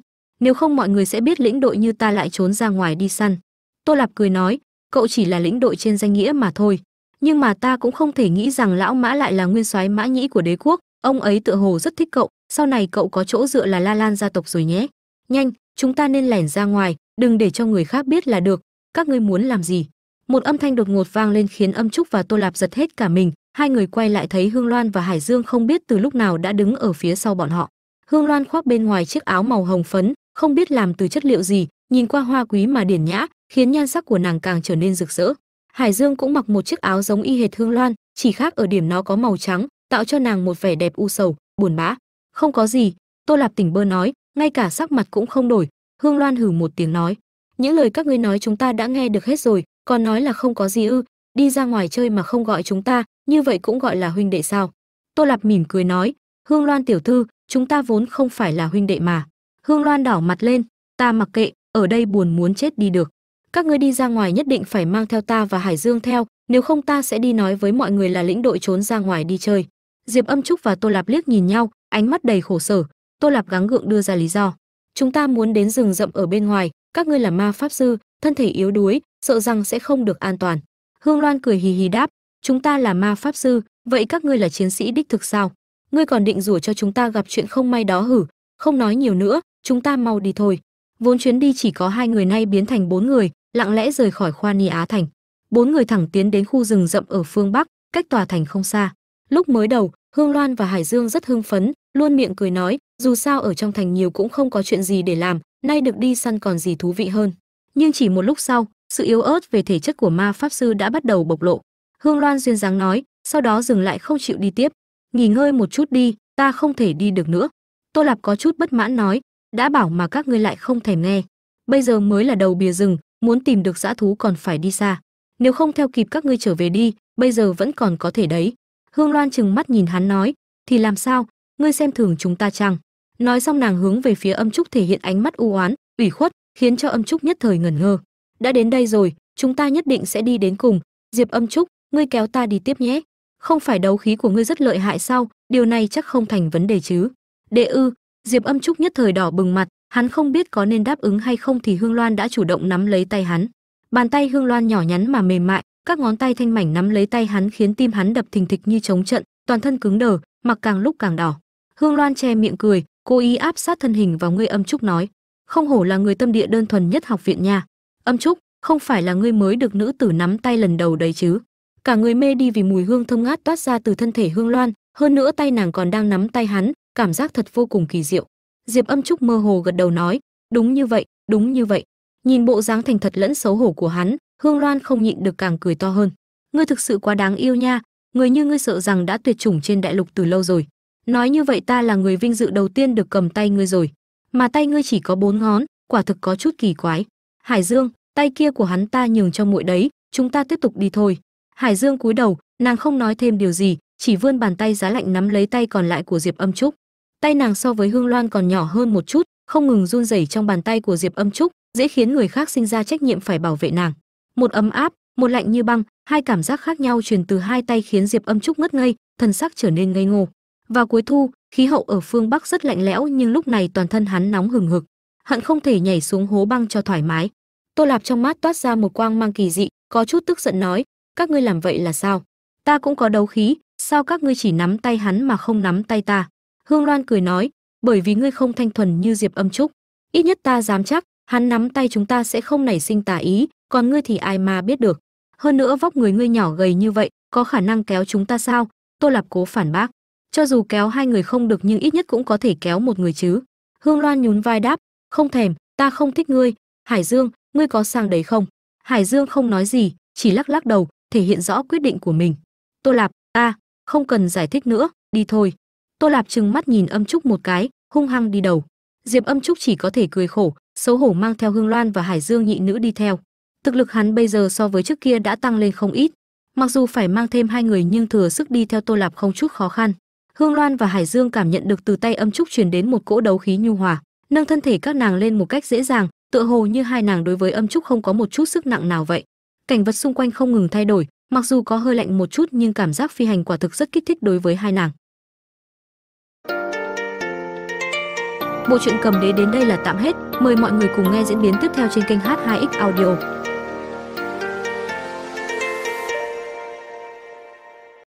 Nếu không mọi người sẽ biết lĩnh đội như ta lại trốn ra ngoài đi săn. Tô lạp cười nói, cậu chỉ là lĩnh đội trên danh nghĩa mà thôi. Nhưng mà ta cũng không thể nghĩ rằng lão mã lại là nguyên soái mã nhĩ của đế quốc ông ấy tựa hồ rất thích cậu, sau này cậu có chỗ dựa là la lan gia tộc rồi nhé. Nhanh, chúng ta nên lẻn ra ngoài, đừng để cho người khác biết là được. Các ngươi muốn làm gì? Một âm thanh đột ngột vang lên khiến âm trúc và tô lạp giật hết cả mình. Hai người quay lại thấy hương loan và hải dương không biết từ lúc nào đã đứng ở phía sau bọn họ. Hương loan khoác bên ngoài chiếc áo màu hồng phấn, không biết làm từ chất liệu gì, nhìn qua hoa quý mà điển nhã, khiến nhan sắc của nàng càng trở nên rực rỡ. Hải dương cũng mặc một chiếc áo giống y hệt hương loan, chỉ khác ở điểm nó có màu trắng tạo cho nàng một vẻ đẹp u sầu, buồn bã. Không có gì, tô lạp tỉnh bơ nói, ngay cả sắc mặt cũng không đổi. Hương loan hử một tiếng nói, những lời các ngươi nói chúng ta đã nghe được hết rồi, còn nói là không có gì ư, đi ra ngoài chơi mà không gọi chúng ta, như vậy cũng gọi là huynh đệ sao? Tô lạp mỉm cười nói, hương loan tiểu thư, chúng ta vốn không phải là huynh đệ mà. Hương loan đỏ mặt lên, ta mặc kệ, ở đây buồn muốn chết đi được. Các ngươi đi ra ngoài nhất định phải mang theo ta và hải dương theo, nếu không ta sẽ đi nói với mọi người là lĩnh đội trốn ra ngoài đi chơi diệp âm trúc và tô lạp liếc nhìn nhau, ánh mắt đầy khổ sở. Tô lạp gắng gượng đưa ra lý do. Chúng ta muốn đến rừng rậm ở bên ngoài, các ngươi là ma pháp sư, thân thể yếu đuối, sợ rằng sẽ không được an toàn. Hương loan cười hì hì đáp, chúng ta là ma pháp sư, vậy các ngươi là chiến sĩ đích thực sao? Ngươi còn định rủa cho chúng ta gặp chuyện không may đó hử? Không nói nhiều nữa, chúng ta mau đi thôi. Vốn chuyến đi chỉ có hai người nay biến thành bốn người, lặng lẽ rời khỏi khoa ni á thành. Bốn người thẳng tiến đến khu rừng rậm ở phương bắc, cách tòa thành không xa. Lúc mới đầu hương loan và hải dương rất hưng phấn, luôn miệng cười nói, dù sao ở trong thành nhiều cũng không có chuyện gì để làm, nay được đi săn còn gì thú vị hơn. Nhưng chỉ một lúc sau, sự yếu ớt về thể chất của ma pháp sư đã bắt đầu bộc lộ. Hương loan duyên dáng nói, sau đó dừng lại không chịu đi tiếp. Nghỉ ngơi một chút đi, ta không thể đi được nữa. Tô lạp có chút bất mãn nói, đã bảo mà các ngươi lại không thèm nghe. Bây giờ mới là đầu bìa rừng, muốn tìm được dã thú còn phải đi xa. Nếu không theo kịp các ngươi trở về đi, bây giờ vẫn còn có thể đấy hương loan chừng mắt nhìn hắn nói, thì làm sao? Ngươi xem thường chúng ta chăng? Nói xong nàng hướng về phía âm trúc thể hiện ánh mắt u oán, ủy khuất, khiến cho âm trúc nhất thời ngẩn ngơ. Đã đến đây rồi, chúng ta nhất định sẽ đi đến cùng. Diệp âm trúc, ngươi kéo ta đi tiếp nhé. Không phải đấu khí của ngươi rất lợi hại sao? Điều này chắc không thành vấn đề chứ. Đệ ư? Diệp âm trúc nhất thời đỏ bừng mặt, hắn không biết có nên đáp ứng hay không thì hương loan đã chủ động nắm lấy tay hắn. Bàn tay hương loan nhỏ nhắn mà mềm mại các ngón tay thanh mảnh nắm lấy tay hắn khiến tim hắn đập thình thịch như chống trận, toàn thân cứng đờ, mặc càng lúc càng đỏ. Hương loan che miệng cười, cố ý áp sát thân hình vào ngươi âm trúc nói, không hổ là người tâm địa đơn thuần nhất học viện nha. Âm trúc, không phải là ngươi mới được nữ tử nắm tay lần đầu đấy chứ? Cả người mê đi vì mùi hương thơm ngát toát ra từ thân thể hương loan, hơn nữa tay nàng còn đang nắm tay hắn, cảm giác thật vô cùng kỳ diệu. Diệp âm trúc mơ hồ gật đầu nói, đúng như vậy, đúng như vậy. Nhìn bộ dáng thành thật lẫn xấu hổ của hắn hương loan không nhịn được càng cười to hơn. Ngươi thực sự quá đáng yêu nha, người như ngươi sợ rằng đã tuyệt chủng trên đại lục từ lâu rồi. Nói như vậy ta là người vinh dự đầu tiên được cầm tay ngươi rồi. Mà tay ngươi chỉ có bốn ngón, quả thực có chút kỳ quái. Hải dương, tay kia của hắn ta nhường cho muội đấy, chúng ta tiếp tục đi thôi. Hải dương cúi đầu, nàng không nói thêm điều gì, chỉ vươn bàn tay giá lạnh nắm lấy tay còn lại của diệp âm trúc. Tay nàng so với hương loan còn nhỏ hơn một chút, không ngừng run rẩy trong bàn tay của diệp âm trúc, dễ khiến người khác sinh ra trách nhiệm phải bảo vệ nàng một ấm áp, một lạnh như băng, hai cảm giác khác nhau truyền từ hai tay khiến diệp âm trúc ngất ngây, thân sắc trở nên ngây ngô. Vào cuối thu, khí hậu ở phương bắc rất lạnh lẽo nhưng lúc này toàn thân hắn nóng hừng hực. Hận không thể nhảy xuống hố băng cho thoải mái. Tô lạp trong mắt toát ra một quang mang kỳ dị, có chút tức giận nói, các ngươi làm vậy là sao? Ta cũng có đấu khí, sao các ngươi chỉ nắm tay hắn mà không nắm tay ta? Hương loan cười nói, bởi vì ngươi không thanh thuần như diệp âm trúc. Ít nhất ta dám chắc, hắn nắm tay chúng ta sẽ không nảy sinh tà ý còn ngươi thì ai mà biết được? Hơn nữa vóc người ngươi nhỏ gầy như vậy, có khả năng kéo chúng ta sao? Tô lạp cố phản bác. Cho dù kéo hai người không được nhưng ít nhất cũng có thể kéo một người chứ. Hương loan nhún vai đáp. Không thèm, ta không thích ngươi. Hải dương, ngươi có sang đấy không? Hải dương không nói gì, chỉ lắc lắc đầu, thể hiện rõ quyết định của mình. Tô lạp ta không cần giải thích nữa, đi thôi. Tô lạp trừng mắt nhìn âm trúc một cái, hung hăng đi đầu. Diệp âm trúc chỉ có thể cười khổ, xấu hổ mang theo hương loan và hải dương nhị nữ đi theo thực lực hắn bây giờ so với trước kia đã tăng lên không ít. Mặc dù phải mang thêm hai người nhưng thừa sức đi theo tô lạp không chút khó khăn. Hương loan và hải dương cảm nhận được từ tay âm trúc truyền đến một cỗ đấu khí nhu hòa, nâng thân thể các nàng lên một cách dễ dàng, tựa hồ như hai nàng đối với âm trúc không có một chút sức nặng nào vậy. Cảnh vật xung quanh không ngừng thay đổi, mặc dù có hơi lạnh một chút nhưng cảm giác phi hành quả thực rất kích thích đối với hai nàng. Bộ truyện cầm đế đến đây là tạm hết, mời mọi người cùng nghe diễn biến tiếp theo trên kênh h2x audio.